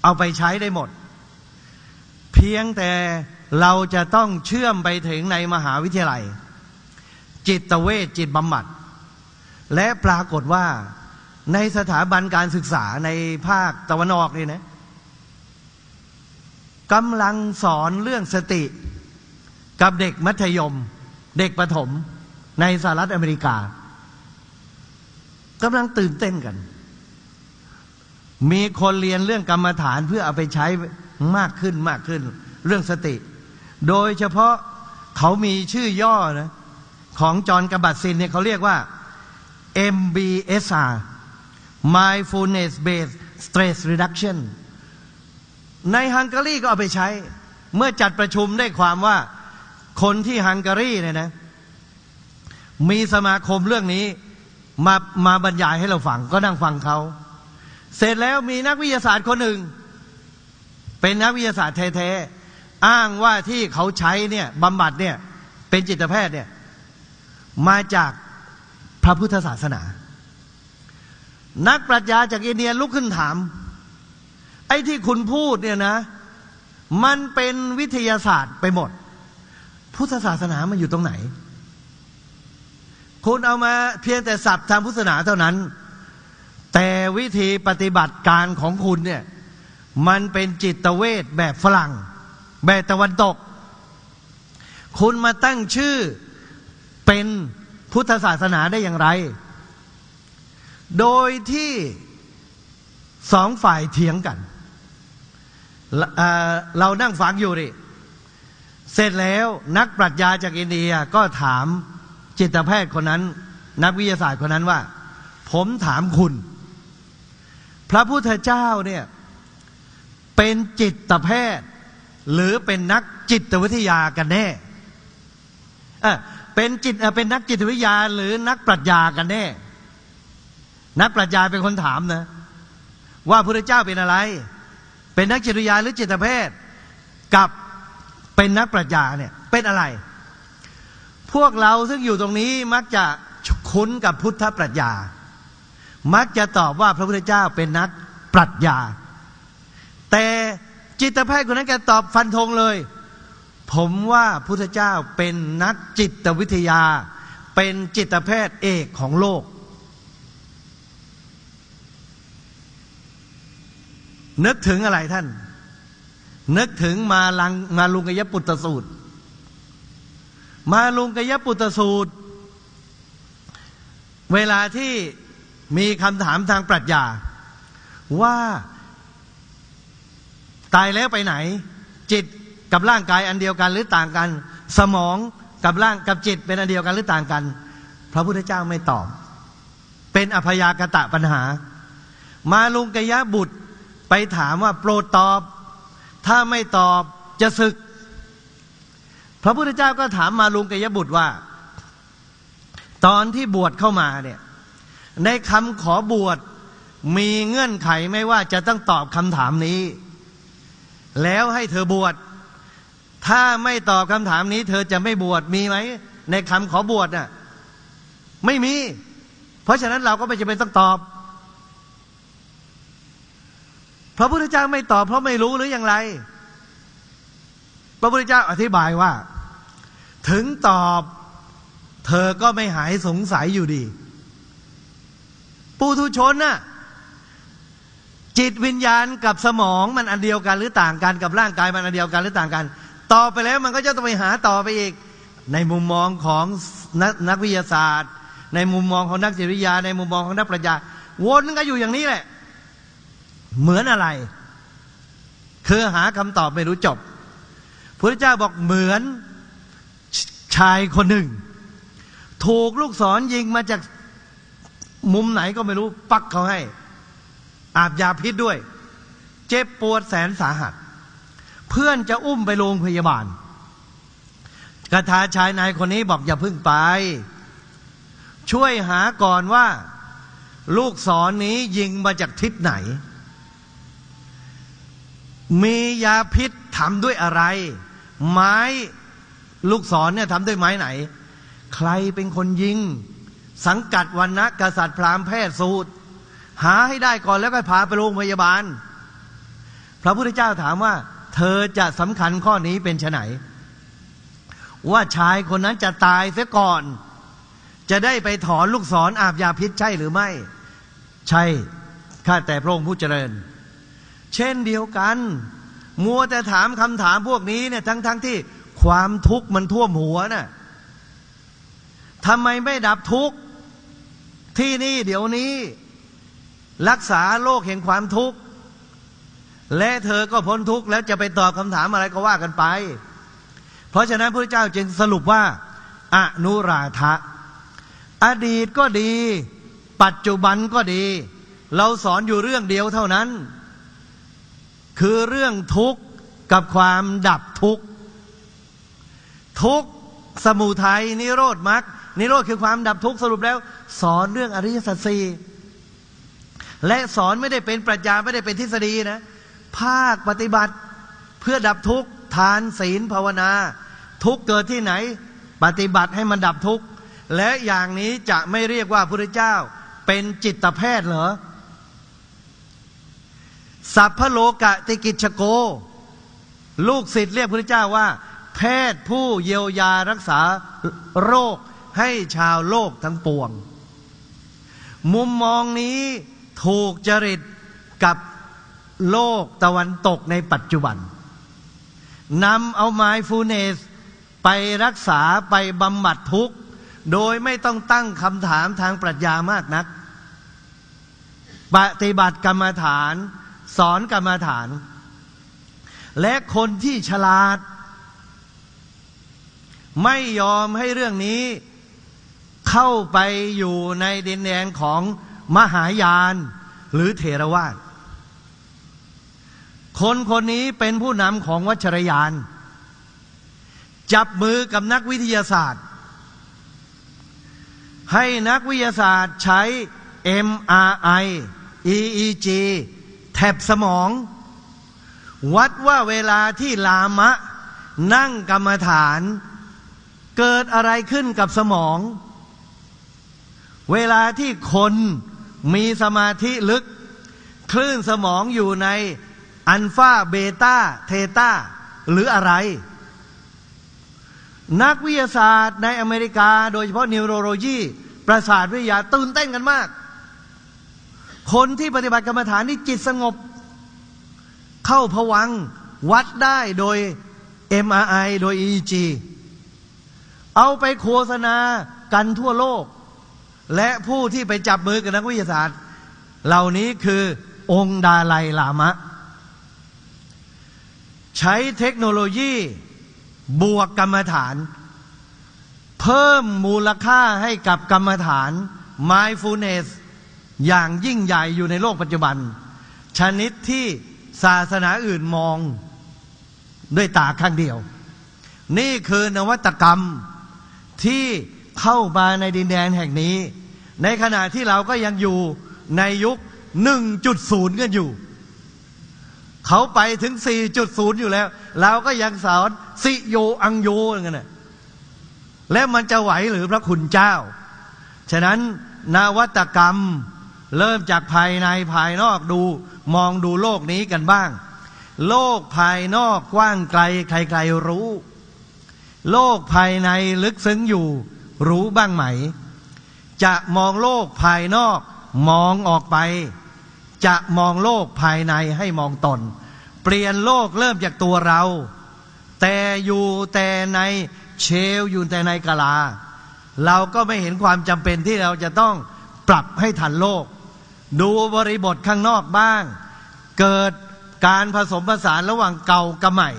เอาไปใช้ได้หมด เพียงแต่เราจะต้องเชื่อมไปถึงในมหาวิทยาลัย จิตเวชจิตบำบัด และปรากฏว่าในสถาบันการศึกษาในภาคตะวันออกนี่นะกำลังสอนเรื่องสติกับเด็กมัธยม เด็กประถมในสหรัฐอเมริกากำลังตื่นเต้นกัน มีคนเรียนเรื่องกรรมฐานเพื่อเอาไปใช้มากขึ้นมากขึ้น เรื่องสติ โดยเฉพาะเขามีชื่อย่อนะ ของจอห์นกบัตซินเนี่ยเขาเรียกว่า MBSR Mindfulness Based Stress Reduction ในฮังการีก็เอาไปใช้ เมื่อจัดประชุมได้ความว่าคนที่ฮังการีเนี่ยนะ มีสมาคมเรื่องนี้มามาบรรยายให้เราฟัง ก็นั่งฟังเขา เสร็จแล้วมีนักวิทยาศาสตร์คนหนึ่ง เป็นนักวิทยาศาสตร์แท้ๆอ้างว่าที่เขาใช้เนี่ยบำบัดเนี่ย เป็นจิตแพทย์เนี่ย มาจากพระพุทธศาสนา นักปรัชญาจากอินเดียลุกขึ้นถาม ไอ้ที่คุณพูดเนี่ยนะ มันเป็นวิทยาศาสตร์ไปหมด พุทธศาสนามันอยู่ตรงไหน คุณเอามาเพียงแต่ศัพท์ทางพุทธศาสนาเท่านั้น แต่วิธีปฏิบัติการของคุณเนี่ยมันเป็นจิตเวทแบบฝรั่ง แบบตะวันตก คุณมาตั้งชื่อ เป็นพุทธศาสนาได้อย่างไร โดยที่สองฝ่ายเถียงกันเเรานั่งฟังอยู่ดิเสร็จแล้วนักปรัชญาจากอินเดียก็ถามจิตแพทย์คนนั้น นักวิทยาศาสตร์คนนั้นว่า ผมถามคุณ พระพุทธเจ้าเนี่ยเป็นจิตแพทย์ หรือเป็นนักจิตวิทยากันแน่ เป็นจิตเป็นนักจิตวิทยาหรือนักปรัชญากันแน่ นักปรัชญาเป็นคนถามนะ ว่าพระเจ้าเป็นอะไร เป็นนักจิตวิทยาหรือจิตแพทย์ กับเป็นนักปรัชญาเนี่ยเป็นอะไร พวกเราซึ่งอยู่ตรงนี้มักจะคุ้นกับพุทธปรัชญา มักจะตอบว่าพระพุทธเจ้าเป็นนักปรัชญา แต่จิตแพทย์คนนั้นแกตอบฟันธงเลย ผมว่าพุทธเจ้าเป็นนักจิตวิทยา เป็นจิตแพทย์เอกของโลก นึกถึงอะไรท่าน นึกถึงมาลังมาลุงกยปุตตสูตร มาลุงกยปุตตสูตร เวลาที่มีคำถามทางปรัชญา ว่า ตายแล้วไปไหน จิต กับร่างกายอันเดียวกันหรือต่างกัน สมองกับร่างกับจิตเป็นอันเดียวกันหรือต่างกัน พระพุทธเจ้าไม่ตอบ เป็นอภยากตะปัญหา มาลุงกยะบุตรไปถามว่าโปรดตอบ ถ้าไม่ตอบจะศึก พระพุทธเจ้าก็ถามมาลุงกยะบุตรว่า ตอนที่บวชเข้ามาเนี่ยในคำขอบวชมีเงื่อนไขไม่ว่าจะต้องตอบคำถามนี้ แล้วให้เธอบวช ถ้าไม่ตอบคำถามนี้ เธอจะไม่บวชมีไหม ในคำขอบวชน่ะไม่มี เพราะฉะนั้นเราก็ไม่จำเป็นต้องตอบ พระพุทธเจ้าไม่ตอบเพราะไม่รู้หรืออย่างไร พระพุทธเจ้าอธิบายว่า ถึงตอบเธอก็ไม่หายสงสัยอยู่ดีปุถุชนน่ะจิตวิญญาณกับสมองมันอันเดียวกันหรือต่างกันกับร่างกายมันอันเดียวกันหรือต่างกัน ต่อไปแล้วมันก็จะต้องไปหาต่อไปอีก ในมุมมองของนักนักวิทยาศาสตร์ ในมุมมองของนักจิตวิทยา ในมุมมองของนักปรัชญาวนก็อยู่อย่างนี้แหละ เหมือนอะไร คือหาคำตอบไม่รู้จบพระเจ้าบอกเหมือนชายคนหนึ่ง ถูกลูกศรยิงมาจากมุมไหนก็ไม่รู้ปักเขาให้ อาบยาพิษด้วย เจ็บปวดแสนสาหัส เพื่อนจะอุ้มไปโรงพยาบาลกระทาชายนายคนนี้บอกอย่าพึ่งไป ช่วยหาก่อนว่า ลูกศรนนี้ยิงมาจากทิศไหน มียาพิษทำด้วยอะไร ไม้ลูกศรเนี่ยทำด้วยไม้ไหน ใครเป็นคนยิง สังกัดวันนะกษัตริย์พราหมณ์แพทย์สูตร หาให้ได้ก่อนแล้วก็พาไปโรงพยาบาล พระพุทธเจ้าถามว่า เธอจะสำคัญข้อนี้เป็นไนว่าชายคนนั้นจะตายเสียก่อน จะได้ไปถอนลูกศรออาบยาพิษใช่หรือไม่ ใช่ ข้าแต่พระองค์ผู้เจริญ เช่นเดียวกัน มัวแต่ถามคำถามพวกนี้เนี่ยทั้งๆทที่ความทุกข์มันท่วมหัวน่ะทำไมไม่ดับทุกข์ที่นี่เดี๋ยวนี้ รักษาโลกแห่งความทุกข์ และเธอก็พ้นทุกข์แล้วจะไปตอบคำถามอะไรก็ว่ากันไป เพราะฉะนั้นพระเจ้าจึงสรุปว่าอนุราธะอดีตก็ดี ปัจจุบันก็ดี เราสอนอยู่เรื่องเดียวเท่านั้น คือเรื่องทุกข์กับความดับทุกข์ทุกข์สมุทัยนิโรธมรรคนิโรธคือความดับทุกข์สรุปแล้ว สอนเรื่องอริยสัจสี่และสอนไม่ได้เป็นปรัชญาไม่ได้เป็นทฤษฎีนะ ภาคปฏิบัติเพื่อดับทุกข์ทานศีลภาวนา ทุกเกิดที่ไหน ปฏิบัติให้มันดับทุกข์และอย่างนี้จะไม่เรียกว่าพระเจ้า เป็นจิตแพทย์เหรอสัพพโลกะติกิจโก ลูกศิษย์เรียกพระเจ้าว่า แพทย์ผู้เยียวยารักษาโรคให้ชาวโลกทั้งปวง มุมมองนี้ถูกจริตกับ โลกตะวันตกในปัจจุบันนำเอาไมฟูเนสไปรักษาไปบำบัดทุกข์ โดยไม่ต้องตั้งคำถามทางปรัชญามากนัก ปฏิบัติกรรมฐาน สอนกรรมฐาน และคนที่ฉลาด ไม่ยอมให้เรื่องนี้เข้าไปอยู่ในดินแดนของมหายานหรือเทรวาส คนคนนี้เป็นผู้นำของวัชรยาน จับมือกับนักวิทยาศาสตร์ ให้นักวิทยาศาสตร์ใช้ MRI EEG แถบสมอง วัดว่าเวลาที่ลามะ นั่งกรรมฐาน เกิดอะไรขึ้นกับสมอง เวลาที่คนมีสมาธิลึก คลื่นสมองอยู่ใน อัลฟาเบต้าเธต้าหรืออะไร นักวิทยาศาสตร์ในอเมริกา โดยเฉพาะ neurology ประสาทวิทยาตื่นเต้นกันมาก คนที่ปฏิบัติกรรมฐานนี่จิตสงบ เข้าผวังวัดได้โดย MRI โดย EEG เอาไปโฆษณากันทั่วโลก และผู้ที่ไปจับมือกับนักวิทยาศาสตร์ เหล่านี้คือองค์ดาไลลามะ ใช้เทคโนโลยีบวกกรรมฐาน เพิ่มมูลค่าให้กับกรรมฐาน mindfulness อย่างยิ่งใหญ่อยู่ในโลกปัจจุบัน ชนิดที่ศาสนาอื่นมองด้วยตาข้างเดียว นี่คือนวัตกรรมที่เข้ามาในดินแดนแห่งนี้ ในขณะที่เราก็ยังอยู่ในยุค 1.0 กันอยู่ เขาไปถึง 4.0 อยู่แล้ว เราก็ยังสอนสิโยอังโยอย่างนั้นและมันจะไหวหรือพระคุณเจ้า ฉะนั้นนวัตกรรมเริ่มจากภายในภายนอกดูมองดูโลกนี้กันบ้าง โลกภายนอกกว้างไกล ใครๆรู้ โลกภายในลึกซึ้งอยู่ รู้บ้างไหม จะมองโลกภายนอกมองออกไป จะมองโลกภายในให้มองตน เปลี่ยนโลกเริ่มจากตัวเรา แต่อยู่แต่ในเชลอยู่แต่ในกาลา เราก็ไม่เห็นความจำเป็นที่เราจะต้องปรับให้ทันโลก ดูบริบทข้างนอกบ้าง เกิดการผสมผสานระหว่างเก่ากับใหม่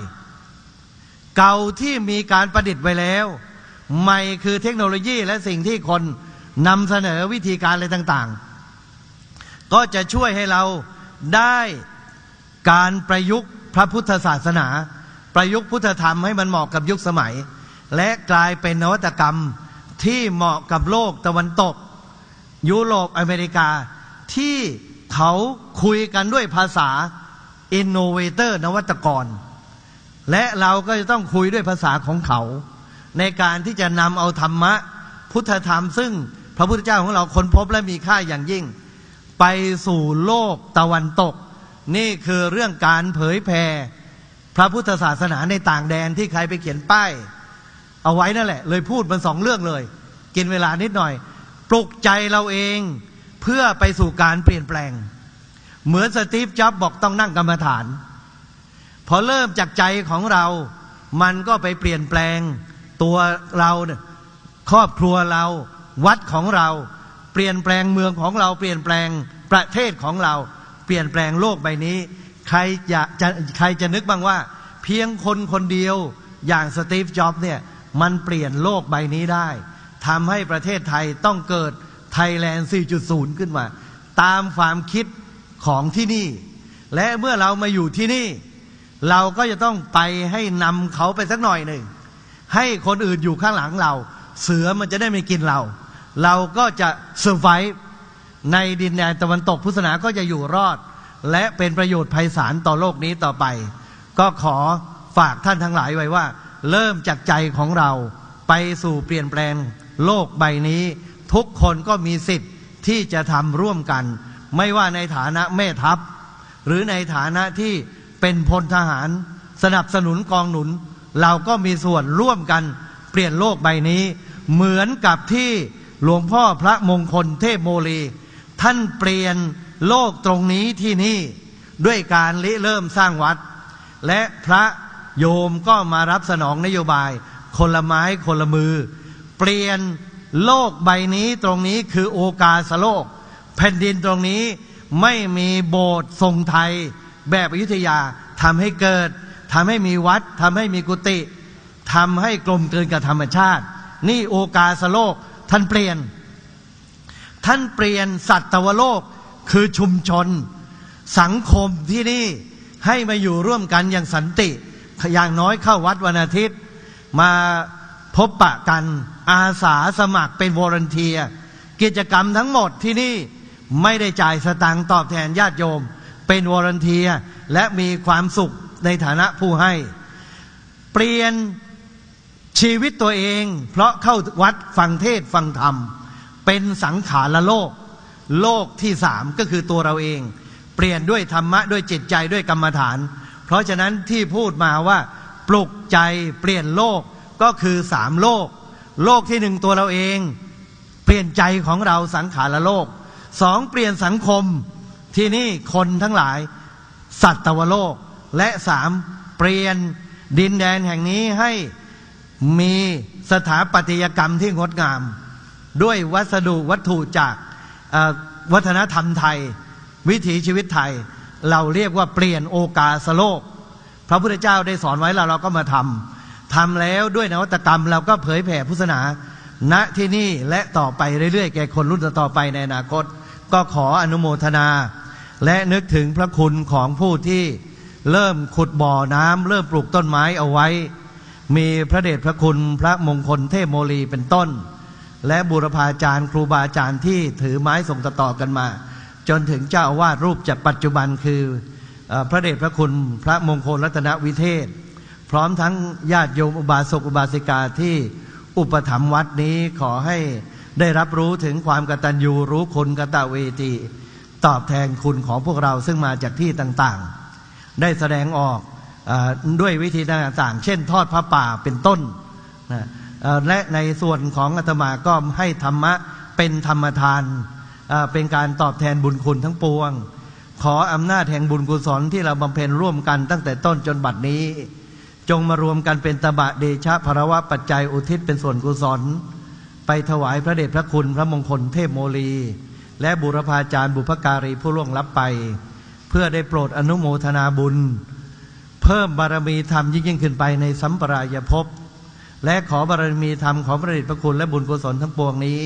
เก่าที่มีการประดิษฐ์ไว้แล้ว ใหม่คือเทคโนโลยีและสิ่งที่คนนำเสนอวิธีการอะไรต่าง ๆ ก็จะช่วยให้เราได้การประยุกต์พระพุทธศาสนา ประยุกต์พุทธธรรมให้มันเหมาะกับยุคสมัย และกลายเป็นนวัตกรรมที่เหมาะกับโลกตะวันตก ยุโรปอเมริกา ที่เขาคุยกันด้วยภาษา innovator นวัตกร และเราก็จะต้องคุยด้วยภาษาของเขา ในการที่จะนำเอาธรรมะพุทธธรรม ซึ่งพระพุทธเจ้าของเราค้นพบและมีค่าอย่างยิ่ง ไปสู่โลกตะวันตก นี่คือเรื่องการเผยแผ่พระพุทธศาสนาในต่างแดนที่ใครไปเขียนป้าย เอาไว้นั่นแหละ เลยพูดมันสองเรื่องเลย กินเวลานิดหน่อย ปลุกใจเราเองเพื่อไปสู่การเปลี่ยนแปลง เหมือนสตีฟจ็อบบอกต้องนั่งกรรมฐาน พอเริ่มจากใจของเรา มันก็ไปเปลี่ยนแปลงตัวเราครอบครัวเรา วัดของเรา เปลี่ยนแปลงเมืองของเราเปลี่ยนแปลงประเทศของเรา เปลี่ยนแปลงโลกใบนี้ ใครจะจะใครจะนึกบ้างว่า เพียงคนคนเดียวอย่างสตีฟจ็อบเนี่ยมันเปลี่ยนโลกใบนี้ได้ทำให้ประเทศไทยต้องเกิดไทยแลนด์ 4.0 ขึ้นมา ตามความคิดของที่นี่ และเมื่อเรามาอยู่ที่นี่ เราก็จะต้องไปให้นำเขาไปสักหน่อยหนึ่งให้คนอื่นอยู่ข้างหลังเรา เสือมันจะได้ไม่กินเรา เราก็จะเซอร์ไ e ในดินแดนตะวันตกพุทธศาสนาก็จะอยู่รอด และเป็นประโยชน์ไพศาลต่อโลกนี้ต่อไป ก็ขอฝากท่านทั้งหลายไว้ว่า เริ่มจากใจของเราไปสู่เปลี่ยนแปลงโลกใบนี้ ทุกคนก็มีสิทธิ์ที่จะทำร่วมกัน ไม่ว่าในฐานะแม่ทัพ หรือในฐานะที่เป็นพลทหาร สนับสนุนกองหนุน เราก็มีส่วนร่วมกันเปลี่ยนโลกใบนี้ เหมือนกับที่ หลวงพ่อพระมงคลเทพโมลี ท่านเปลี่ยนโลกตรงนี้ที่นี่ด้วยการริเริ่มสร้างวัด และพระโยมก็มารับสนองนโยบาย คนละไม้คนละมือ เปลี่ยนโลกใบนี้ตรงนี้คือโอกาสโลก แผ่นดินตรงนี้ไม่มีโบสถ์ทรงไทย แบบอยุธยาทำให้เกิดทำให้มีวัดทำให้มีกุฏิทำให้กลมเกินกับธรรมชาติ นี่โอกาสโลก ท่านเปลี่ยน ท่านเปลี่ยนสัตวโลกคือชุมชน สังคมที่นี่ให้มาอยู่ร่วมกันอย่างสันติ อย่างน้อยเข้าวัดวันอาทิตย์ มาพบปะกันอาสาสมัครเป็น volunteer กิจกรรมทั้งหมดที่นี่ไม่ได้จ่ายสตังค์ตอบแทนญาติโยม เป็น volunteer และมีความสุขในฐานะผู้ให้ เปลี่ยน ชีวิตตัวเอง เพราะเข้าวัดฟังเทศฟังธรรม เป็นสังขารโลก โลกที่สามก็คือตัวเราเอง เปลี่ยนด้วยธรรมะด้วยจิตใจด้วยกรรมฐาน เพราะฉะนั้นที่พูดมาว่า ปลุกใจเปลี่ยนโลกก็คือสามโลก โลกที่หนึ่งตัวเราเอง เปลี่ยนใจของเราสังขารโลกสองเปลี่ยนสังคมที่นี่คนทั้งหลาย สัตวโลกและสามเปลี่ยนดินแดนแห่งนี้ให้ มีสถาปัตยกรรมที่งดงาม ด้วยวัสดุวัตถุจากวัฒนธรรมไทย วิถีชีวิตไทย เราเรียกว่าเปลี่ยนโอกาสโลก พระพุทธเจ้าได้สอนไว้แล้วเราก็มาทำทำแล้วด้วยนวัตกรรมเราก็เผยแผ่พุทธศาสนาณที่นี่และต่อไปเรื่อยๆ แก่คนรุ่นต่อไปในอนาคต ก็ขออนุโมทนา และนึกถึงพระคุณของผู้ที่เริ่มขุดบ่อน้ำเริ่มปลูกต้นไม้เอาไว้ มีพระเดชพระคุณพระมงคลเทพโมลีเป็นต้น และบุรพาจารย์ครูบาอาจารย์ที่ถือไม้ส่งต่อกันมา จนถึงเจ้าอาวาสรูปจากปัจจุบันคืออพระเดชพระคุณพระมงคลรัตนวิเทศ พร้อมทั้งญาติโยมอุบาสกอุบาสิกาที่อุปถัมภ์วัดนี้ขอให้ได้รับรู้ถึงความกตัญญูรู้คุณกตเวทีตอบแทนคุณของพวกเราซึ่งมาจากที่ต่างๆ ได้แสดงออก ด้วยวิธีต่างๆ เช่น ทอดพระป่าเป็นต้นนะและในส่วนของอาตมาก็ให้ธรรมะเป็นธรรมทาน เป็นการตอบแทนบุญคุณทั้งปวง ขออำนาจแห่งบุญกุศลที่เราบำเพ็ญร่วมกันตั้งแต่ต้นจนบัดนี้ จงมารวมกันเป็นตบะเดชะภรวะปัจจัยอุทิศเป็นส่วนกุศล ไปถวายพระเดชพระคุณพระมงคลเทพโมลี และบุรพาจารย์บุพการีผู้ล่วงลับไป เพื่อได้โปรดอนุโมทนาบุญ เพิ่มบารมีธรรมยิ่งยิ่งขึ้นไปในสัมปรายภพและขอบารมีธรรมของพระเดชพระคุณและบุญกุศลทั้งปวงนี้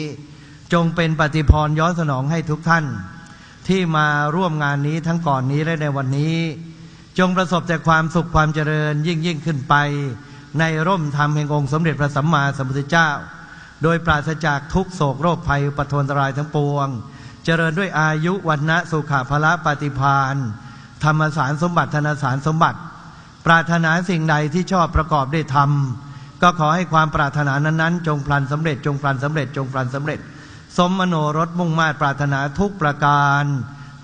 จงเป็นปฏิพรย้อนสนองให้ทุกท่าน ที่มาร่วมงานนี้ทั้งก่อนนี้และในวันนี้ จงประสบแต่ความสุขความเจริญยิ่งยิ่งขึ้นไป ในร่มธรรมแห่งองค์สมเด็จพระสัมมาสัมพุทธเจ้า โดยปราศจากทุกโศกโรคภัยปทนตรายทั้งปวง เจริญด้วยอายุวันนะสุขะพละปฏิพานธรรมสารสมบัติธนสารสมบัติ ปรารถนาสิ่งใดที่ชอบประกอบได้ทำก็ขอให้ความปรารถนานั้นๆ จงพลันสำเร็จ จงพลันสำเร็จ จงพลันสำเร็จ สมมโนรสมุ่งมาตรปรารถนาทุกประการ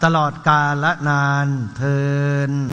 ตลอดกาลละนานเทิน